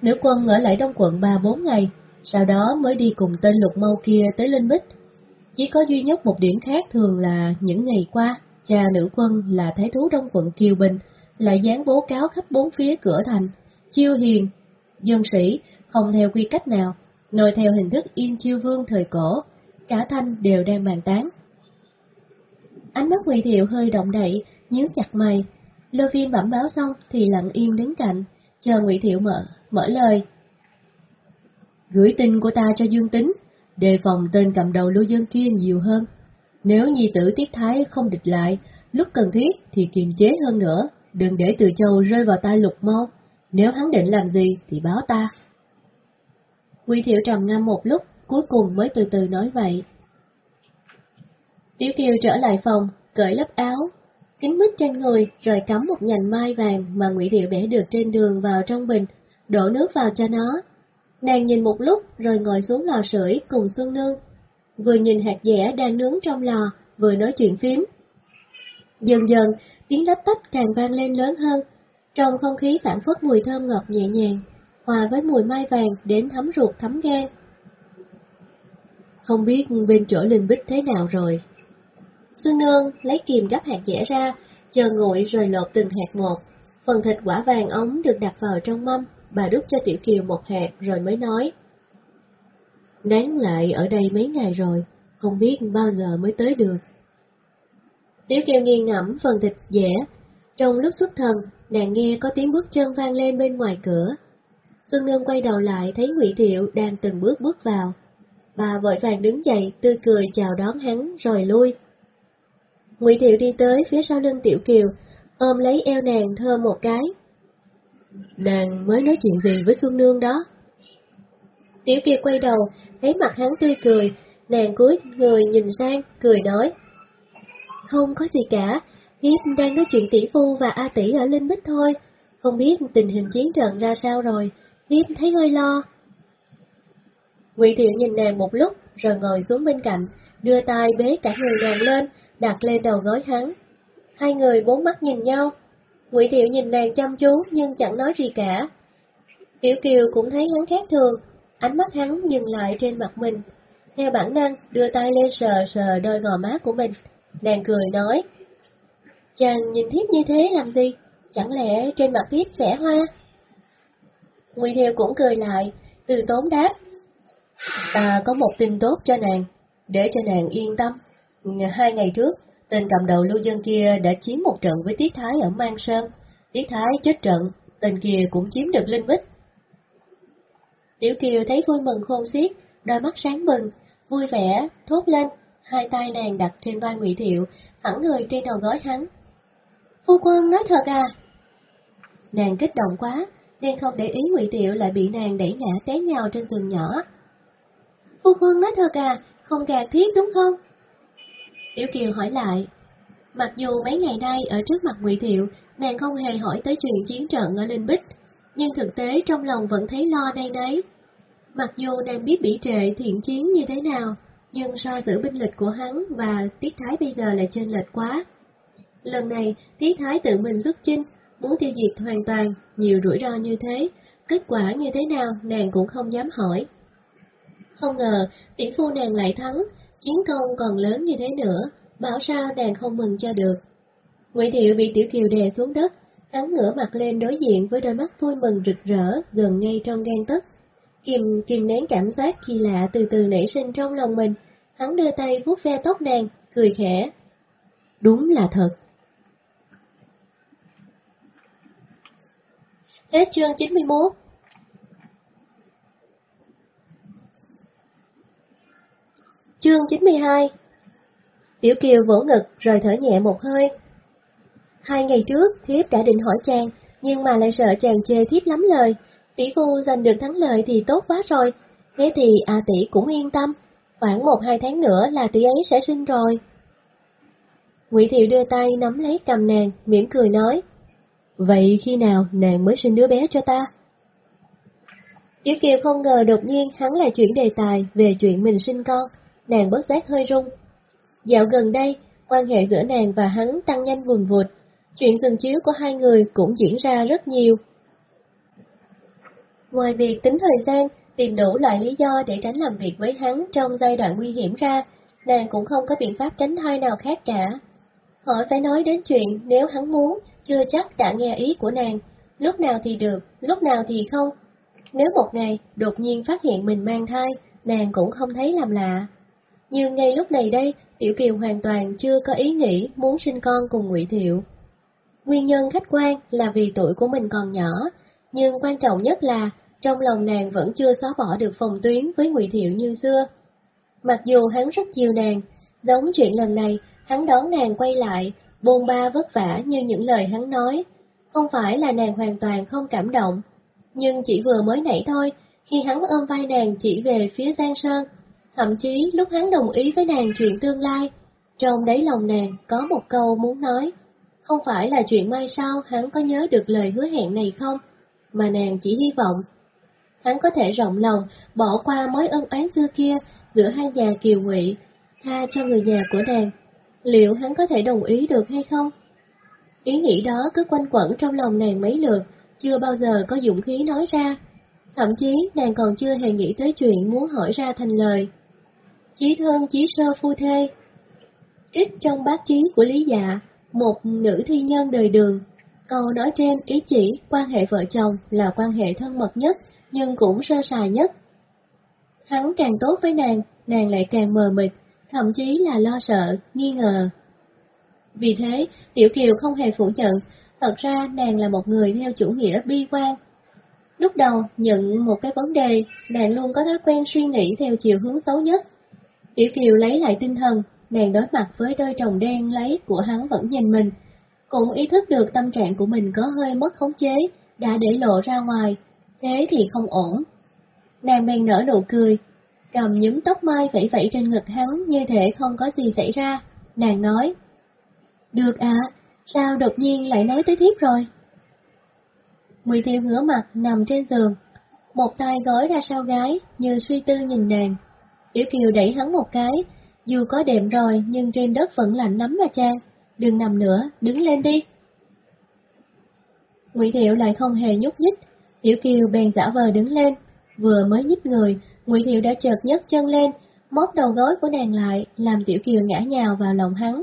Nữ quân ở lại Đông quận 3-4 ngày, sau đó mới đi cùng tên lục mâu kia tới Linh Bích. Chỉ có duy nhất một điểm khác thường là những ngày qua, cha nữ quân là thái thú Đông quận Kiều Bình lại dán bố cáo khắp bốn phía cửa thành, chiêu hiền, dân sĩ, không theo quy cách nào, nội theo hình thức yên chiêu vương thời cổ, cả thanh đều đang bàn tán. Ánh mắt Ngụy Thiệu hơi động đậy, nhíu chặt mày. Lô viên bẩm báo xong thì lặng im đứng cạnh, chờ Ngụy Thiệu mở mở lời. Gửi tin của ta cho Dương Tính, đề phòng tên cầm đầu lưu dân kia nhiều hơn. Nếu nhi tử Tiết Thái không địch lại, lúc cần thiết thì kiềm chế hơn nữa, đừng để từ châu rơi vào tay lục mau. Nếu hắn định làm gì thì báo ta. Quy Thiệu trầm ngâm một lúc, cuối cùng mới từ từ nói vậy. Tiểu Kiều trở lại phòng, cởi lớp áo, kính mít trên người rồi cắm một nhành mai vàng mà Ngụy Thiệu bẻ được trên đường vào trong bình, đổ nước vào cho nó. Nàng nhìn một lúc rồi ngồi xuống lò sưởi cùng Xuân Nương. Vừa nhìn hạt dẻ đang nướng trong lò, vừa nói chuyện phím. Dần dần, tiếng lách tách càng vang lên lớn hơn, trong không khí phản phất mùi thơm ngọt nhẹ nhàng, hòa với mùi mai vàng đến thấm ruột thấm gan. Không biết bên chỗ Linh Bích thế nào rồi? Xuân Nương lấy kìm gấp hạt dẻ ra, chờ nguội rồi lột từng hạt một. Phần thịt quả vàng ống được đặt vào trong mâm, bà đút cho Tiểu Kiều một hạt rồi mới nói. Nán lại ở đây mấy ngày rồi, không biết bao giờ mới tới được. Tiểu Kiều nghiêng ngẫm phần thịt dẻ. Trong lúc xuất thần, nàng nghe có tiếng bước chân vang lên bên ngoài cửa. Xuân Nương quay đầu lại thấy Ngụy Thiệu đang từng bước bước vào. Bà vội vàng đứng dậy, tươi cười chào đón hắn rồi lui. Ngụy Thiệu đi tới phía sau lưng Tiểu Kiều, ôm lấy eo nàng thơm một cái. Nàng mới nói chuyện gì với Xuân Nương đó? Tiểu Kiều quay đầu, thấy mặt hắn tươi cười, nàng cúi người nhìn sang, cười nói. Không có gì cả, Hiếp đang nói chuyện tỷ phu và A tỷ ở Linh Bích thôi, không biết tình hình chiến trận ra sao rồi, Hiếp thấy hơi lo. Ngụy Thiệu nhìn nàng một lúc, rồi ngồi xuống bên cạnh, đưa tay bế cả người nàng lên, đặt lên đầu gối hắn. Hai người bốn mắt nhìn nhau. Ngụy Thiệu nhìn nàng chăm chú nhưng chẳng nói gì cả. Tiểu Kiều cũng thấy hắn khác thường, ánh mắt hắn dừng lại trên mặt mình. Theo bản năng, đưa tay lên sờ sờ đôi gò má của mình. Nàng cười nói. Chàng nhìn thiếp như thế làm gì? Chẳng lẽ trên mặt thiếp vẽ hoa? Ngụy Thiệu cũng cười lại, từ tốn đáp. Ta có một tin tốt cho nàng, để cho nàng yên tâm. Hai ngày trước, tên cầm đầu lưu dân kia đã chiến một trận với Tiết Thái ở Mang Sơn. Tiết Thái chết trận, tên kia cũng chiếm được Linh Bích. Tiểu Kiều thấy vui mừng khôn xiết, đôi mắt sáng bừng, vui vẻ, thốt lên, hai tay nàng đặt trên vai Ngụy Thiệu, hẳn người trên đầu gối hắn. Phu quân nói thật à? Nàng kích động quá, nên không để ý Ngụy Tiệu lại bị nàng đẩy ngã té nhào trên giường nhỏ. Phu quân nói thật à, không gạt thiết đúng không? Tiểu Kiều hỏi lại. Mặc dù mấy ngày nay ở trước mặt Ngụy Thiệu, nàng không hề hỏi tới chuyện chiến trận ở Linh Bích, nhưng thực tế trong lòng vẫn thấy lo đây nấy. Mặc dù nàng biết bỉ trệ thiện chiến như thế nào, nhưng so giữa binh lịch của hắn và Tiết Thái bây giờ là trên lệch quá. Lần này, Tiết Thái tự mình xuất chinh, muốn tiêu diệt hoàn toàn, nhiều rủi ro như thế, kết quả như thế nào nàng cũng không dám hỏi. Không ngờ, tỷ phu nàng lại thắng, chiến công còn lớn như thế nữa, bảo sao nàng không mừng cho được. Ngụy Thiệu bị Tiểu Kiều đè xuống đất, hắn ngửa mặt lên đối diện với đôi mắt vui mừng rực rỡ gần ngay trong gan tức. Kim kìm nén cảm giác kỳ lạ từ từ nảy sinh trong lòng mình, hắn đưa tay vuốt ve tóc nàng, cười khẽ. Đúng là thật. Hết chương 91 Chương 92 Tiểu Kiều vỗ ngực rồi thở nhẹ một hơi. Hai ngày trước, thiếp đã định hỏi chàng, nhưng mà lại sợ chàng chê thiếp lắm lời. Tỷ phu giành được thắng lợi thì tốt quá rồi, thế thì A tỷ cũng yên tâm, khoảng một hai tháng nữa là tỷ ấy sẽ sinh rồi. Ngụy Thiệu đưa tay nắm lấy cầm nàng, mỉm cười nói. Vậy khi nào nàng mới sinh đứa bé cho ta? Tiểu Kiều không ngờ đột nhiên hắn lại chuyển đề tài về chuyện mình sinh con, nàng bớt giác hơi rung. Dạo gần đây, quan hệ giữa nàng và hắn tăng nhanh vùn vụt, chuyện dừng chiếu của hai người cũng diễn ra rất nhiều. Ngoài việc tính thời gian, tìm đủ loại lý do để tránh làm việc với hắn trong giai đoạn nguy hiểm ra, nàng cũng không có biện pháp tránh thai nào khác cả. Hỏi phải nói đến chuyện nếu hắn muốn, chưa chắc đã nghe ý của nàng, lúc nào thì được, lúc nào thì không. Nếu một ngày đột nhiên phát hiện mình mang thai, nàng cũng không thấy làm lạ. Nhưng ngay lúc này đây, Tiểu Kiều hoàn toàn chưa có ý nghĩ muốn sinh con cùng Ngụy Thiệu. Nguyên nhân khách quan là vì tuổi của mình còn nhỏ, nhưng quan trọng nhất là trong lòng nàng vẫn chưa xóa bỏ được phòng tuyến với Ngụy Thiệu như xưa. Mặc dù hắn rất chiều nàng, giống chuyện lần này, hắn đón nàng quay lại, bôn ba vất vả như những lời hắn nói. Không phải là nàng hoàn toàn không cảm động, nhưng chỉ vừa mới nãy thôi, khi hắn ôm vai nàng chỉ về phía Giang Sơn, thậm chí lúc hắn đồng ý với nàng chuyện tương lai, trong đáy lòng nàng có một câu muốn nói. Không phải là chuyện mai sau hắn có nhớ được lời hứa hẹn này không, mà nàng chỉ hy vọng. Hắn có thể rộng lòng, bỏ qua mối ân oán xưa kia giữa hai nhà kiều ngụy, tha cho người nhà của nàng. Liệu hắn có thể đồng ý được hay không? Ý nghĩ đó cứ quanh quẩn trong lòng nàng mấy lượt, chưa bao giờ có dũng khí nói ra. Thậm chí nàng còn chưa hề nghĩ tới chuyện muốn hỏi ra thành lời. Chí thân chí sơ phu thê Trích trong bát chí của Lý Dạ, một nữ thi nhân đời đường. Câu nói trên ý chỉ quan hệ vợ chồng là quan hệ thân mật nhất, nhưng cũng sơ sài nhất. Hắn càng tốt với nàng, nàng lại càng mờ mịt, thậm chí là lo sợ, nghi ngờ. Vì thế, Tiểu Kiều không hề phủ nhận, thật ra nàng là một người theo chủ nghĩa bi quan. Lúc đầu, nhận một cái vấn đề, nàng luôn có thói quen suy nghĩ theo chiều hướng xấu nhất. Tiểu Kiều lấy lại tinh thần, nàng đối mặt với đôi chồng đen lấy của hắn vẫn nhìn mình, cũng ý thức được tâm trạng của mình có hơi mất khống chế, đã để lộ ra ngoài, thế thì không ổn. Nàng bèn nở nụ cười, cầm nhúm tóc mai vẫy vẫy trên ngực hắn như thể không có gì xảy ra, nàng nói. Được à, sao đột nhiên lại nói tới thiếp rồi? Mùi tiêu ngửa mặt nằm trên giường, một tay gối ra sau gái như suy tư nhìn nàng. Tiểu Kiều đẩy hắn một cái, dù có đệm rồi nhưng trên đất vẫn lạnh lắm mà cha, đừng nằm nữa, đứng lên đi. Ngụy Thiệu lại không hề nhúc nhích, Tiểu Kiều bèn giả vờ đứng lên, vừa mới nhích người, Ngụy Thiệu đã chợt nhấc chân lên, móc đầu gối của nàng lại, làm Tiểu Kiều ngã nhào vào lòng hắn.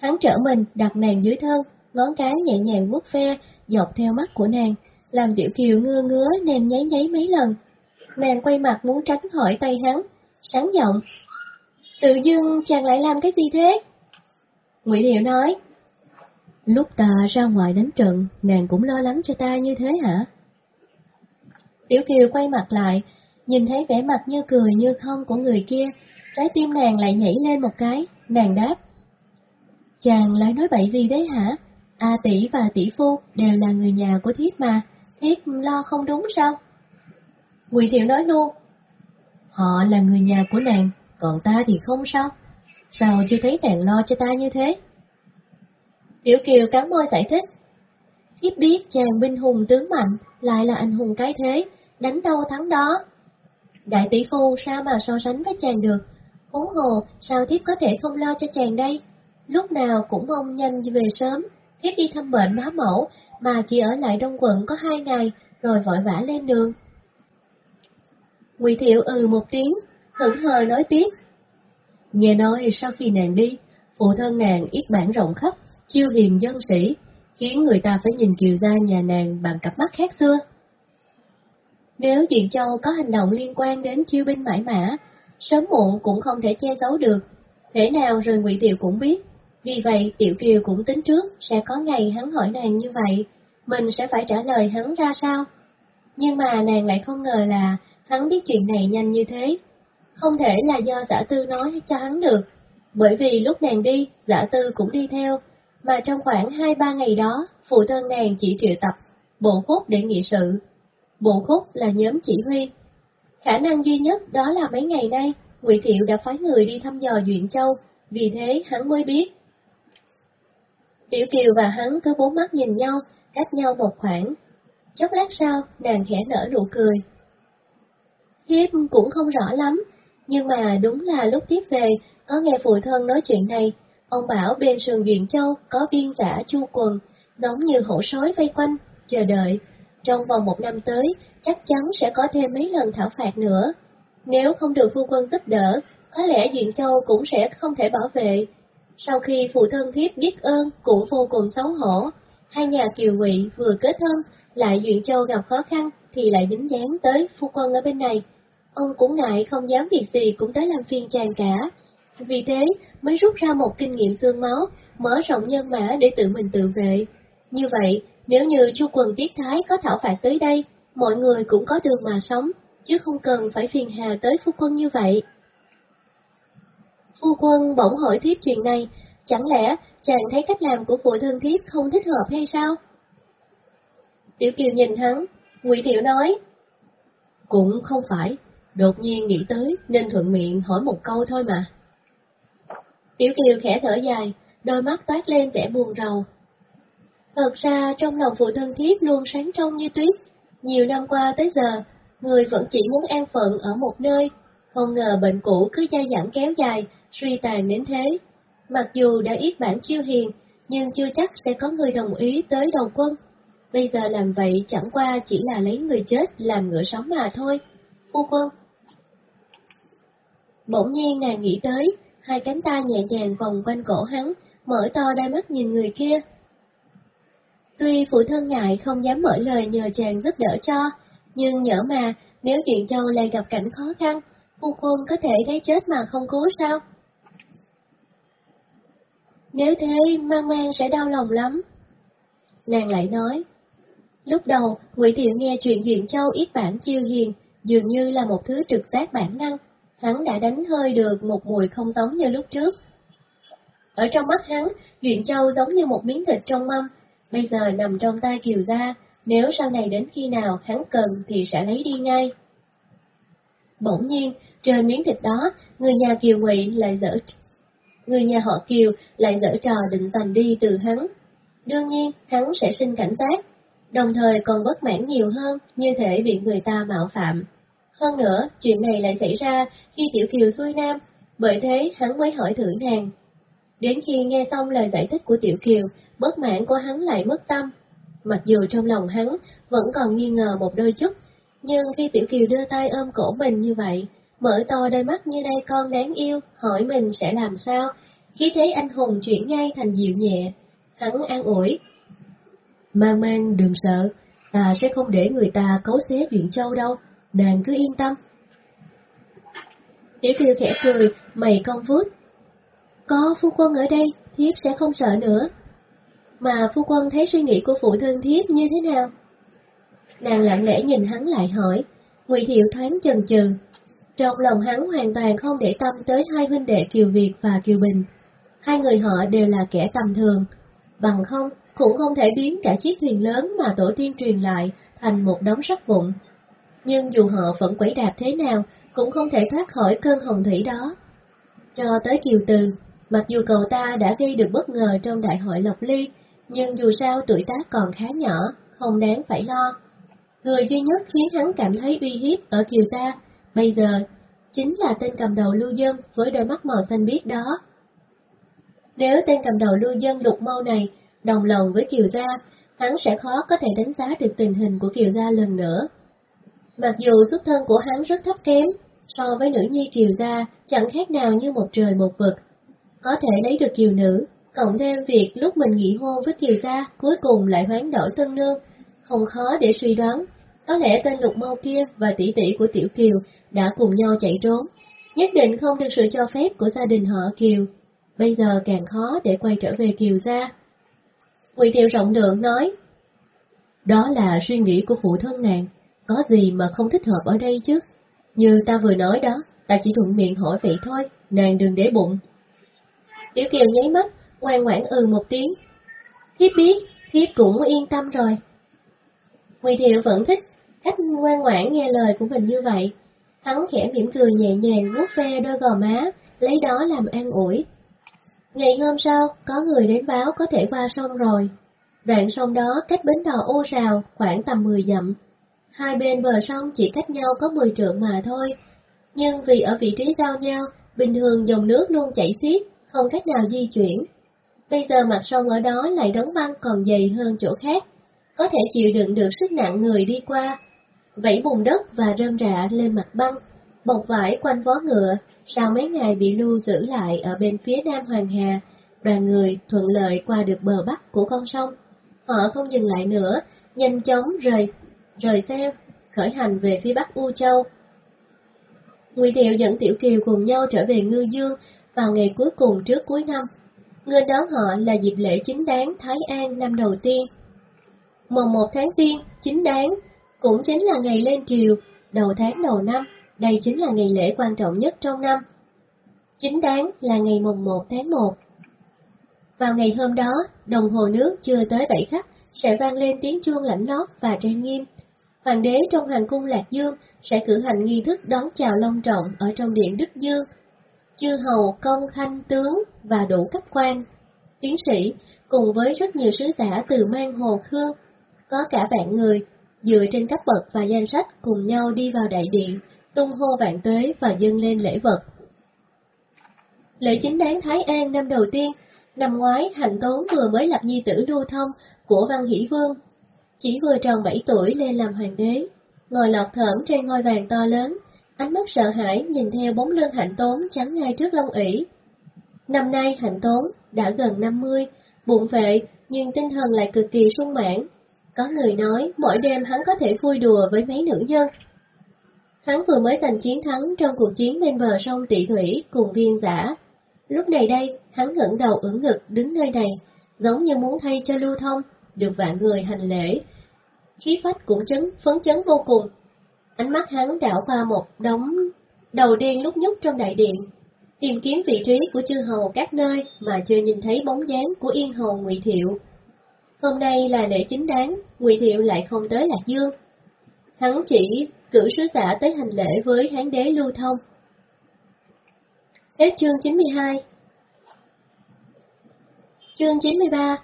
Hắn trở mình đặt nàng dưới thân, ngón cái nhẹ nhàng vuốt ve dọc theo mắt của nàng, làm Tiểu Kiều ngơ ngứa nên nháy nháy mấy lần. Nàng quay mặt muốn tránh hỏi tay hắn, sáng giọng. Tự dưng chàng lại làm cái gì thế? Ngụy hiệu nói. Lúc ta ra ngoài đánh trận, nàng cũng lo lắng cho ta như thế hả? Tiểu Kiều quay mặt lại, nhìn thấy vẻ mặt như cười như không của người kia, trái tim nàng lại nhảy lên một cái, nàng đáp. Chàng lại nói bậy gì đấy hả? A tỷ và tỷ phu đều là người nhà của thiếp mà, thiếp lo không đúng sao? Quỳ Thiệu nói luôn. Họ là người nhà của nàng, còn ta thì không sao? Sao chưa thấy nàng lo cho ta như thế? Tiểu Kiều cắn môi giải thích. Thiếp biết chàng binh hùng tướng mạnh, lại là anh hùng cái thế, đánh đâu thắng đó. Đại tỷ phu sao mà so sánh với chàng được, huống hồ sao thiếp có thể không lo cho chàng đây, lúc nào cũng mong nhanh về sớm, thiếp đi thăm bệnh bá mẫu, mà chỉ ở lại Đông Quận có hai ngày, rồi vội vã lên đường. Ngụy thiệu ừ một tiếng, hững hờ nói tiếp. Nghe nói sau khi nàng đi, phụ thân nàng ít bản rộng khắp, chiêu hiền dân sĩ, khiến người ta phải nhìn Kiều gia nhà nàng bằng cặp mắt khác xưa. Nếu Điện Châu có hành động liên quan đến chiêu binh mãi mã, sớm muộn cũng không thể che giấu được, Thế nào rồi Ngụy Tiệu cũng biết. Vì vậy Tiểu Kiều cũng tính trước sẽ có ngày hắn hỏi nàng như vậy, mình sẽ phải trả lời hắn ra sao. Nhưng mà nàng lại không ngờ là hắn biết chuyện này nhanh như thế. Không thể là do giả tư nói cho hắn được, bởi vì lúc nàng đi, giả tư cũng đi theo, mà trong khoảng 2-3 ngày đó, phụ thân nàng chỉ triệu tập bộ khúc để nghị sự. Bộ khúc là nhóm chỉ huy. Khả năng duy nhất đó là mấy ngày nay, Ngụy Thiệu đã phái người đi thăm dò Duyện Châu, vì thế hắn mới biết. Tiểu Kiều và hắn cứ bốn mắt nhìn nhau, cách nhau một khoảng. Chốc lát sau, nàng khẽ nở nụ cười thiếp cũng không rõ lắm, nhưng mà đúng là lúc tiếp về, có nghe phụ thân nói chuyện này, ông bảo bên sườn Duyện Châu có viên giả chu quần, giống như hổ sói vây quanh, chờ đợi. Trong vòng một năm tới, chắc chắn sẽ có thêm mấy lần thảo phạt nữa. Nếu không được phu quân giúp đỡ, có lẽ Duyện Châu cũng sẽ không thể bảo vệ. Sau khi phụ thân thiếp biết ơn cũng vô cùng xấu hổ, hai nhà kiều ngụy vừa kết thân, lại Duyện Châu gặp khó khăn thì lại dính dáng tới phu quân ở bên này. Ông cũng ngại không dám việc gì cũng tới làm phiền chàng cả. Vì thế mới rút ra một kinh nghiệm xương máu, mở rộng nhân mã để tự mình tự vệ. Như vậy, nếu như chu quần tiết thái có thảo phạt tới đây, mọi người cũng có đường mà sống, chứ không cần phải phiền hà tới phu quân như vậy. Phu quân bỗng hỏi thiếp chuyện này, chẳng lẽ chàng thấy cách làm của phụ thân thiếp không thích hợp hay sao? Tiểu Kiều nhìn hắn, Ngụy Thiệu nói, Cũng không phải, đột nhiên nghĩ tới nên thuận miệng hỏi một câu thôi mà. Tiểu Kiều khẽ thở dài, đôi mắt toát lên vẻ buồn rầu. Thật ra trong lòng phụ thân thiếp luôn sáng trong như tuyết, nhiều năm qua tới giờ, người vẫn chỉ muốn an phận ở một nơi, không ngờ bệnh cũ cứ dai dẳng kéo dài, suy tàn đến thế. Mặc dù đã ít bản chiêu hiền, nhưng chưa chắc sẽ có người đồng ý tới đầu quân. Bây giờ làm vậy chẳng qua chỉ là lấy người chết làm ngựa sống mà thôi. Phu quân. Bỗng nhiên nàng nghĩ tới, hai cánh tay nhẹ nhàng vòng quanh cổ hắn, mở to đôi mắt nhìn người kia. Tuy phụ thân ngại không dám mở lời nhờ chàng giúp đỡ cho, nhưng nhỡ mà nếu chuyện châu lại gặp cảnh khó khăn, phu quân có thể thấy chết mà không cứu sao? Nếu thế, mang mang sẽ đau lòng lắm. Nàng lại nói, lúc đầu, Ngụy Thiệu nghe chuyện Duyện Châu ít bản chiêu hiền, dường như là một thứ trực giác bản năng, hắn đã đánh hơi được một mùi không giống như lúc trước. Ở trong mắt hắn, Duyện Châu giống như một miếng thịt trong mâm, bây giờ nằm trong tay Kiều Gia, nếu sau này đến khi nào hắn cần thì sẽ lấy đi ngay. Bỗng nhiên, trên miếng thịt đó, người nhà Kiều Ngụy lại dở người nhà họ Kiều lại dở trò định giành đi từ hắn. Đương nhiên, hắn sẽ sinh cảnh giác, đồng thời còn bất mãn nhiều hơn, như thể bị người ta mạo phạm. Hơn nữa, chuyện này lại xảy ra khi Tiểu Kiều xuôi nam, bởi thế hắn mới hỏi thử nàng. Đến khi nghe xong lời giải thích của Tiểu Kiều, bất mãn của hắn lại mất tâm. Mặc dù trong lòng hắn vẫn còn nghi ngờ một đôi chút, nhưng khi Tiểu Kiều đưa tay ôm cổ mình như vậy, mở to đôi mắt như đây con đáng yêu, hỏi mình sẽ làm sao, khí thế anh hùng chuyển ngay thành dịu nhẹ. Hắn an ủi. Mang mang đừng sợ, ta sẽ không để người ta cấu xé chuyện châu đâu, nàng cứ yên tâm. Tiểu kiều khẽ cười, mày con vút. Có phu quân ở đây, thiếp sẽ không sợ nữa. Mà phu quân thấy suy nghĩ của phụ thân thiếp như thế nào? Nàng lặng lẽ nhìn hắn lại hỏi, Ngụy Thiệu thoáng chần chừ, trong lòng hắn hoàn toàn không để tâm tới hai huynh đệ Kiều Việt và Kiều Bình. Hai người họ đều là kẻ tầm thường, bằng không cũng không thể biến cả chiếc thuyền lớn mà tổ tiên truyền lại thành một đống sắt vụn. Nhưng dù họ vẫn quẩy đạp thế nào, cũng không thể thoát khỏi cơn hồng thủy đó. Cho tới Kiều Từ, mặc dù cậu ta đã gây được bất ngờ trong đại hội Lộc Ly, nhưng dù sao tuổi tác còn khá nhỏ, không đáng phải lo. Người duy nhất khiến hắn cảm thấy uy hiếp ở Kiều Gia Bây giờ, chính là tên cầm đầu lưu dân với đôi mắt màu xanh biếc đó. Nếu tên cầm đầu lưu dân lục mâu này đồng lòng với Kiều Gia, hắn sẽ khó có thể đánh giá được tình hình của Kiều Gia lần nữa. Mặc dù xuất thân của hắn rất thấp kém, so với nữ nhi Kiều Gia chẳng khác nào như một trời một vực. Có thể lấy được Kiều nữ, Cộng thêm việc lúc mình nghỉ hôn với Kiều Gia, cuối cùng lại hoán đổi tân nương, không khó để suy đoán. Có lẽ tên lục mâu kia và tỷ tỷ của Tiểu Kiều đã cùng nhau chạy trốn, nhất định không được sự cho phép của gia đình họ Kiều. Bây giờ càng khó để quay trở về Kiều Gia. Quỳ tiểu rộng lượng nói, đó là suy nghĩ của phụ thân nàng, có gì mà không thích hợp ở đây chứ? Như ta vừa nói đó, ta chỉ thuận miệng hỏi vậy thôi, nàng đừng để bụng. Tiểu Kiều nháy mắt, ngoan ngoãn ừ một tiếng. Thiếp biết, thiếp cũng yên tâm rồi. Nguy Thiệu vẫn thích cách ngoan ngoãn nghe lời của mình như vậy. Hắn khẽ mỉm cười nhẹ nhàng vuốt ve đôi gò má, lấy đó làm an ủi. Ngày hôm sau, có người đến báo có thể qua sông rồi. Đoạn sông đó cách bến đò ô rào khoảng tầm 10 dặm. Hai bên bờ sông chỉ cách nhau có 10 trượng mà thôi, nhưng vì ở vị trí giao nhau, bình thường dòng nước luôn chảy xiết, không cách nào di chuyển. Bây giờ mặt sông ở đó lại đóng băng còn dày hơn chỗ khác, có thể chịu đựng được sức nặng người đi qua. Vẫy bùn đất và rơm rạ lên mặt băng, bọc vải quanh vó ngựa, sau mấy ngày bị lưu giữ lại ở bên phía nam Hoàng Hà, đoàn người thuận lợi qua được bờ bắc của con sông. Họ không dừng lại nữa, nhanh chóng rời, rời xe, khởi hành về phía bắc U Châu. Ngụy Thiệu dẫn Tiểu Kiều cùng nhau trở về Ngư Dương vào ngày cuối cùng trước cuối năm. Người đón họ là dịp lễ chính đáng Thái An năm đầu tiên. Mùng 1 tháng Giêng, chính đáng, cũng chính là ngày lên triều, đầu tháng đầu năm, đây chính là ngày lễ quan trọng nhất trong năm. Chính đáng là ngày mùng 1 tháng 1. Vào ngày hôm đó, đồng hồ nước chưa tới bảy khắc sẽ vang lên tiếng chuông lãnh lót và trang nghiêm. Hoàng đế trong hoàng cung Lạc Dương sẽ cử hành nghi thức đón chào long trọng ở trong điện Đức Dương. Chư hầu, công, khanh, tướng và đủ cấp quan, tiến sĩ cùng với rất nhiều sứ giả từ mang hồ khương, có cả vạn người, dựa trên cấp bậc và danh sách cùng nhau đi vào đại điện, tung hô vạn tuế và dâng lên lễ vật. Lễ chính đáng Thái An năm đầu tiên, năm ngoái Hạnh Tốn vừa mới lập nhi tử lưu thông của Văn Hỷ Vương, chỉ vừa tròn 7 tuổi lên làm hoàng đế, ngồi lọt thởm trên ngôi vàng to lớn, ánh mắt sợ hãi nhìn theo bóng lưng Hạnh Tốn chắn ngay trước long ỷ. Năm nay Hạnh Tốn đã gần 50, bụng vệ nhưng tinh thần lại cực kỳ sung mãn. Có người nói mỗi đêm hắn có thể vui đùa với mấy nữ nhân. Hắn vừa mới giành chiến thắng trong cuộc chiến bên bờ sông Tị Thủy cùng viên giả. Lúc này đây, hắn ngẩng đầu ưỡn ngực đứng nơi này, giống như muốn thay cho lưu thông, được vạn người hành lễ. Khí phách cũng chấn, phấn chấn vô cùng. Ánh mắt hắn đảo qua một đống đầu đen lúc nhúc trong đại điện, tìm kiếm vị trí của chư hầu các nơi mà chưa nhìn thấy bóng dáng của yên hầu Ngụy Thiệu. Hôm nay là lễ chính đáng, Ngụy Thiệu lại không tới Lạc Dương. Hắn chỉ cử sứ giả tới hành lễ với hán đế lưu thông. Hết chương 92 Chương 93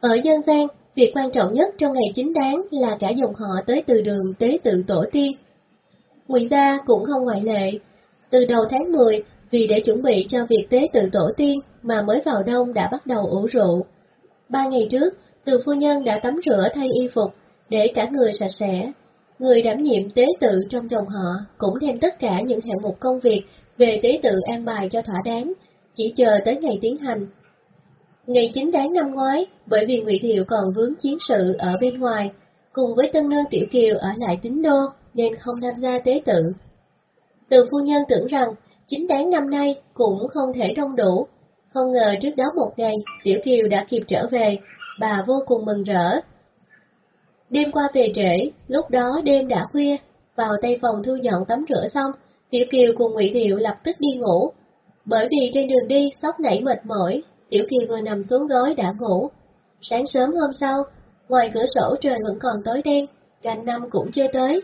ở dân gian, việc quan trọng nhất trong ngày chính đáng là cả dòng họ tới từ đường tế tự tổ tiên. Ngụy gia cũng không ngoại lệ. Từ đầu tháng 10, vì để chuẩn bị cho việc tế tự tổ tiên mà mới vào đông đã bắt đầu ủ rượu. Ba ngày trước, từ phu nhân đã tắm rửa thay y phục, để cả người sạch sẽ. Người đảm nhiệm tế tự trong dòng họ cũng đem tất cả những hạng mục công việc về tế tự an bài cho thỏa đáng, chỉ chờ tới ngày tiến hành. Ngày chính đáng năm ngoái, bởi vì Ngụy Thiệu còn vướng chiến sự ở bên ngoài, cùng với tân nương Tiểu Kiều ở lại tín đô nên không tham gia tế tự. Từ phu nhân tưởng rằng chính đáng năm nay cũng không thể đông đủ, không ngờ trước đó một ngày Tiểu Kiều đã kịp trở về, bà vô cùng mừng rỡ. Đêm qua về trễ, lúc đó đêm đã khuya, vào tay phòng thu dọn tắm rửa xong, Tiểu Kiều cùng Ngụy Thiệu lập tức đi ngủ. Bởi vì trên đường đi sóc nảy mệt mỏi, Tiểu Kiều vừa nằm xuống gối đã ngủ. Sáng sớm hôm sau, ngoài cửa sổ trời vẫn còn tối đen, canh năm cũng chưa tới.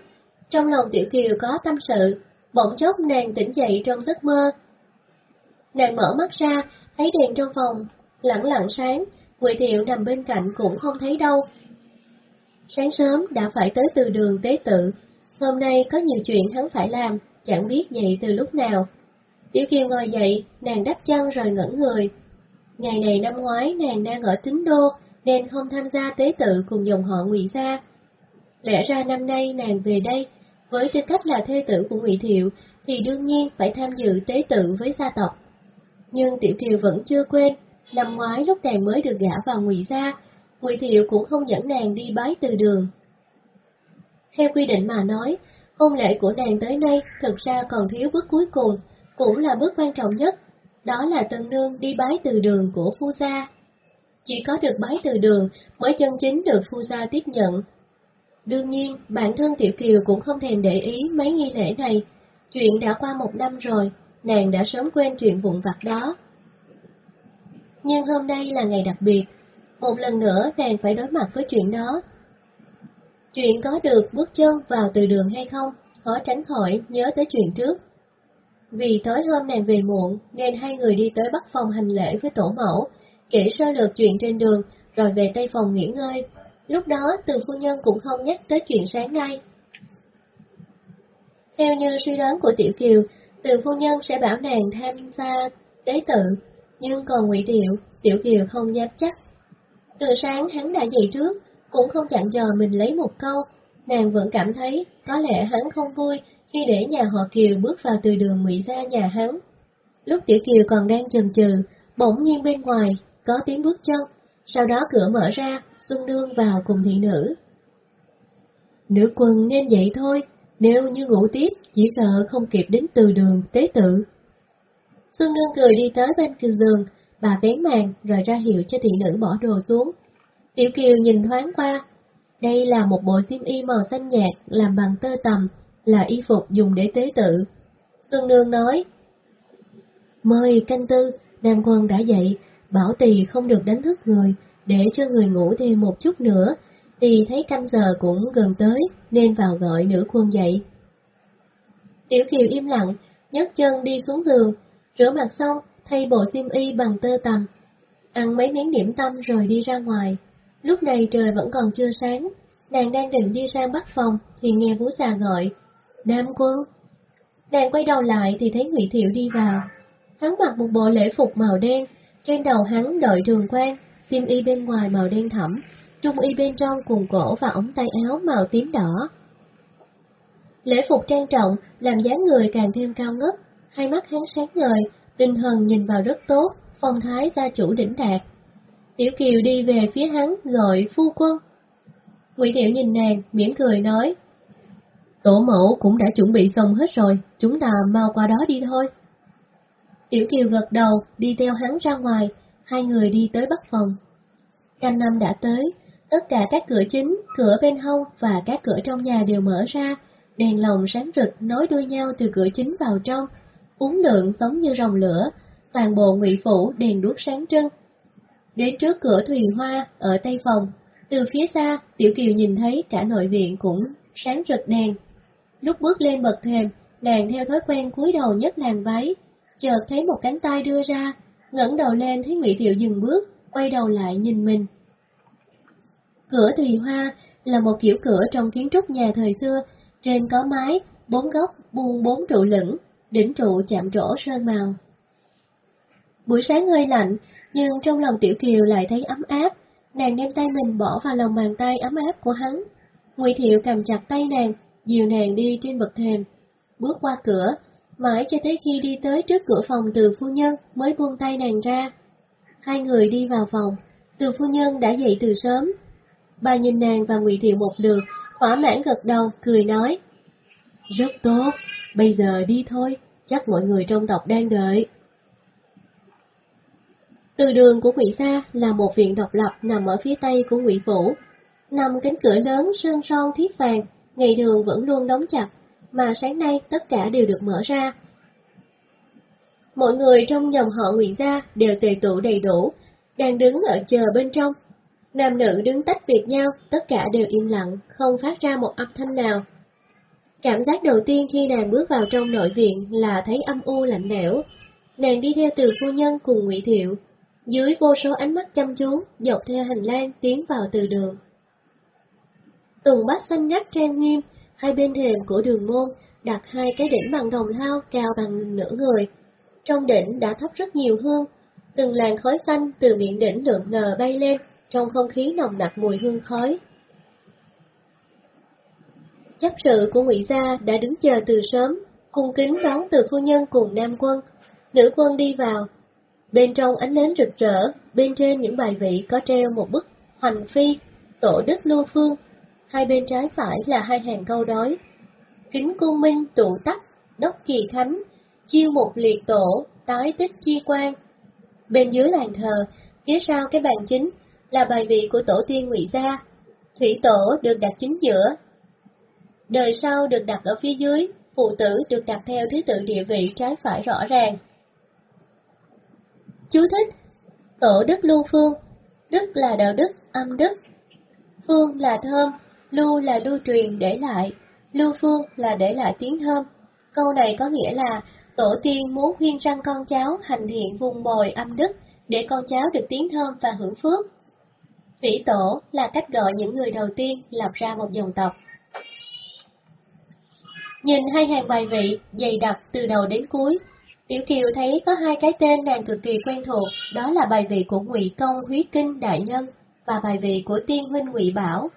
Trong lòng Tiểu Kiều có tâm sự, bỗng chốc nàng tỉnh dậy trong giấc mơ. Nàng mở mắt ra, thấy đèn trong phòng, lặng lặng sáng, Ngụy Thiệu nằm bên cạnh cũng không thấy đâu. Sáng sớm đã phải tới từ đường tế tự, hôm nay có nhiều chuyện hắn phải làm, chẳng biết dậy từ lúc nào. Tiểu Kiều ngồi dậy, nàng đắp chân rồi ngẩn người. Ngày này năm ngoái nàng đang ở tín đô, nên không tham gia tế tự cùng dòng họ Ngụy gia. Lẽ ra năm nay nàng về đây, với tư cách là thê tử của Ngụy Thiệu, thì đương nhiên phải tham dự tế tự với gia tộc. Nhưng Tiểu Kiều vẫn chưa quên, Năm ngoái lúc nàng mới được gả vào Ngụy gia, Ngụy Thiệu cũng không dẫn nàng đi bái từ đường. Theo quy định mà nói, hôn lễ của nàng tới nay thực ra còn thiếu bước cuối cùng, cũng là bước quan trọng nhất, đó là tân nương đi bái từ đường của phu gia. Chỉ có được bái từ đường mới chân chính được phu gia tiếp nhận. Đương nhiên, bản thân Tiểu Kiều cũng không thèm để ý mấy nghi lễ này. Chuyện đã qua một năm rồi, nàng đã sớm quên chuyện vụn vặt đó. Nhưng hôm nay là ngày đặc biệt, một lần nữa nàng phải đối mặt với chuyện đó. Chuyện có được bước chân vào từ đường hay không, khó tránh khỏi nhớ tới chuyện trước. Vì tối hôm nàng về muộn, nên hai người đi tới bắc phòng hành lễ với tổ mẫu, kể sơ lược chuyện trên đường, rồi về tây phòng nghỉ ngơi. Lúc đó từ phu nhân cũng không nhắc tới chuyện sáng nay. Theo như suy đoán của Tiểu Kiều, từ phu nhân sẽ bảo nàng tham gia tế tự, nhưng còn ngụy Tiểu, Tiểu Kiều không dám chắc. Từ sáng hắn đã dậy trước, cũng không chặn dò mình lấy một câu, nàng vẫn cảm thấy có lẽ hắn không vui khi để nhà họ Kiều bước vào từ đường ngụy ra nhà hắn. Lúc Tiểu Kiều còn đang chần chừ, bỗng nhiên bên ngoài có tiếng bước chân, sau đó cửa mở ra, Xuân Nương vào cùng thị nữ. Nữ quân nên dậy thôi, nếu như ngủ tiếp, chỉ sợ không kịp đến từ đường tế tự. Xuân Nương cười đi tới bên giường, bà vén màn rồi ra hiệu cho thị nữ bỏ đồ xuống. Tiểu Kiều nhìn thoáng qua, đây là một bộ xiêm y màu xanh nhạt làm bằng tơ tầm, là y phục dùng để tế tự. Xuân Nương nói, Mời canh tư, Nam Quân đã dậy, bảo tỳ không được đánh thức người, để cho người ngủ thêm một chút nữa, tỳ thấy canh giờ cũng gần tới, nên vào gọi nữ quân dậy. Tiểu Kiều im lặng, nhấc chân đi xuống giường, rửa mặt xong, thay bộ xiêm y bằng tơ tằm, ăn mấy miếng điểm tâm rồi đi ra ngoài. Lúc này trời vẫn còn chưa sáng, nàng đang định đi sang bắt phòng thì nghe Vũ xà gọi, Nam quân. Nàng quay đầu lại thì thấy Ngụy Thiệu đi vào. Hắn mặc một bộ lễ phục màu đen, trên đầu hắn đội trường quan, xiêm y bên ngoài màu đen thẫm, trung y bên trong cùng cổ và ống tay áo màu tím đỏ. Lễ phục trang trọng làm dáng người càng thêm cao ngất, hai mắt hắn sáng ngời, tinh thần nhìn vào rất tốt, phong thái gia chủ đỉnh đạt. Tiểu Kiều đi về phía hắn gọi phu quân. Ngụy Thiệu nhìn nàng, mỉm cười nói, Tổ mẫu cũng đã chuẩn bị xong hết rồi, chúng ta mau qua đó đi thôi. Tiểu Kiều gật đầu, đi theo hắn ra ngoài, hai người đi tới bắc phòng. Canh năm đã tới, tất cả các cửa chính, cửa bên hông và các cửa trong nhà đều mở ra, đèn lồng sáng rực nối đuôi nhau từ cửa chính vào trong, uốn lượn giống như rồng lửa, toàn bộ ngụy phủ đèn đuốc sáng trưng. Đến trước cửa thuyền hoa ở tây phòng, từ phía xa, Tiểu Kiều nhìn thấy cả nội viện cũng sáng rực đèn. Lúc bước lên bậc thềm, nàng theo thói quen cúi đầu nhấc làn váy, chợt thấy một cánh tay đưa ra, ngẩng đầu lên thấy Ngụy Thiệu dừng bước, quay đầu lại nhìn mình. Cửa thùy hoa là một kiểu cửa trong kiến trúc nhà thời xưa, trên có mái, bốn góc buông bốn trụ lửng, đỉnh trụ chạm trổ sơn màu. Buổi sáng hơi lạnh, nhưng trong lòng Tiểu Kiều lại thấy ấm áp, nàng đem tay mình bỏ vào lòng bàn tay ấm áp của hắn. Ngụy Thiệu cầm chặt tay nàng, dìu nàng đi trên bậc thềm, bước qua cửa, mãi cho tới khi đi tới trước cửa phòng từ phu nhân mới buông tay nàng ra. Hai người đi vào phòng, từ phu nhân đã dậy từ sớm. Bà nhìn nàng và Ngụy Thiệu một lượt, thỏa mãn gật đầu, cười nói. Rất tốt, bây giờ đi thôi, chắc mọi người trong tộc đang đợi. Từ đường của Ngụy Sa là một viện độc lập nằm ở phía tây của Ngụy Phủ. Nằm cánh cửa lớn sơn son thiết vàng, ngày đường vẫn luôn đóng chặt, mà sáng nay tất cả đều được mở ra. Mọi người trong dòng họ Ngụy Gia đều tề tụ đầy đủ, đang đứng ở chờ bên trong. Nam nữ đứng tách biệt nhau, tất cả đều im lặng, không phát ra một âm thanh nào. Cảm giác đầu tiên khi nàng bước vào trong nội viện là thấy âm u lạnh lẽo. Nàng đi theo từ phu nhân cùng Ngụy Thiệu, dưới vô số ánh mắt chăm chú, dọc theo hành lang tiến vào từ đường. Tường bách xanh ngắt trang nghiêm, hai bên thềm của đường môn đặt hai cái đỉnh bằng đồng thau cao bằng nửa người. Trong đỉnh đã thắp rất nhiều hương, từng làn khói xanh từ miệng đỉnh lượn lờ bay lên, trong không khí nồng nặc mùi hương khói. Chấp sự của Ngụy Gia đã đứng chờ từ sớm, cung kính đón từ phu nhân cùng nam quân. Nữ quân đi vào. Bên trong ánh nến rực rỡ, bên trên những bài vị có treo một bức hoành phi, tổ đức lưu phương. Hai bên trái phải là hai hàng câu đối. Kính cung minh tụ tắc, đốc kỳ khánh, chiêu một liệt tổ, tái tích chi quan. Bên dưới làng thờ, phía sau cái bàn chính là bài vị của tổ tiên ngụy Gia. Thủy tổ được đặt chính giữa. Đời sau được đặt ở phía dưới, phụ tử được đặt theo thứ tự địa vị trái phải rõ ràng. Chú thích Tổ đức lưu phương Đức là đạo đức, âm đức Phương là thơm, lưu là lưu truyền để lại, lưu phương là để lại tiếng thơm. Câu này có nghĩa là tổ tiên muốn khuyên răng con cháu hành thiện vùng bồi âm đức để con cháu được tiếng thơm và hưởng phước. Vĩ tổ là cách gọi những người đầu tiên lập ra một dòng tộc. Nhìn hai hàng bài vị dày đặc từ đầu đến cuối, Tiểu Kiều thấy có hai cái tên nàng cực kỳ quen thuộc, đó là bài vị của Ngụy Công Húy Kinh Đại Nhân và bài vị của Tiên huynh Ngụy Bảo.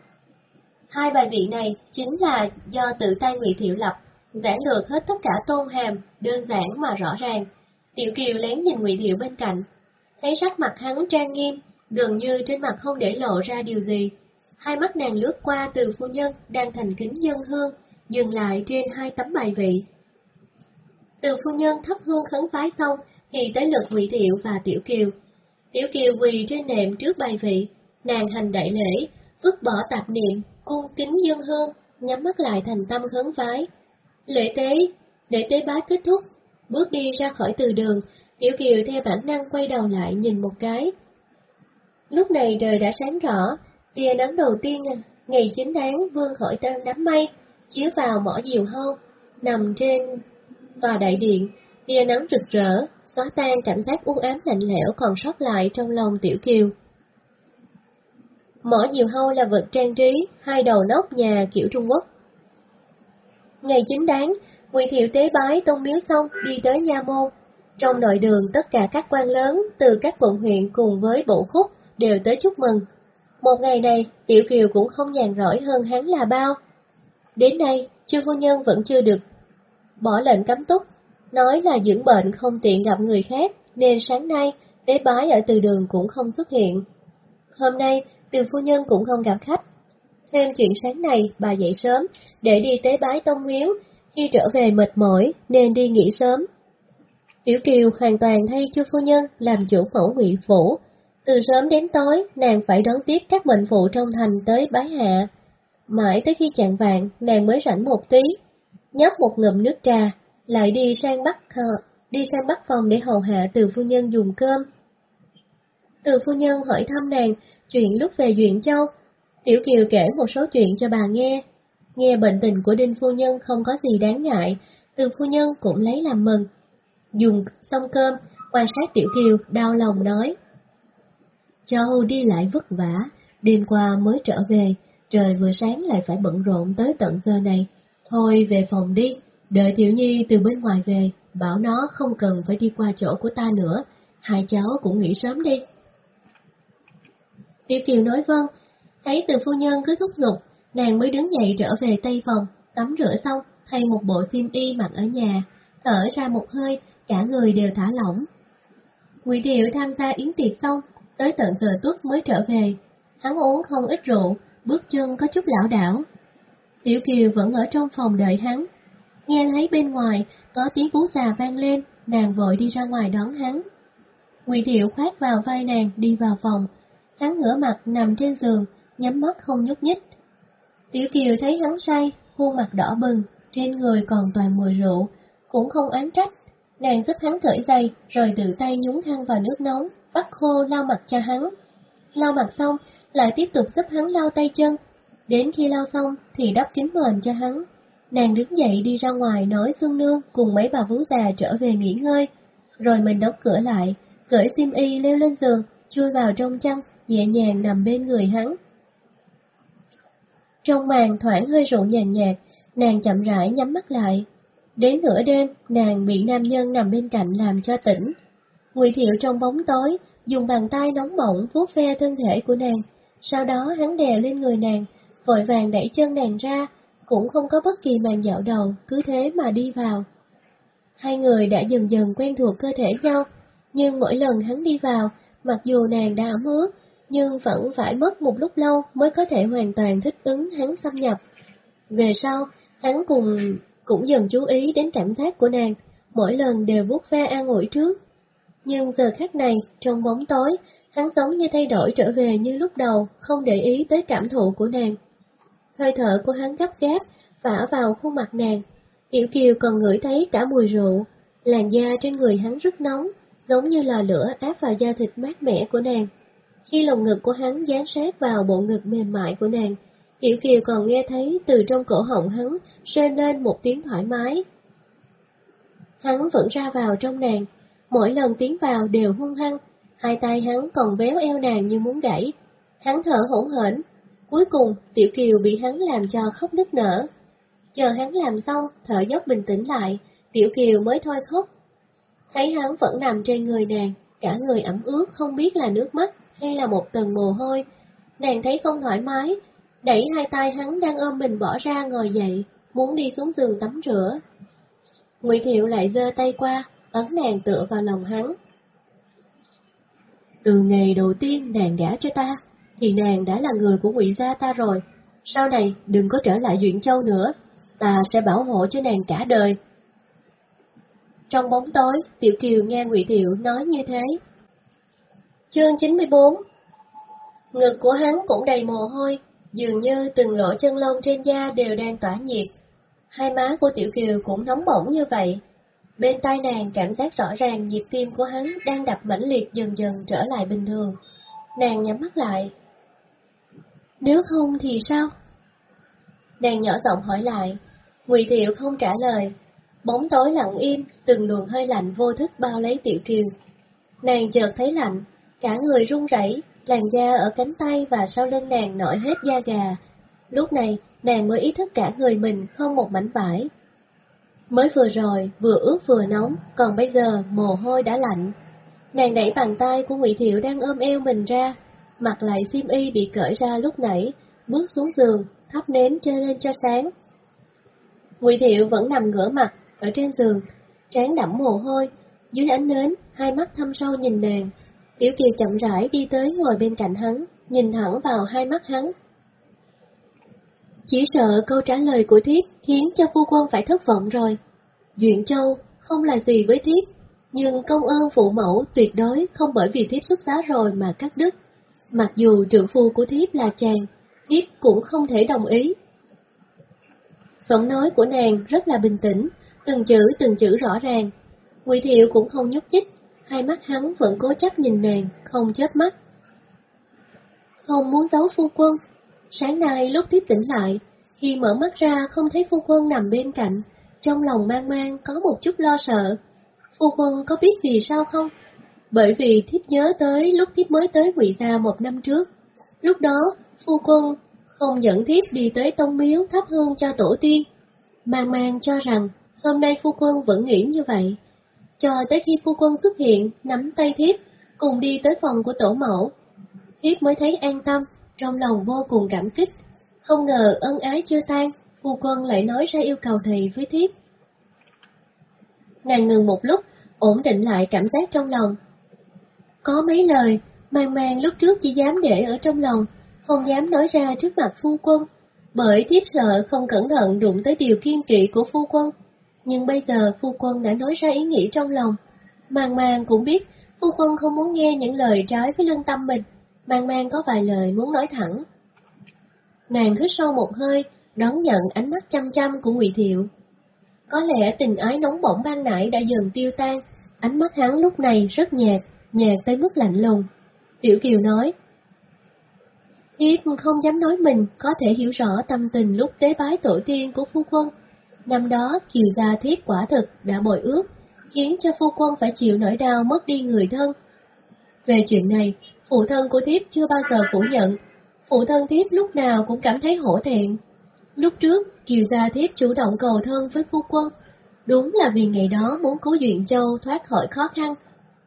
Hai bài vị này chính là do tự tay Ngụy Thiệu lập, giảng lược hết tất cả tôn hàm, đơn giản mà rõ ràng. Tiểu Kiều lén nhìn Ngụy Thiệu bên cạnh, thấy sắc mặt hắn trang nghiêm, gần như trên mặt không để lộ ra điều gì. Hai mắt nàng lướt qua từ phu nhân đang thành kính dân hương, dừng lại trên hai tấm bài vị. Từ phu nhân thắp hương khấn vái xong, thì tới lượt Ngụy Thiệu và Tiểu Kiều. Tiểu Kiều quỳ trên nệm trước bài vị, nàng hành đại lễ, vứt bỏ tạp niệm, cung kính dân hương, nhắm mắt lại thành tâm khấn vái. Lễ tế, lễ tế bái kết thúc, bước đi ra khỏi từ đường, Tiểu Kiều theo bản năng quay đầu lại nhìn một cái. Lúc này trời đã sáng rõ, tia nắng đầu tiên ngày chính đáng vương khỏi tan đám mây, chiếu vào mỏ diều hâu, nằm trên tòa đại điện, tia nắng rực rỡ, xóa tan cảm giác u ám lạnh lẽo còn sót lại trong lòng Tiểu Kiều. Mỏ diều hâu là vật trang trí, hai đầu nóc nhà kiểu Trung Quốc. Ngày chính đáng, Ngụy Thiệu tế bái tôn miếu xong đi tới nha môn. Trong nội đường tất cả các quan lớn từ các quận huyện cùng với bộ khúc đều tới chúc mừng. Một ngày này, Tiểu Kiều cũng không nhàn rỗi hơn hắn là bao. Đến nay, chư phu nhân vẫn chưa được bỏ lệnh cấm túc, nói là dưỡng bệnh không tiện gặp người khác, nên sáng nay tế bái ở từ đường cũng không xuất hiện. Hôm nay, từ phu nhân cũng không gặp khách. Thêm chuyện sáng nay, bà dậy sớm, để đi tế bái tông miếu, khi trở về mệt mỏi nên đi nghỉ sớm. Tiểu Kiều hoàn toàn thay cho phu nhân làm chủ mẫu ngụy phủ. Từ sớm đến tối, nàng phải đón tiếp các mệnh phụ trong thành tới bái hạ. Mãi tới khi chạng vạn, nàng mới rảnh một tí, nhấp một ngụm nước trà, lại đi sang bắt đi sang bắt phòng để hầu hạ từ phu nhân dùng cơm. Từ phu nhân hỏi thăm nàng chuyện lúc về Duyện Châu, Tiểu Kiều kể một số chuyện cho bà nghe. Nghe bệnh tình của Đinh phu nhân không có gì đáng ngại, từ phu nhân cũng lấy làm mừng. Dùng xong cơm, quan sát Tiểu Kiều đau lòng nói. Châu đi lại vất vả, đêm qua mới trở về, trời vừa sáng lại phải bận rộn tới tận giờ này. Thôi về phòng đi, đợi Tiểu Nhi từ bên ngoài về, bảo nó không cần phải đi qua chỗ của ta nữa, hai cháu cũng nghỉ sớm đi. Tiểu Kiều nói vâng, thấy từ phu nhân cứ thúc giục, nàng mới đứng dậy trở về tây phòng, tắm rửa xong, thay một bộ xiêm y mặc ở nhà, thở ra một hơi, cả người đều thả lỏng. Ngụy Điệu tham gia yến tiệc xong, tới tận giờ tuất mới trở về. Hắn uống không ít rượu, bước chân có chút lão đảo. Tiểu Kiều vẫn ở trong phòng đợi hắn. Nghe thấy bên ngoài có tiếng vú xà vang lên, nàng vội đi ra ngoài đón hắn. Ngụy Điệu khoát vào vai nàng đi vào phòng, hắn ngửa mặt nằm trên giường, nhắm mắt không nhúc nhích. Tiểu Kiều thấy hắn say, khuôn mặt đỏ bừng, trên người còn toàn mùi rượu, cũng không án trách. Nàng giúp hắn cởi giày, rồi tự tay nhúng khăn vào nước nóng, bắt khô lau mặt cho hắn. Lau mặt xong, lại tiếp tục giúp hắn lau tay chân. Đến khi lau xong thì đắp kính mền cho hắn. Nàng đứng dậy đi ra ngoài nói Xuân Nương cùng mấy bà vú già trở về nghỉ ngơi. Rồi mình đóng cửa lại, cởi xiêm y leo lên giường, chui vào trong chăn, nhẹ nhàng nằm bên người hắn. Trong màn thoảng hơi rượu nhàn nhạt, nàng chậm rãi nhắm mắt lại. Đến nửa đêm, nàng bị nam nhân nằm bên cạnh làm cho tỉnh. Ngụy Thiệu trong bóng tối, dùng bàn tay nóng bỏng vuốt ve thân thể của nàng, sau đó hắn đè lên người nàng, vội vàng đẩy chân nàng ra, cũng không có bất kỳ màn dạo đầu, cứ thế mà đi vào. Hai người đã dần dần quen thuộc cơ thể nhau, Nhưng mỗi lần hắn đi vào, mặc dù nàng đã ấm ướt, nhưng vẫn phải mất một lúc lâu mới có thể hoàn toàn thích ứng hắn xâm nhập. Về sau, hắn cùng cũng dần chú ý đến cảm giác của nàng, mỗi lần đều vuốt ve an ủi trước. Nhưng giờ khắc này, trong bóng tối, hắn giống như thay đổi trở về như lúc đầu, không để ý tới cảm thụ của nàng. Hơi thở của hắn gấp gáp, phả vào khuôn mặt nàng. Tiểu Kiều còn ngửi thấy cả mùi rượu, làn da trên người hắn rất nóng, giống như lò lửa áp vào da thịt mát mẻ của nàng. Khi lồng ngực của hắn dán sát vào bộ ngực mềm mại của nàng, Tiểu Kiều còn nghe thấy từ trong cổ họng hắn rên lên một tiếng thoải mái. Hắn vẫn ra vào trong nàng, mỗi lần tiến vào đều hung hăng, hai tay hắn còn véo eo nàng như muốn gãy. Hắn thở hỗn hển, cuối cùng Tiểu Kiều bị hắn làm cho khóc nức nở. Chờ hắn làm xong, thở dốc bình tĩnh lại, Tiểu Kiều mới thôi khóc. Thấy hắn vẫn nằm trên người nàng, cả người ẩm ướt không biết là nước mắt hay là một tầng mồ hôi. Nàng thấy không thoải mái, đẩy hai tay hắn đang ôm mình bỏ ra ngồi dậy, muốn đi xuống giường tắm rửa. Ngụy Thiệu lại giơ tay qua, ấn nàng tựa vào lòng hắn. Từ ngày đầu tiên nàng gả cho ta, thì nàng đã là người của Ngụy gia ta rồi. Sau này đừng có trở lại Duyện Châu nữa, ta sẽ bảo hộ cho nàng cả đời. Trong bóng tối, Tiểu Kiều nghe Ngụy Thiệu nói như thế. Chương 94 Ngực của hắn cũng đầy mồ hôi, dường như từng lỗ chân lông trên da đều đang tỏa nhiệt. Hai má của Tiểu Kiều cũng nóng bỏng như vậy. Bên tai nàng cảm giác rõ ràng nhịp tim của hắn đang đập mãnh liệt dần dần trở lại bình thường. Nàng nhắm mắt lại. Nếu không thì sao? Nàng nhỏ giọng hỏi lại. Ngụy Thiệu không trả lời. Bóng tối lặng im, từng luồng hơi lạnh vô thức bao lấy Tiểu Kiều. Nàng chợt thấy lạnh, cả người run rẩy, làn da ở cánh tay và sau lưng nàng nổi hết da gà. Lúc này, nàng mới ý thức cả người mình không một mảnh vải. Mới vừa rồi, vừa ướt vừa nóng, còn bây giờ mồ hôi đã lạnh. Nàng đẩy bàn tay của Ngụy Thiệu đang ôm eo mình ra, mặc lại xiêm y bị cởi ra lúc nãy, bước xuống giường, thắp nến chơi lên cho sáng. Ngụy Thiệu vẫn nằm ngửa mặt ở trên giường, trán đẫm mồ hôi, dưới ánh nến, hai mắt thâm sâu nhìn nàng. Tiểu Kiều chậm rãi đi tới ngồi bên cạnh hắn, nhìn thẳng vào hai mắt hắn. Chỉ sợ câu trả lời của thiếp khiến cho phu quân phải thất vọng rồi. Duyện Châu không là gì với thiếp, nhưng công ơn phụ mẫu tuyệt đối không bởi vì thiếp xuất giá rồi mà cắt đứt. Mặc dù trượng phu của thiếp là chàng, thiếp cũng không thể đồng ý. Giọng nói của nàng rất là bình tĩnh, từng chữ từng chữ rõ ràng. Ngụy Thiệu cũng không nhúc nhích, hai mắt hắn vẫn cố chấp nhìn nàng, không chớp mắt. Không muốn giấu phu quân. Sáng nay lúc tiếp tỉnh lại, khi mở mắt ra không thấy phu quân nằm bên cạnh, trong lòng mang mang có một chút lo sợ. Phu quân có biết vì sao không? Bởi vì thiếp nhớ tới lúc thiếp mới tới ngụy gia một năm trước. Lúc đó, phu quân không dẫn thiếp đi tới tông miếu thắp hương cho tổ tiên. Mang mang cho rằng hôm nay phu quân vẫn nghĩ như vậy. Cho tới khi phu quân xuất hiện, nắm tay thiếp, cùng đi tới phòng của tổ mẫu. Thiếp mới thấy an tâm, trong lòng vô cùng cảm kích. Không ngờ ân ái chưa tan, phu quân lại nói ra yêu cầu này với thiếp. Nàng ngừng một lúc, ổn định lại cảm giác trong lòng. Có mấy lời, mang mang lúc trước chỉ dám để ở trong lòng, không dám nói ra trước mặt phu quân, bởi thiếp sợ không cẩn thận đụng tới điều kiên kỵ của phu quân. Nhưng bây giờ phu quân đã nói ra ý nghĩ trong lòng. Mang mang cũng biết phu quân không muốn nghe những lời trái với lương tâm mình. Mang mang có vài lời muốn nói thẳng. Nàng hít sâu một hơi, đón nhận ánh mắt chăm chăm của Ngụy Thiệu. Có lẽ tình ái nóng bỏng ban nãy đã dần tiêu tan, ánh mắt hắn lúc này rất nhạt, nhạt tới mức lạnh lùng. Tiểu Kiều nói, Thiếp không dám nói mình có thể hiểu rõ tâm tình lúc tế bái tổ tiên của phu quân. Năm đó, Kiều gia thiếp quả thực đã bội ước, khiến cho phu quân phải chịu nỗi đau mất đi người thân. Về chuyện này, phụ thân của thiếp chưa bao giờ phủ nhận, phụ thân thiếp lúc nào cũng cảm thấy hổ thẹn. Lúc trước, Kiều gia thiếp chủ động cầu thân với phu quân, đúng là vì ngày đó muốn cứu Duyện Châu thoát khỏi khó khăn,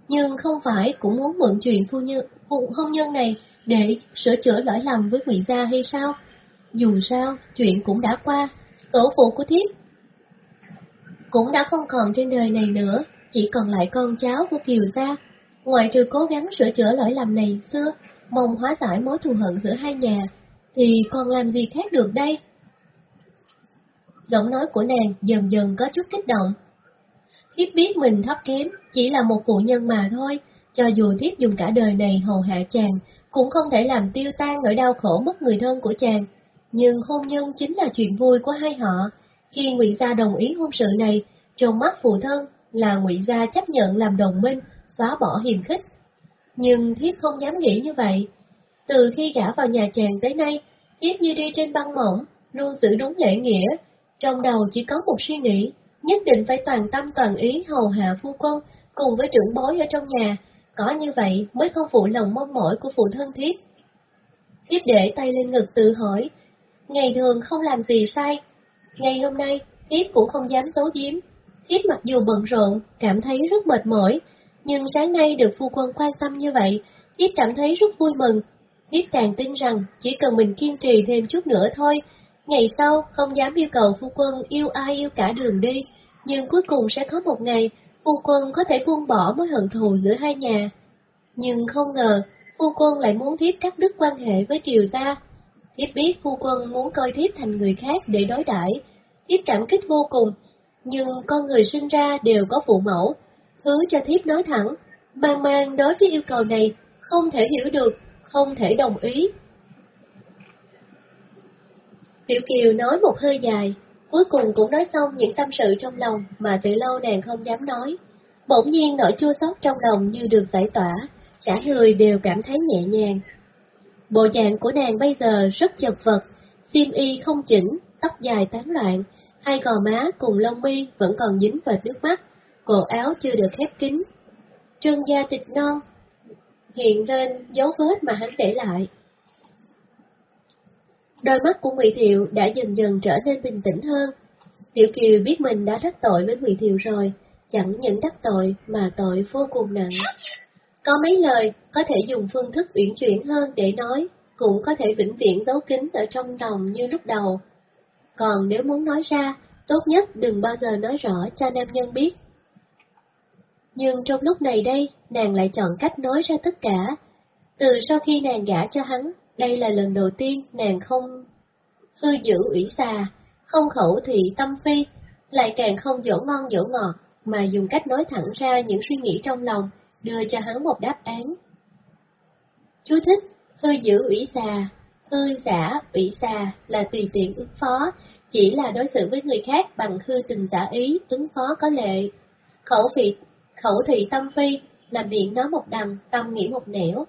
nhưng không phải cũng muốn mượn chuyện phu nhân, phụ hôn nhân này để sửa chữa lỗi lầm với Ngụy gia hay sao? Dù sao, chuyện cũng đã qua, tổ phụ của thiếp cũng đã không còn trên đời này nữa, chỉ còn lại con cháu của Kiều gia. Ngoại trừ cố gắng sửa chữa lỗi lầm này xưa, mong hóa giải mối thù hận giữa hai nhà, thì còn làm gì khác được đây? Giọng nói của nàng dần dần có chút kích động. Thiếp biết mình thấp kém, chỉ là một phụ nhân mà thôi, cho dù thiếp dùng cả đời này hầu hạ chàng, cũng không thể làm tiêu tan nỗi đau khổ mất người thân của chàng. Nhưng hôn nhân chính là chuyện vui của hai họ. Khi Ngụy Gia đồng ý hôn sự này, trong mắt phụ thân là Ngụy Gia chấp nhận làm đồng minh, xóa bỏ hiềm khích. Nhưng thiếp không dám nghĩ như vậy. Từ khi gả vào nhà chàng tới nay, thiếp như đi trên băng mỏng, luôn giữ đúng lễ nghĩa. Trong đầu chỉ có một suy nghĩ, nhất định phải toàn tâm toàn ý hầu hạ phu quân cùng với trưởng bối ở trong nhà, có như vậy mới không phụ lòng mong mỏi của phụ thân thiếp. Thiếp để tay lên ngực tự hỏi, ngày thường không làm gì sai, ngày hôm nay thiếp cũng không dám giấu giếm. Thiếp mặc dù bận rộn, cảm thấy rất mệt mỏi, nhưng sáng nay được phu quân quan tâm như vậy, thiếp cảm thấy rất vui mừng. Thiếp càng tin rằng chỉ cần mình kiên trì thêm chút nữa thôi, ngày sau không dám yêu cầu phu quân yêu ai yêu cả đường đi, nhưng cuối cùng sẽ có một ngày phu quân có thể buông bỏ mối hận thù giữa hai nhà. Nhưng không ngờ, phu quân lại muốn thiếp cắt đứt quan hệ với triều gia. Thiếp biết phu quân muốn coi thiếp thành người khác để đối đãi, thiếp cảm kích vô cùng, nhưng con người sinh ra đều có phụ mẫu. Thứ cho thiếp nói thẳng, mang mang đối với yêu cầu này, không thể hiểu được, không thể đồng ý. Tiểu Kiều nói một hơi dài, Cuối cùng cũng nói xong những tâm sự trong lòng mà từ lâu nàng không dám nói. Bỗng nhiên nỗi chua xót trong lòng như được giải tỏa, cả người đều cảm thấy nhẹ nhàng. Bộ dạng của nàng bây giờ rất chật vật, xiêm y không chỉnh, tóc dài tán loạn, hai gò má cùng lông mi vẫn còn dính vệt nước mắt, cổ áo chưa được khép kín. Trương da thịt non hiện lên dấu vết mà hắn để lại. Đôi mắt của Ngụy Thiệu đã dần dần trở nên bình tĩnh hơn. Tiểu Kiều biết mình đã đắc tội với Ngụy Thiệu rồi, chẳng những đắc tội mà tội vô cùng nặng. Có mấy lời có thể dùng phương thức uyển chuyển hơn để nói, cũng có thể vĩnh viễn giấu kín ở trong lòng như lúc đầu. Còn nếu muốn nói ra, tốt nhất đừng bao giờ nói rõ cho nam nhân biết. Nhưng trong lúc này đây, nàng lại chọn cách nói ra tất cả. Từ sau khi nàng gả cho hắn, đây là lần đầu tiên nàng không hư giữ ủy xà, không khẩu thị tâm phi, lại càng không dỗ ngon dỗ ngọt, mà dùng cách nói thẳng ra những suy nghĩ trong lòng, đưa cho hắn một đáp án. Chú thích, hư giữ ủy xà, hư giả ủy xà là tùy tiện ứng phó, chỉ là đối xử với người khác bằng hư tình giả ý, ứng phó có lệ. Khẩu vị, khẩu thị tâm phi là miệng nói một đằng, tâm nghĩ một nẻo,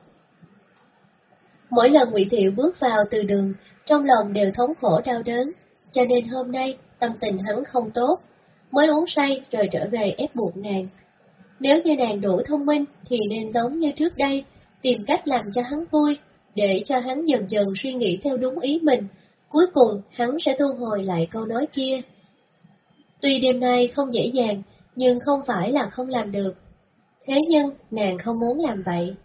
Mỗi lần Ngụy Thiệu bước vào từ đường, trong lòng đều thống khổ đau đớn, cho nên hôm nay tâm tình hắn không tốt, mới uống say rồi trở về ép buộc nàng. Nếu như nàng đủ thông minh thì nên giống như trước đây, tìm cách làm cho hắn vui, để cho hắn dần dần suy nghĩ theo đúng ý mình, cuối cùng hắn sẽ thu hồi lại câu nói kia. Tuy đêm nay không dễ dàng, nhưng không phải là không làm được. Thế nhưng, nàng không muốn làm vậy.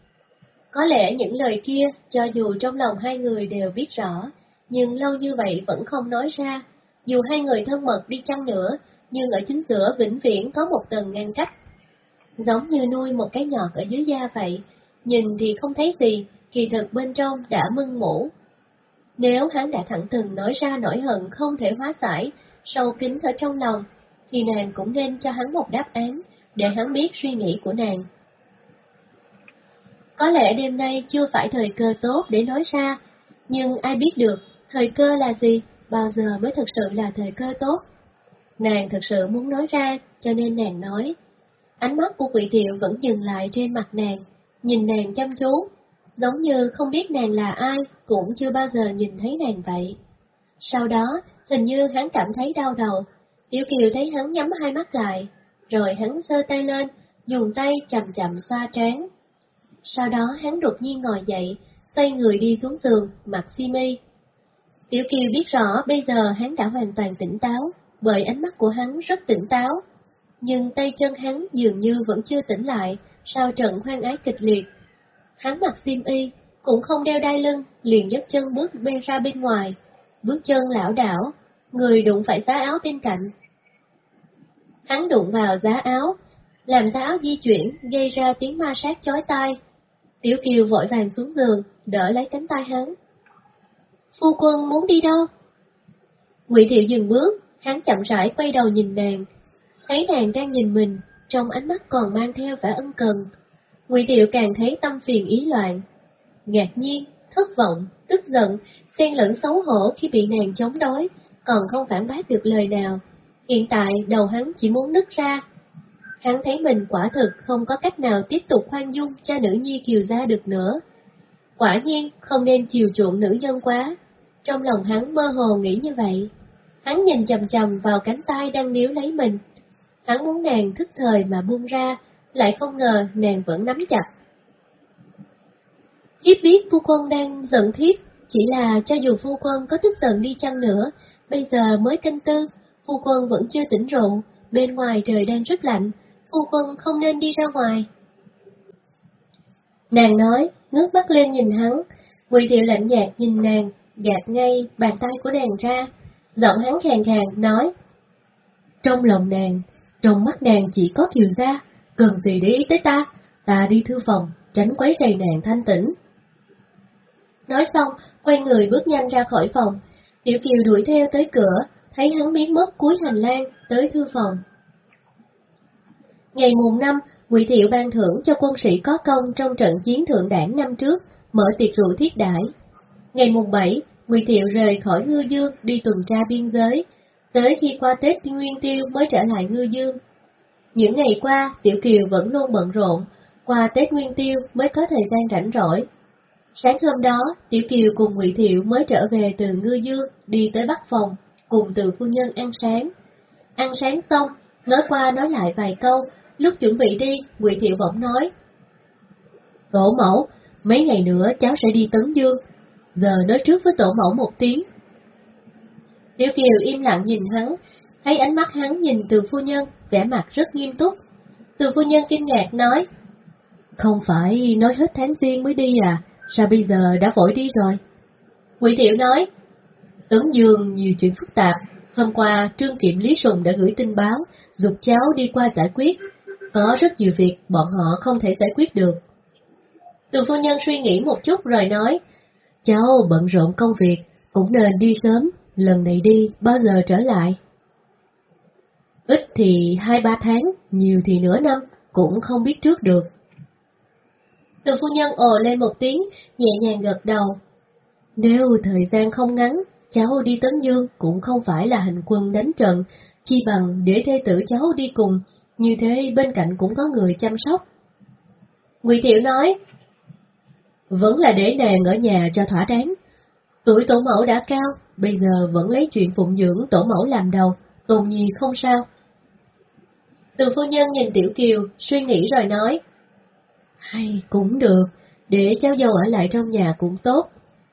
Có lẽ những lời kia, cho dù trong lòng hai người đều biết rõ, nhưng lâu như vậy vẫn không nói ra. Dù hai người thân mật đi chăng nữa, nhưng ở chính giữa vĩnh viễn có một tầng ngăn cách. Giống như nuôi một cái nhọt ở dưới da vậy, nhìn thì không thấy gì, kỳ thực bên trong đã mưng mủ. Nếu hắn đã thẳng thừng nói ra nỗi hận không thể hóa giải, sâu kín ở trong lòng, thì nàng cũng nên cho hắn một đáp án, để hắn biết suy nghĩ của nàng. Có lẽ đêm nay chưa phải thời cơ tốt để nói ra, nhưng ai biết được thời cơ là gì, bao giờ mới thực sự là thời cơ tốt. Nàng thực sự muốn nói ra, cho nên nàng nói. Ánh mắt của quỷ thiệu vẫn dừng lại trên mặt nàng, nhìn nàng chăm chú, giống như không biết nàng là ai, cũng chưa bao giờ nhìn thấy nàng vậy. Sau đó, hình như hắn cảm thấy đau đầu, Tiểu Kiều thấy hắn nhắm hai mắt lại, rồi hắn sơ tay lên, dùng tay chậm chậm xoa trán, sau đó hắn đột nhiên ngồi dậy, xoay người đi xuống giường, mặc si mi. Tiểu Kiều biết rõ bây giờ hắn đã hoàn toàn tỉnh táo, bởi ánh mắt của hắn rất tỉnh táo. Nhưng tay chân hắn dường như vẫn chưa tỉnh lại sau trận hoang ái kịch liệt. Hắn mặc xiêm y, cũng không đeo đai lưng, liền nhấc chân bước bên ra bên ngoài, bước chân lão đảo, người đụng phải giá áo bên cạnh. Hắn đụng vào giá áo, làm áo di chuyển gây ra tiếng ma sát chói tai. Tiểu Kiều vội vàng xuống giường, đỡ lấy cánh tay hắn. Phu quân muốn đi đâu? Ngụy Thiệu dừng bước, hắn chậm rãi quay đầu nhìn nàng. Thấy nàng đang nhìn mình, trong ánh mắt còn mang theo vẻ ân cần. Ngụy Thiệu càng thấy tâm phiền ý loạn. Ngạc nhiên, thất vọng, tức giận, xen lẫn xấu hổ khi bị nàng chống đối, còn không phản bác được lời nào. Hiện tại đầu hắn chỉ muốn nứt ra. Hắn thấy mình quả thực không có cách nào tiếp tục khoan dung cho nữ nhi kiều gia được nữa. Quả nhiên không nên chiều chuộng nữ nhân quá. Trong lòng hắn mơ hồ nghĩ như vậy. Hắn nhìn chầm chầm vào cánh tay đang níu lấy mình. Hắn muốn nàng thức thời mà buông ra, lại không ngờ nàng vẫn nắm chặt. Thiếp biết phu quân đang giận thiếp, chỉ là cho dù phu quân có tức giận đi chăng nữa, bây giờ mới canh tư, phu quân vẫn chưa tỉnh rượu, bên ngoài trời đang rất lạnh, phu quân không nên đi ra ngoài. Nàng nói, ngước mắt lên nhìn hắn, Quỳ Thiệu lạnh nhạt nhìn nàng, gạt ngay bàn tay của nàng ra, giọng hắn khàn khàn nói. Trong lòng nàng, trong mắt nàng chỉ có Kiều Gia, cần gì để ý tới ta, ta đi thư phòng, tránh quấy rầy nàng thanh tĩnh. Nói xong, quay người bước nhanh ra khỏi phòng, Tiểu Kiều đuổi theo tới cửa, thấy hắn biến mất cuối hành lang, tới thư phòng. Ngày mùng năm, Ngụy Thiệu ban thưởng cho quân sĩ có công trong trận chiến thượng đảng năm trước, mở tiệc rượu thiết đãi. Ngày mùng bảy Ngụy Thiệu rời khỏi Ngư Dương đi tuần tra biên giới, tới khi qua Tết Nguyên Tiêu mới trở lại Ngư Dương. Những ngày qua, Tiểu Kiều vẫn luôn bận rộn, qua Tết Nguyên Tiêu mới có thời gian rảnh rỗi. Sáng hôm đó, Tiểu Kiều cùng Ngụy Thiệu mới trở về từ Ngư Dương, đi tới Bắc Phòng, cùng từ phu nhân ăn sáng. Ăn sáng xong, nói qua nói lại vài câu, lúc chuẩn bị đi, Ngụy Thiệu bỗng nói. Tổ mẫu, mấy ngày nữa cháu sẽ đi Tấn Dương, giờ nói trước với tổ mẫu một tiếng. Tiểu Kiều im lặng nhìn hắn, thấy ánh mắt hắn nhìn từ phu nhân, vẻ mặt rất nghiêm túc. Từ phu nhân kinh ngạc nói, không phải nói hết tháng riêng mới đi à, sao bây giờ đã vội đi rồi? quỷ Thiệu nói, tướng Dương nhiều chuyện phức tạp, hôm qua Trương Kiệm Lý Sùng đã gửi tin báo, dục cháu đi qua giải quyết, có rất nhiều việc bọn họ không thể giải quyết được. Từ phu nhân suy nghĩ một chút rồi nói, cháu bận rộn công việc, cũng nên đi sớm, lần này đi bao giờ trở lại? Ít thì hai ba tháng, nhiều thì nửa năm, cũng không biết trước được. Từ phu nhân ồ lên một tiếng, nhẹ nhàng gật đầu. Nếu thời gian không ngắn, cháu đi Tấn Dương cũng không phải là hành quân đánh trận, chi bằng để thê tử cháu đi cùng, như thế bên cạnh cũng có người chăm sóc. Ngụy Thiệu nói, vẫn là để nàng ở nhà cho thỏa đáng. Tuổi tổ mẫu đã cao, bây giờ vẫn lấy chuyện phụng dưỡng tổ mẫu làm đầu, tồn nhi không sao. Từ phu nhân nhìn Tiểu Kiều, suy nghĩ rồi nói, hay cũng được, để cháu dâu ở lại trong nhà cũng tốt,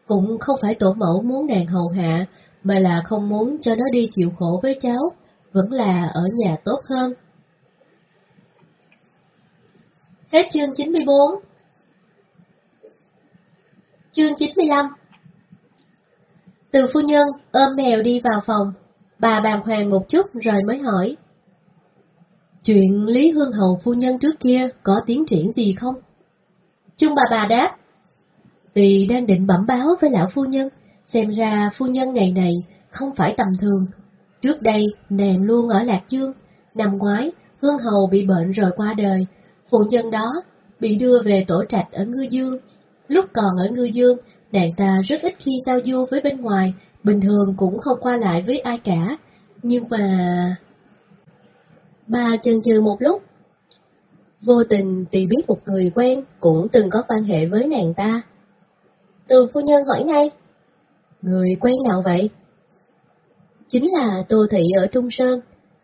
cũng không phải tổ mẫu muốn nàng hầu hạ, mà là không muốn cho nó đi chịu khổ với cháu, vẫn là ở nhà tốt hơn. Hết chương 94 Chương 95 từ phu nhân ôm mèo đi vào phòng, bà bàng hoàng một chút rồi mới hỏi. Chuyện Lý Hương Hầu phu nhân trước kia có tiến triển gì không? Chung bà bà đáp. Tỳ đang định bẩm báo với lão phu nhân, xem ra phu nhân ngày này không phải tầm thường. Trước đây, nàng luôn ở Lạc Dương, năm ngoái, Hương Hầu bị bệnh rồi qua đời, phụ nhân đó bị đưa về tổ trạch ở Ngư Dương. Lúc còn ở Ngư Dương, nàng ta rất ít khi giao du với bên ngoài, bình thường cũng không qua lại với ai cả. Nhưng mà... Bà chần chừ một lúc. Vô tình thì biết một người quen cũng từng có quan hệ với nàng ta. Từ phu nhân hỏi ngay. Người quen nào vậy? Chính là Tô Thị ở Trung Sơn.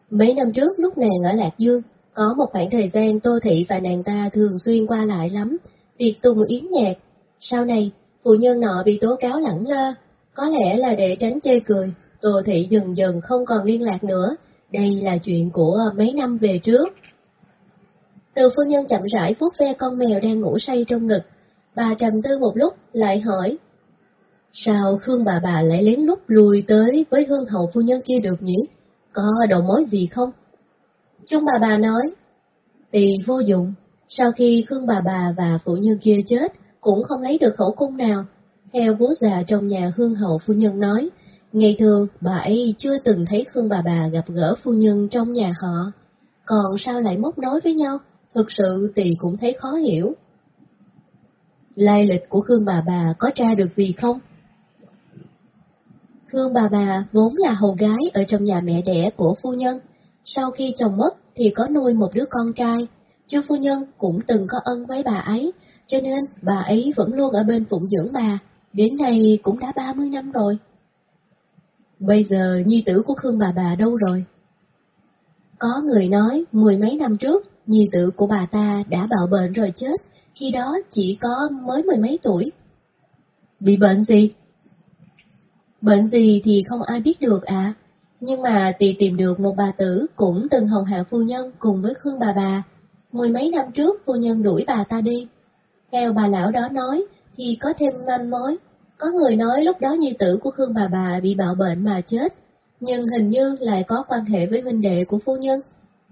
Mấy năm trước lúc nàng ở Lạc Dương, có một khoảng thời gian Tô Thị và nàng ta thường xuyên qua lại lắm, tiệc tùng yến nhạc. Sau này, phụ nhân nọ bị tố cáo lẳng lơ, có lẽ là để tránh chê cười, Tô Thị dần dần không còn liên lạc nữa. Đây là chuyện của mấy năm về trước. Từ phu nhân chậm rãi vuốt ve con mèo đang ngủ say trong ngực. Bà trầm tư một lúc, lại hỏi. Sao Khương bà bà lại lén lút lùi tới với hương hậu phu nhân kia được nhỉ? Có đầu mối gì không? Chung bà bà nói. Tỳ vô dụng, sau khi Khương bà bà và phụ nhân kia chết, cũng không lấy được khẩu cung nào. Theo vú già trong nhà hương hậu phu nhân nói, ngày thường bà ấy chưa từng thấy Khương bà bà gặp gỡ phu nhân trong nhà họ. Còn sao lại móc nối với nhau? Thực sự tỳ cũng thấy khó hiểu. Lai lịch của Khương bà bà có tra được gì không? Khương bà bà vốn là hầu gái ở trong nhà mẹ đẻ của phu nhân. Sau khi chồng mất thì có nuôi một đứa con trai. Chu phu nhân cũng từng có ân với bà ấy, cho nên bà ấy vẫn luôn ở bên phụng dưỡng bà. Đến nay cũng đã 30 năm rồi. Bây giờ nhi tử của Khương bà bà đâu rồi? Có người nói mười mấy năm trước, nhi tử của bà ta đã bạo bệnh rồi chết, khi đó chỉ có mới mười mấy tuổi. Bị bệnh gì? Bệnh gì thì không ai biết được ạ, à? nhưng mà tì tìm được một bà tử cũng từng hầu hạ phu nhân cùng với Khương bà bà. Mười mấy năm trước phu nhân đuổi bà ta đi. Theo bà lão đó nói thì có thêm manh mối. Có người nói lúc đó nhi tử của Khương bà bà bị bạo bệnh mà chết, nhưng hình như lại có quan hệ với huynh đệ của phu nhân.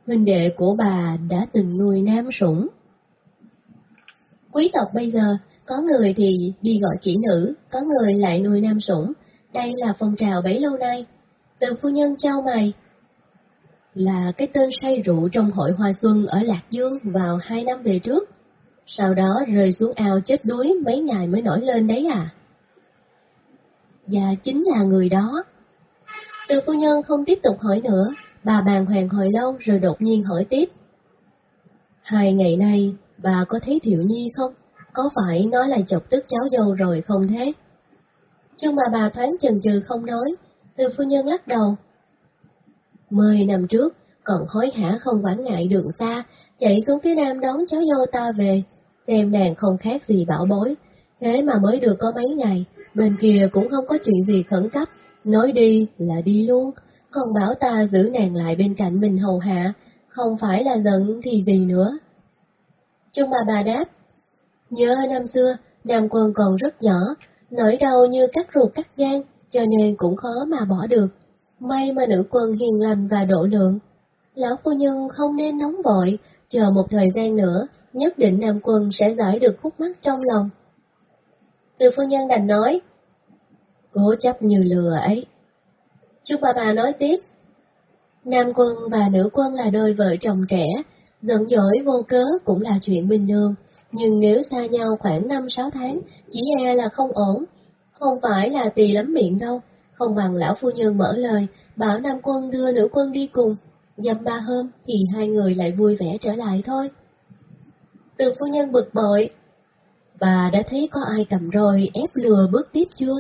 Huynh đệ của bà đã từng nuôi nam sủng. Quý tộc bây giờ, có người thì đi gọi kỹ nữ, có người lại nuôi nam sủng. Đây là phong trào bấy lâu nay. Từ phu nhân trao mày, là cái tên say rượu trong hội hoa xuân ở Lạc Dương vào hai năm về trước. Sau đó rơi xuống ao chết đuối mấy ngày mới nổi lên đấy à? Và chính là người đó. Từ phu nhân không tiếp tục hỏi nữa, bà bàn hoàng hồi lâu rồi đột nhiên hỏi tiếp. Hai ngày nay, bà có thấy Thiệu Nhi không? Có phải nó lại chọc tức cháu dâu rồi không thế? Nhưng mà bà thoáng chần chừ không nói, từ phu nhân lắc đầu. Mười năm trước, còn hối hả không quản ngại đường xa, chạy xuống phía nam đón cháu dâu ta về. Xem nàng không khác gì bảo bối, thế mà mới được có mấy ngày, bên kia cũng không có chuyện gì khẩn cấp, nói đi là đi luôn, còn bảo ta giữ nàng lại bên cạnh mình hầu hạ, không phải là giận thì gì nữa. Trung bà bà đáp, nhớ năm xưa, Nam Quân còn rất nhỏ, nỗi đau như cắt ruột cắt gan, cho nên cũng khó mà bỏ được. May mà nữ quân hiền lành và độ lượng. Lão phu nhân không nên nóng vội, chờ một thời gian nữa, nhất định Nam Quân sẽ giải được khúc mắc trong lòng. Từ phu nhân đành nói, cố chấp như lừa ấy. Chúc bà bà nói tiếp, Nam Quân và nữ quân là đôi vợ chồng trẻ, giận dỗi vô cớ cũng là chuyện bình thường, nhưng nếu xa nhau khoảng 5-6 tháng, chỉ e là không ổn. Không phải là tỳ lắm miệng đâu, không bằng lão phu nhân mở lời, bảo Nam Quân đưa nữ quân đi cùng, dăm ba hôm thì hai người lại vui vẻ trở lại thôi. Từ phu nhân bực bội, bà đã thấy có ai cầm rồi ép lừa bước tiếp chưa?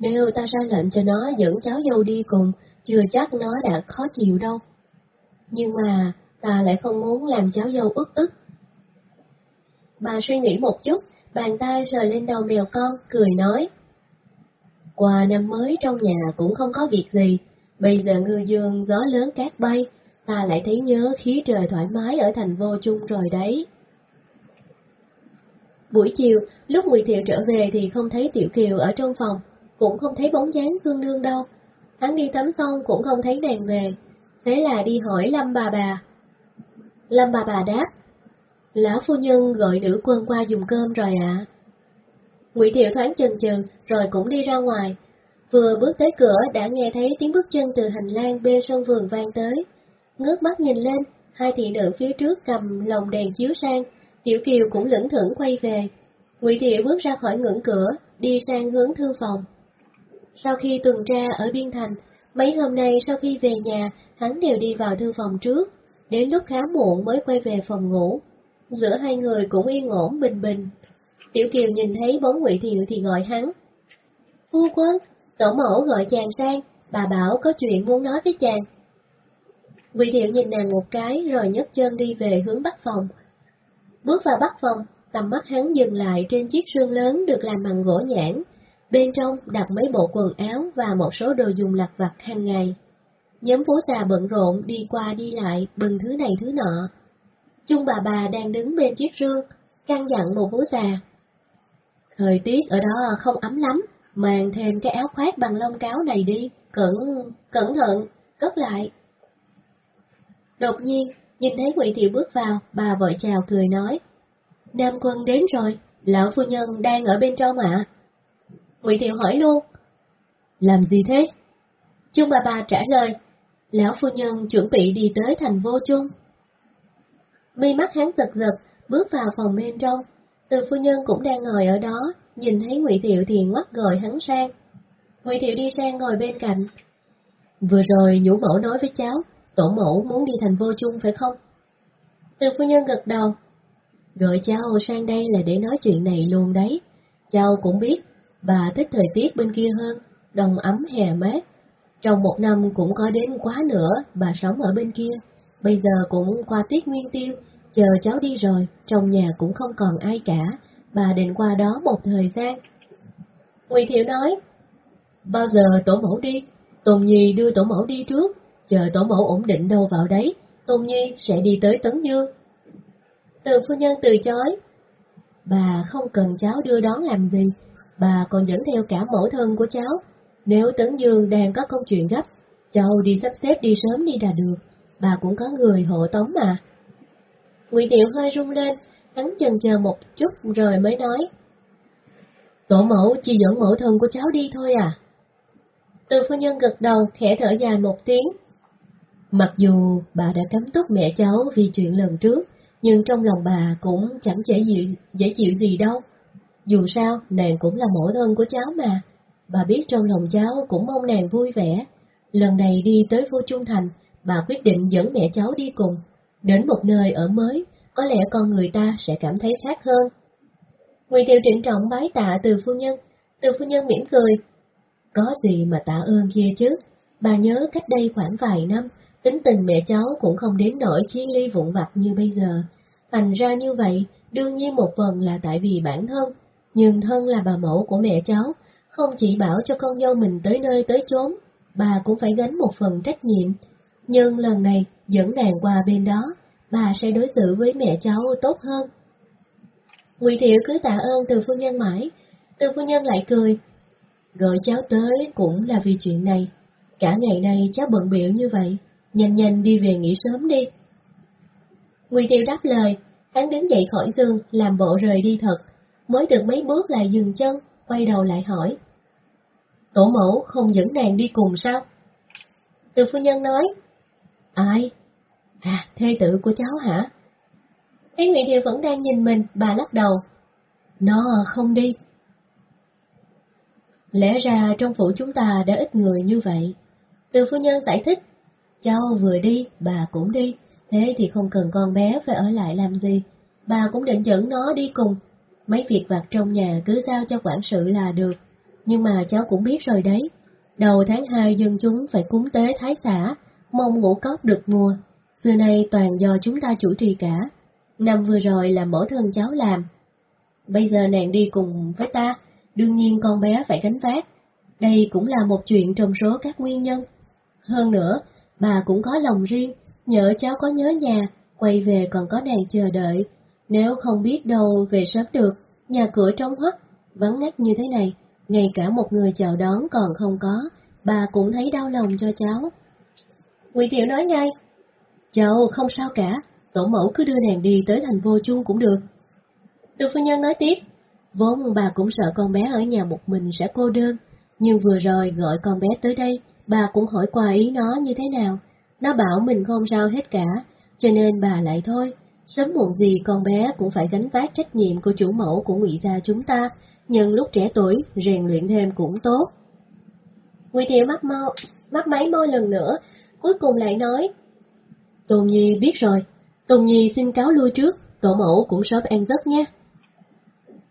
Nếu ta ra lệnh cho nó dẫn cháu dâu đi cùng, chưa chắc nó đã khó chịu đâu. Nhưng mà ta lại không muốn làm cháu dâu ức ức. Bà suy nghĩ một chút, bàn tay sờ lên đầu mèo con, cười nói. Qua năm mới trong nhà cũng không có việc gì, bây giờ ngư dương gió lớn cát bay, ta lại thấy nhớ khí trời thoải mái ở thành vô chung rồi đấy. Buổi chiều, lúc Ngụy Thiệu trở về thì không thấy Tiểu Kiều ở trong phòng, cũng không thấy bóng dáng Xuân Nương đâu. Hắn đi tắm xong cũng không thấy nàng về, thế là đi hỏi Lâm bà bà. Lâm bà bà đáp, Lão phu nhân gọi nữ quân qua dùng cơm rồi ạ. Ngụy Thiệu thoáng chần chừ rồi cũng đi ra ngoài. Vừa bước tới cửa đã nghe thấy tiếng bước chân từ hành lang bên sân vườn vang tới. Ngước mắt nhìn lên, hai thị nữ phía trước cầm lồng đèn chiếu sang, Tiểu Kiều cũng lững thững quay về. Ngụy Thiệu bước ra khỏi ngưỡng cửa, đi sang hướng thư phòng. Sau khi tuần tra ở Biên Thành, mấy hôm nay sau khi về nhà, hắn đều đi vào thư phòng trước, đến lúc khá muộn mới quay về phòng ngủ. Giữa hai người cũng yên ổn bình bình. Tiểu Kiều nhìn thấy bóng Ngụy Thiệu thì gọi hắn. Phu quân, tổ mẫu gọi chàng sang, bà bảo có chuyện muốn nói với chàng. Ngụy Thiệu nhìn nàng một cái rồi nhấc chân đi về hướng bắc phòng. Bước vào bắc phòng, tầm mắt hắn dừng lại trên chiếc sương lớn được làm bằng gỗ nhãn, bên trong đặt mấy bộ quần áo và một số đồ dùng lặt vặt hàng ngày. Nhóm phố già bận rộn đi qua đi lại bừng thứ này thứ nọ. Chung bà bà đang đứng bên chiếc rương, căn dặn một phố già. Thời tiết ở đó không ấm lắm, mang thêm cái áo khoác bằng lông cáo này đi, cẩn, cẩn thận, cất lại. Đột nhiên, Nhìn thấy Ngụy Thiệu bước vào, bà vội chào cười nói. Nam quân đến rồi, lão phu nhân đang ở bên trong ạ. Ngụy Thiệu hỏi luôn. Làm gì thế? Chung bà bà trả lời, lão phu nhân chuẩn bị đi tới thành vô chung. Mi mắt hắn giật giật, bước vào phòng bên trong. Từ phu nhân cũng đang ngồi ở đó, nhìn thấy Ngụy Thiệu thì ngoắt gọi hắn sang. Ngụy Thiệu đi sang ngồi bên cạnh. Vừa rồi nhũ mẫu nói với cháu, tổ mẫu muốn đi thành vô chung phải không? Từ phu nhân gật đầu. Gọi cháu sang đây là để nói chuyện này luôn đấy. Cháu cũng biết, bà thích thời tiết bên kia hơn, đồng ấm hè mát. Trong một năm cũng có đến quá nữa, bà sống ở bên kia. Bây giờ cũng qua tiết nguyên tiêu, chờ cháu đi rồi, trong nhà cũng không còn ai cả, bà định qua đó một thời gian. Ngụy Thiệu nói, bao giờ tổ mẫu đi? Tùng Nhi đưa tổ mẫu đi trước, chờ tổ mẫu ổn định đâu vào đấy, tôn Nhi sẽ đi tới Tấn Dương. Từ phu nhân từ chối. Bà không cần cháu đưa đón làm gì, bà còn dẫn theo cả mẫu thân của cháu. Nếu Tấn Dương đang có công chuyện gấp, cháu đi sắp xếp đi sớm đi là được, bà cũng có người hộ tống mà. Ngụy Tiệu hơi rung lên, hắn chần chờ một chút rồi mới nói. Tổ mẫu chỉ dẫn mẫu thân của cháu đi thôi à? Từ phu nhân gật đầu, khẽ thở dài một tiếng. Mặc dù bà đã cấm túc mẹ cháu vì chuyện lần trước, nhưng trong lòng bà cũng chẳng dễ chịu, dễ chịu gì đâu. Dù sao, nàng cũng là mẫu thân của cháu mà. Bà biết trong lòng cháu cũng mong nàng vui vẻ. Lần này đi tới vô trung thành, bà quyết định dẫn mẹ cháu đi cùng. Đến một nơi ở mới, có lẽ con người ta sẽ cảm thấy khác hơn. Ngụy Tiêu trịnh trọng bái tạ từ phu nhân, từ phu nhân mỉm cười. Có gì mà tạ ơn kia chứ, bà nhớ cách đây khoảng vài năm, tính tình mẹ cháu cũng không đến nỗi chi ly vụn vặt như bây giờ. Thành ra như vậy, đương nhiên một phần là tại vì bản thân, nhưng thân là bà mẫu của mẹ cháu, không chỉ bảo cho con dâu mình tới nơi tới chốn, bà cũng phải gánh một phần trách nhiệm. Nhưng lần này, dẫn nàng qua bên đó, bà sẽ đối xử với mẹ cháu tốt hơn. Ngụy Thiệu cứ tạ ơn từ phu nhân mãi, từ phu nhân lại cười. Gọi cháu tới cũng là vì chuyện này, cả ngày nay cháu bận biểu như vậy, nhanh nhanh đi về nghỉ sớm đi. Ngụy Tiêu đáp lời, hắn đứng dậy khỏi giường, làm bộ rời đi thật, mới được mấy bước lại dừng chân, quay đầu lại hỏi. Tổ mẫu không dẫn nàng đi cùng sao? Từ phu nhân nói. Ai? À, thê tử của cháu hả? Thấy Nguyễn Thiệu vẫn đang nhìn mình, bà lắc đầu. Nó không đi. Lẽ ra trong phủ chúng ta đã ít người như vậy. Từ phu nhân giải thích. Cháu vừa đi, bà cũng đi, thế thì không cần con bé phải ở lại làm gì. Bà cũng định dẫn nó đi cùng. Mấy việc vặt trong nhà cứ giao cho quản sự là được. Nhưng mà cháu cũng biết rồi đấy, đầu tháng 2 dân chúng phải cúng tế thái xã, mong ngũ cốc được mua Xưa nay toàn do chúng ta chủ trì cả. Năm vừa rồi là mẫu thân cháu làm. Bây giờ nàng đi cùng với ta, đương nhiên con bé phải gánh vác. Đây cũng là một chuyện trong số các nguyên nhân. Hơn nữa, bà cũng có lòng riêng, nhớ cháu có nhớ nhà, quay về còn có nàng chờ đợi. Nếu không biết đâu về sớm được, nhà cửa trống hoắc, vắng ngắt như thế này, ngay cả một người chào đón còn không có, bà cũng thấy đau lòng cho cháu. Quỷ Thiệu nói ngay, cháu không sao cả, tổ mẫu cứ đưa nàng đi tới thành vô chung cũng được. Từ phu nhân nói tiếp, vốn bà cũng sợ con bé ở nhà một mình sẽ cô đơn, nhưng vừa rồi gọi con bé tới đây, bà cũng hỏi qua ý nó như thế nào. Nó bảo mình không sao hết cả, cho nên bà lại thôi. Sớm muộn gì con bé cũng phải gánh vác trách nhiệm của chủ mẫu của ngụy gia chúng ta, nhưng lúc trẻ tuổi, rèn luyện thêm cũng tốt. Ngụy Thiệu mắt mau, mắt máy môi lần nữa, cuối cùng lại nói. Tôn Nhi biết rồi, Tôn Nhi xin cáo lui trước, tổ mẫu cũng sớm ăn giấc nhé.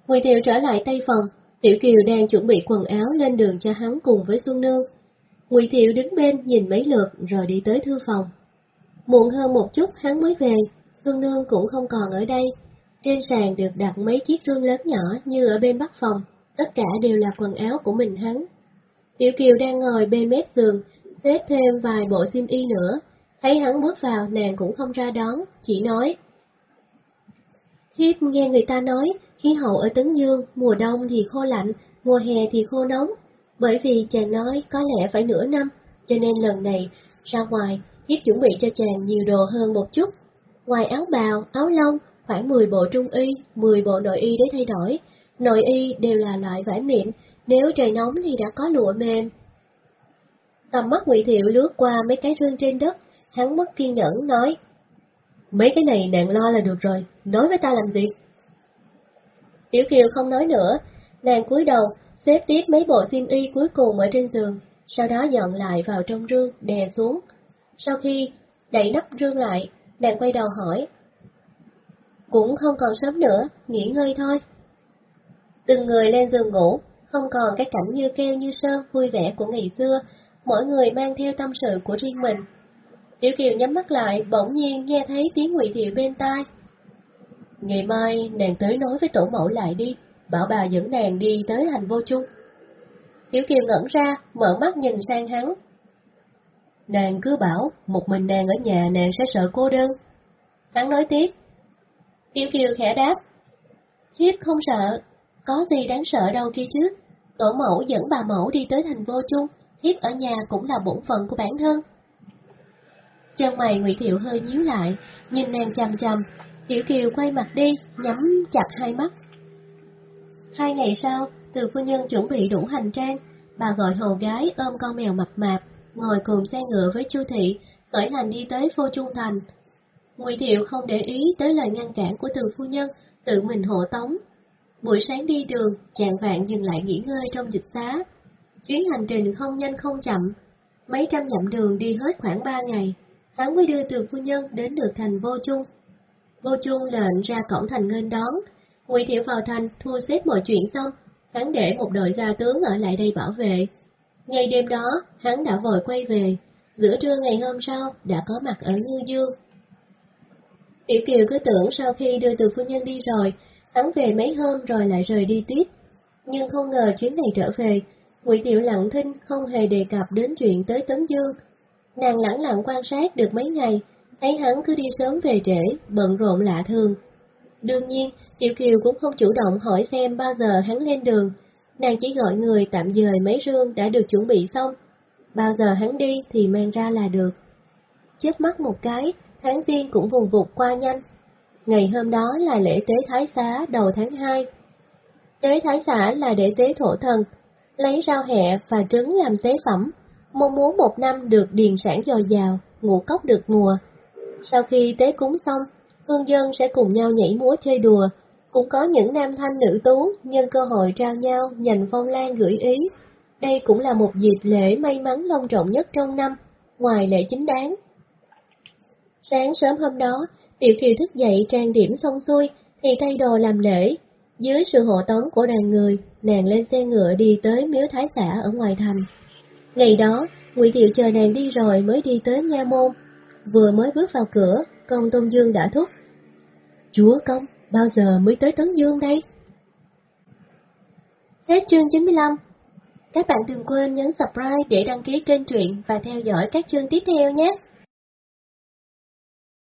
Ngụy Thiệu trở lại tây phòng, Tiểu Kiều đang chuẩn bị quần áo lên đường cho hắn cùng với Xuân Nương. Ngụy Thiệu đứng bên nhìn mấy lượt rồi đi tới thư phòng. Muộn hơn một chút hắn mới về, Xuân Nương cũng không còn ở đây. Trên sàn được đặt mấy chiếc rương lớn nhỏ như ở bên bắc phòng, tất cả đều là quần áo của mình hắn. Tiểu Kiều đang ngồi bên mép giường, xếp thêm vài bộ xiêm y nữa. Thấy hắn bước vào, nàng cũng không ra đón, chỉ nói. Thiếp nghe người ta nói, khí hậu ở Tấn Dương, mùa đông thì khô lạnh, mùa hè thì khô nóng. Bởi vì chàng nói có lẽ phải nửa năm, cho nên lần này ra ngoài, thiếp chuẩn bị cho chàng nhiều đồ hơn một chút. Ngoài áo bào, áo lông, khoảng 10 bộ trung y, 10 bộ nội y để thay đổi. Nội y đều là loại vải mịn, nếu trời nóng thì đã có lụa mềm. Tầm mắt Ngụy Thiệu lướt qua mấy cái rương trên đất, hắn mất kiên nhẫn nói: "Mấy cái này nàng lo là được rồi, nói với ta làm gì?" Tiểu Kiều không nói nữa, nàng cúi đầu, xếp tiếp mấy bộ xiêm y cuối cùng ở trên giường, sau đó dọn lại vào trong rương, đè xuống. Sau khi đẩy nắp rương lại, nàng quay đầu hỏi. Cũng không còn sớm nữa, nghỉ ngơi thôi. Từng người lên giường ngủ, không còn cái cảnh như kêu như sơn vui vẻ của ngày xưa, mỗi người mang theo tâm sự của riêng mình. Tiểu Kiều nhắm mắt lại, bỗng nhiên nghe thấy tiếng Ngụy Thiệu bên tai. Ngày mai nàng tới nói với tổ mẫu lại đi, bảo bà dẫn nàng đi tới thành vô chung. Tiểu Kiều ngẩn ra, mở mắt nhìn sang hắn. Nàng cứ bảo, một mình nàng ở nhà nàng sẽ sợ cô đơn. Hắn nói tiếp. Tiểu Kiều khẽ đáp. Thiếp không sợ, có gì đáng sợ đâu kia chứ. Tổ mẫu dẫn bà mẫu đi tới thành vô chung, thiếp ở nhà cũng là bổn phận của bản thân. Chân mày Ngụy Thiệu hơi nhíu lại, nhìn nàng chằm chằm, Tiểu Kiều quay mặt đi, nhắm chặt hai mắt. Hai ngày sau, từ phu nhân chuẩn bị đủ hành trang, bà gọi hầu gái ôm con mèo mập mạp, ngồi cùng xe ngựa với Chu Thị, khởi hành đi tới Phô Trung Thành. Ngụy Thiệu không để ý tới lời ngăn cản của từ phu nhân, tự mình hộ tống. Buổi sáng đi đường, chàng vạn dừng lại nghỉ ngơi trong dịch xá. Chuyến hành trình không nhanh không chậm, mấy trăm dặm đường đi hết khoảng ba ngày, hắn mới đưa từ phu nhân đến được thành Vô Trung. Vô Trung lệnh ra cổng thành nghênh đón, Ngụy Thiệu vào thành thu xếp mọi chuyện xong, hắn để một đội gia tướng ở lại đây bảo vệ. Ngày đêm đó, hắn đã vội quay về, giữa trưa ngày hôm sau đã có mặt ở Ngư Dương. Tiểu Kiều cứ tưởng sau khi đưa từ phu nhân đi rồi, hắn về mấy hôm rồi lại rời đi tiếp. Nhưng không ngờ chuyến này trở về, Ngụy Thiệu lặng thinh không hề đề cập đến chuyện tới Tấn Dương. Nàng lẳng lặng quan sát được mấy ngày, thấy hắn cứ đi sớm về trễ, bận rộn lạ thường. Đương nhiên, Tiểu Kiều cũng không chủ động hỏi xem bao giờ hắn lên đường, nàng chỉ gọi người tạm dời mấy rương đã được chuẩn bị xong. Bao giờ hắn đi thì mang ra là được. Chớp mắt một cái, tháng riêng cũng vùng vụt qua nhanh. Ngày hôm đó là lễ tế Thái Xá đầu tháng 2. Tế Thái Xá là để tế thổ thần, lấy rau hẹ và trứng làm tế phẩm, mong muốn một năm được điền sản dồi dào, ngũ cốc được mùa. Sau khi tế cúng xong, hương dân sẽ cùng nhau nhảy múa chơi đùa, cũng có những nam thanh nữ tú nhân cơ hội trao nhau nhành phong lan gửi ý. Đây cũng là một dịp lễ may mắn long trọng nhất trong năm, ngoài lễ chính đáng. Sáng sớm hôm đó, Tiểu Kiều thức dậy trang điểm xong xuôi, thì thay đồ làm lễ. Dưới sự hộ tống của đoàn người, nàng lên xe ngựa đi tới miếu thái xã ở ngoài thành. Ngày đó, Ngụy Thiệu chờ nàng đi rồi mới đi tới nha môn. Vừa mới bước vào cửa, công Tôn Dương đã thúc. Chúa công, bao giờ mới tới Tấn Dương đây? Hết chương 95 Các bạn đừng quên nhấn subscribe để đăng ký kênh truyện và theo dõi các chương tiếp theo nhé!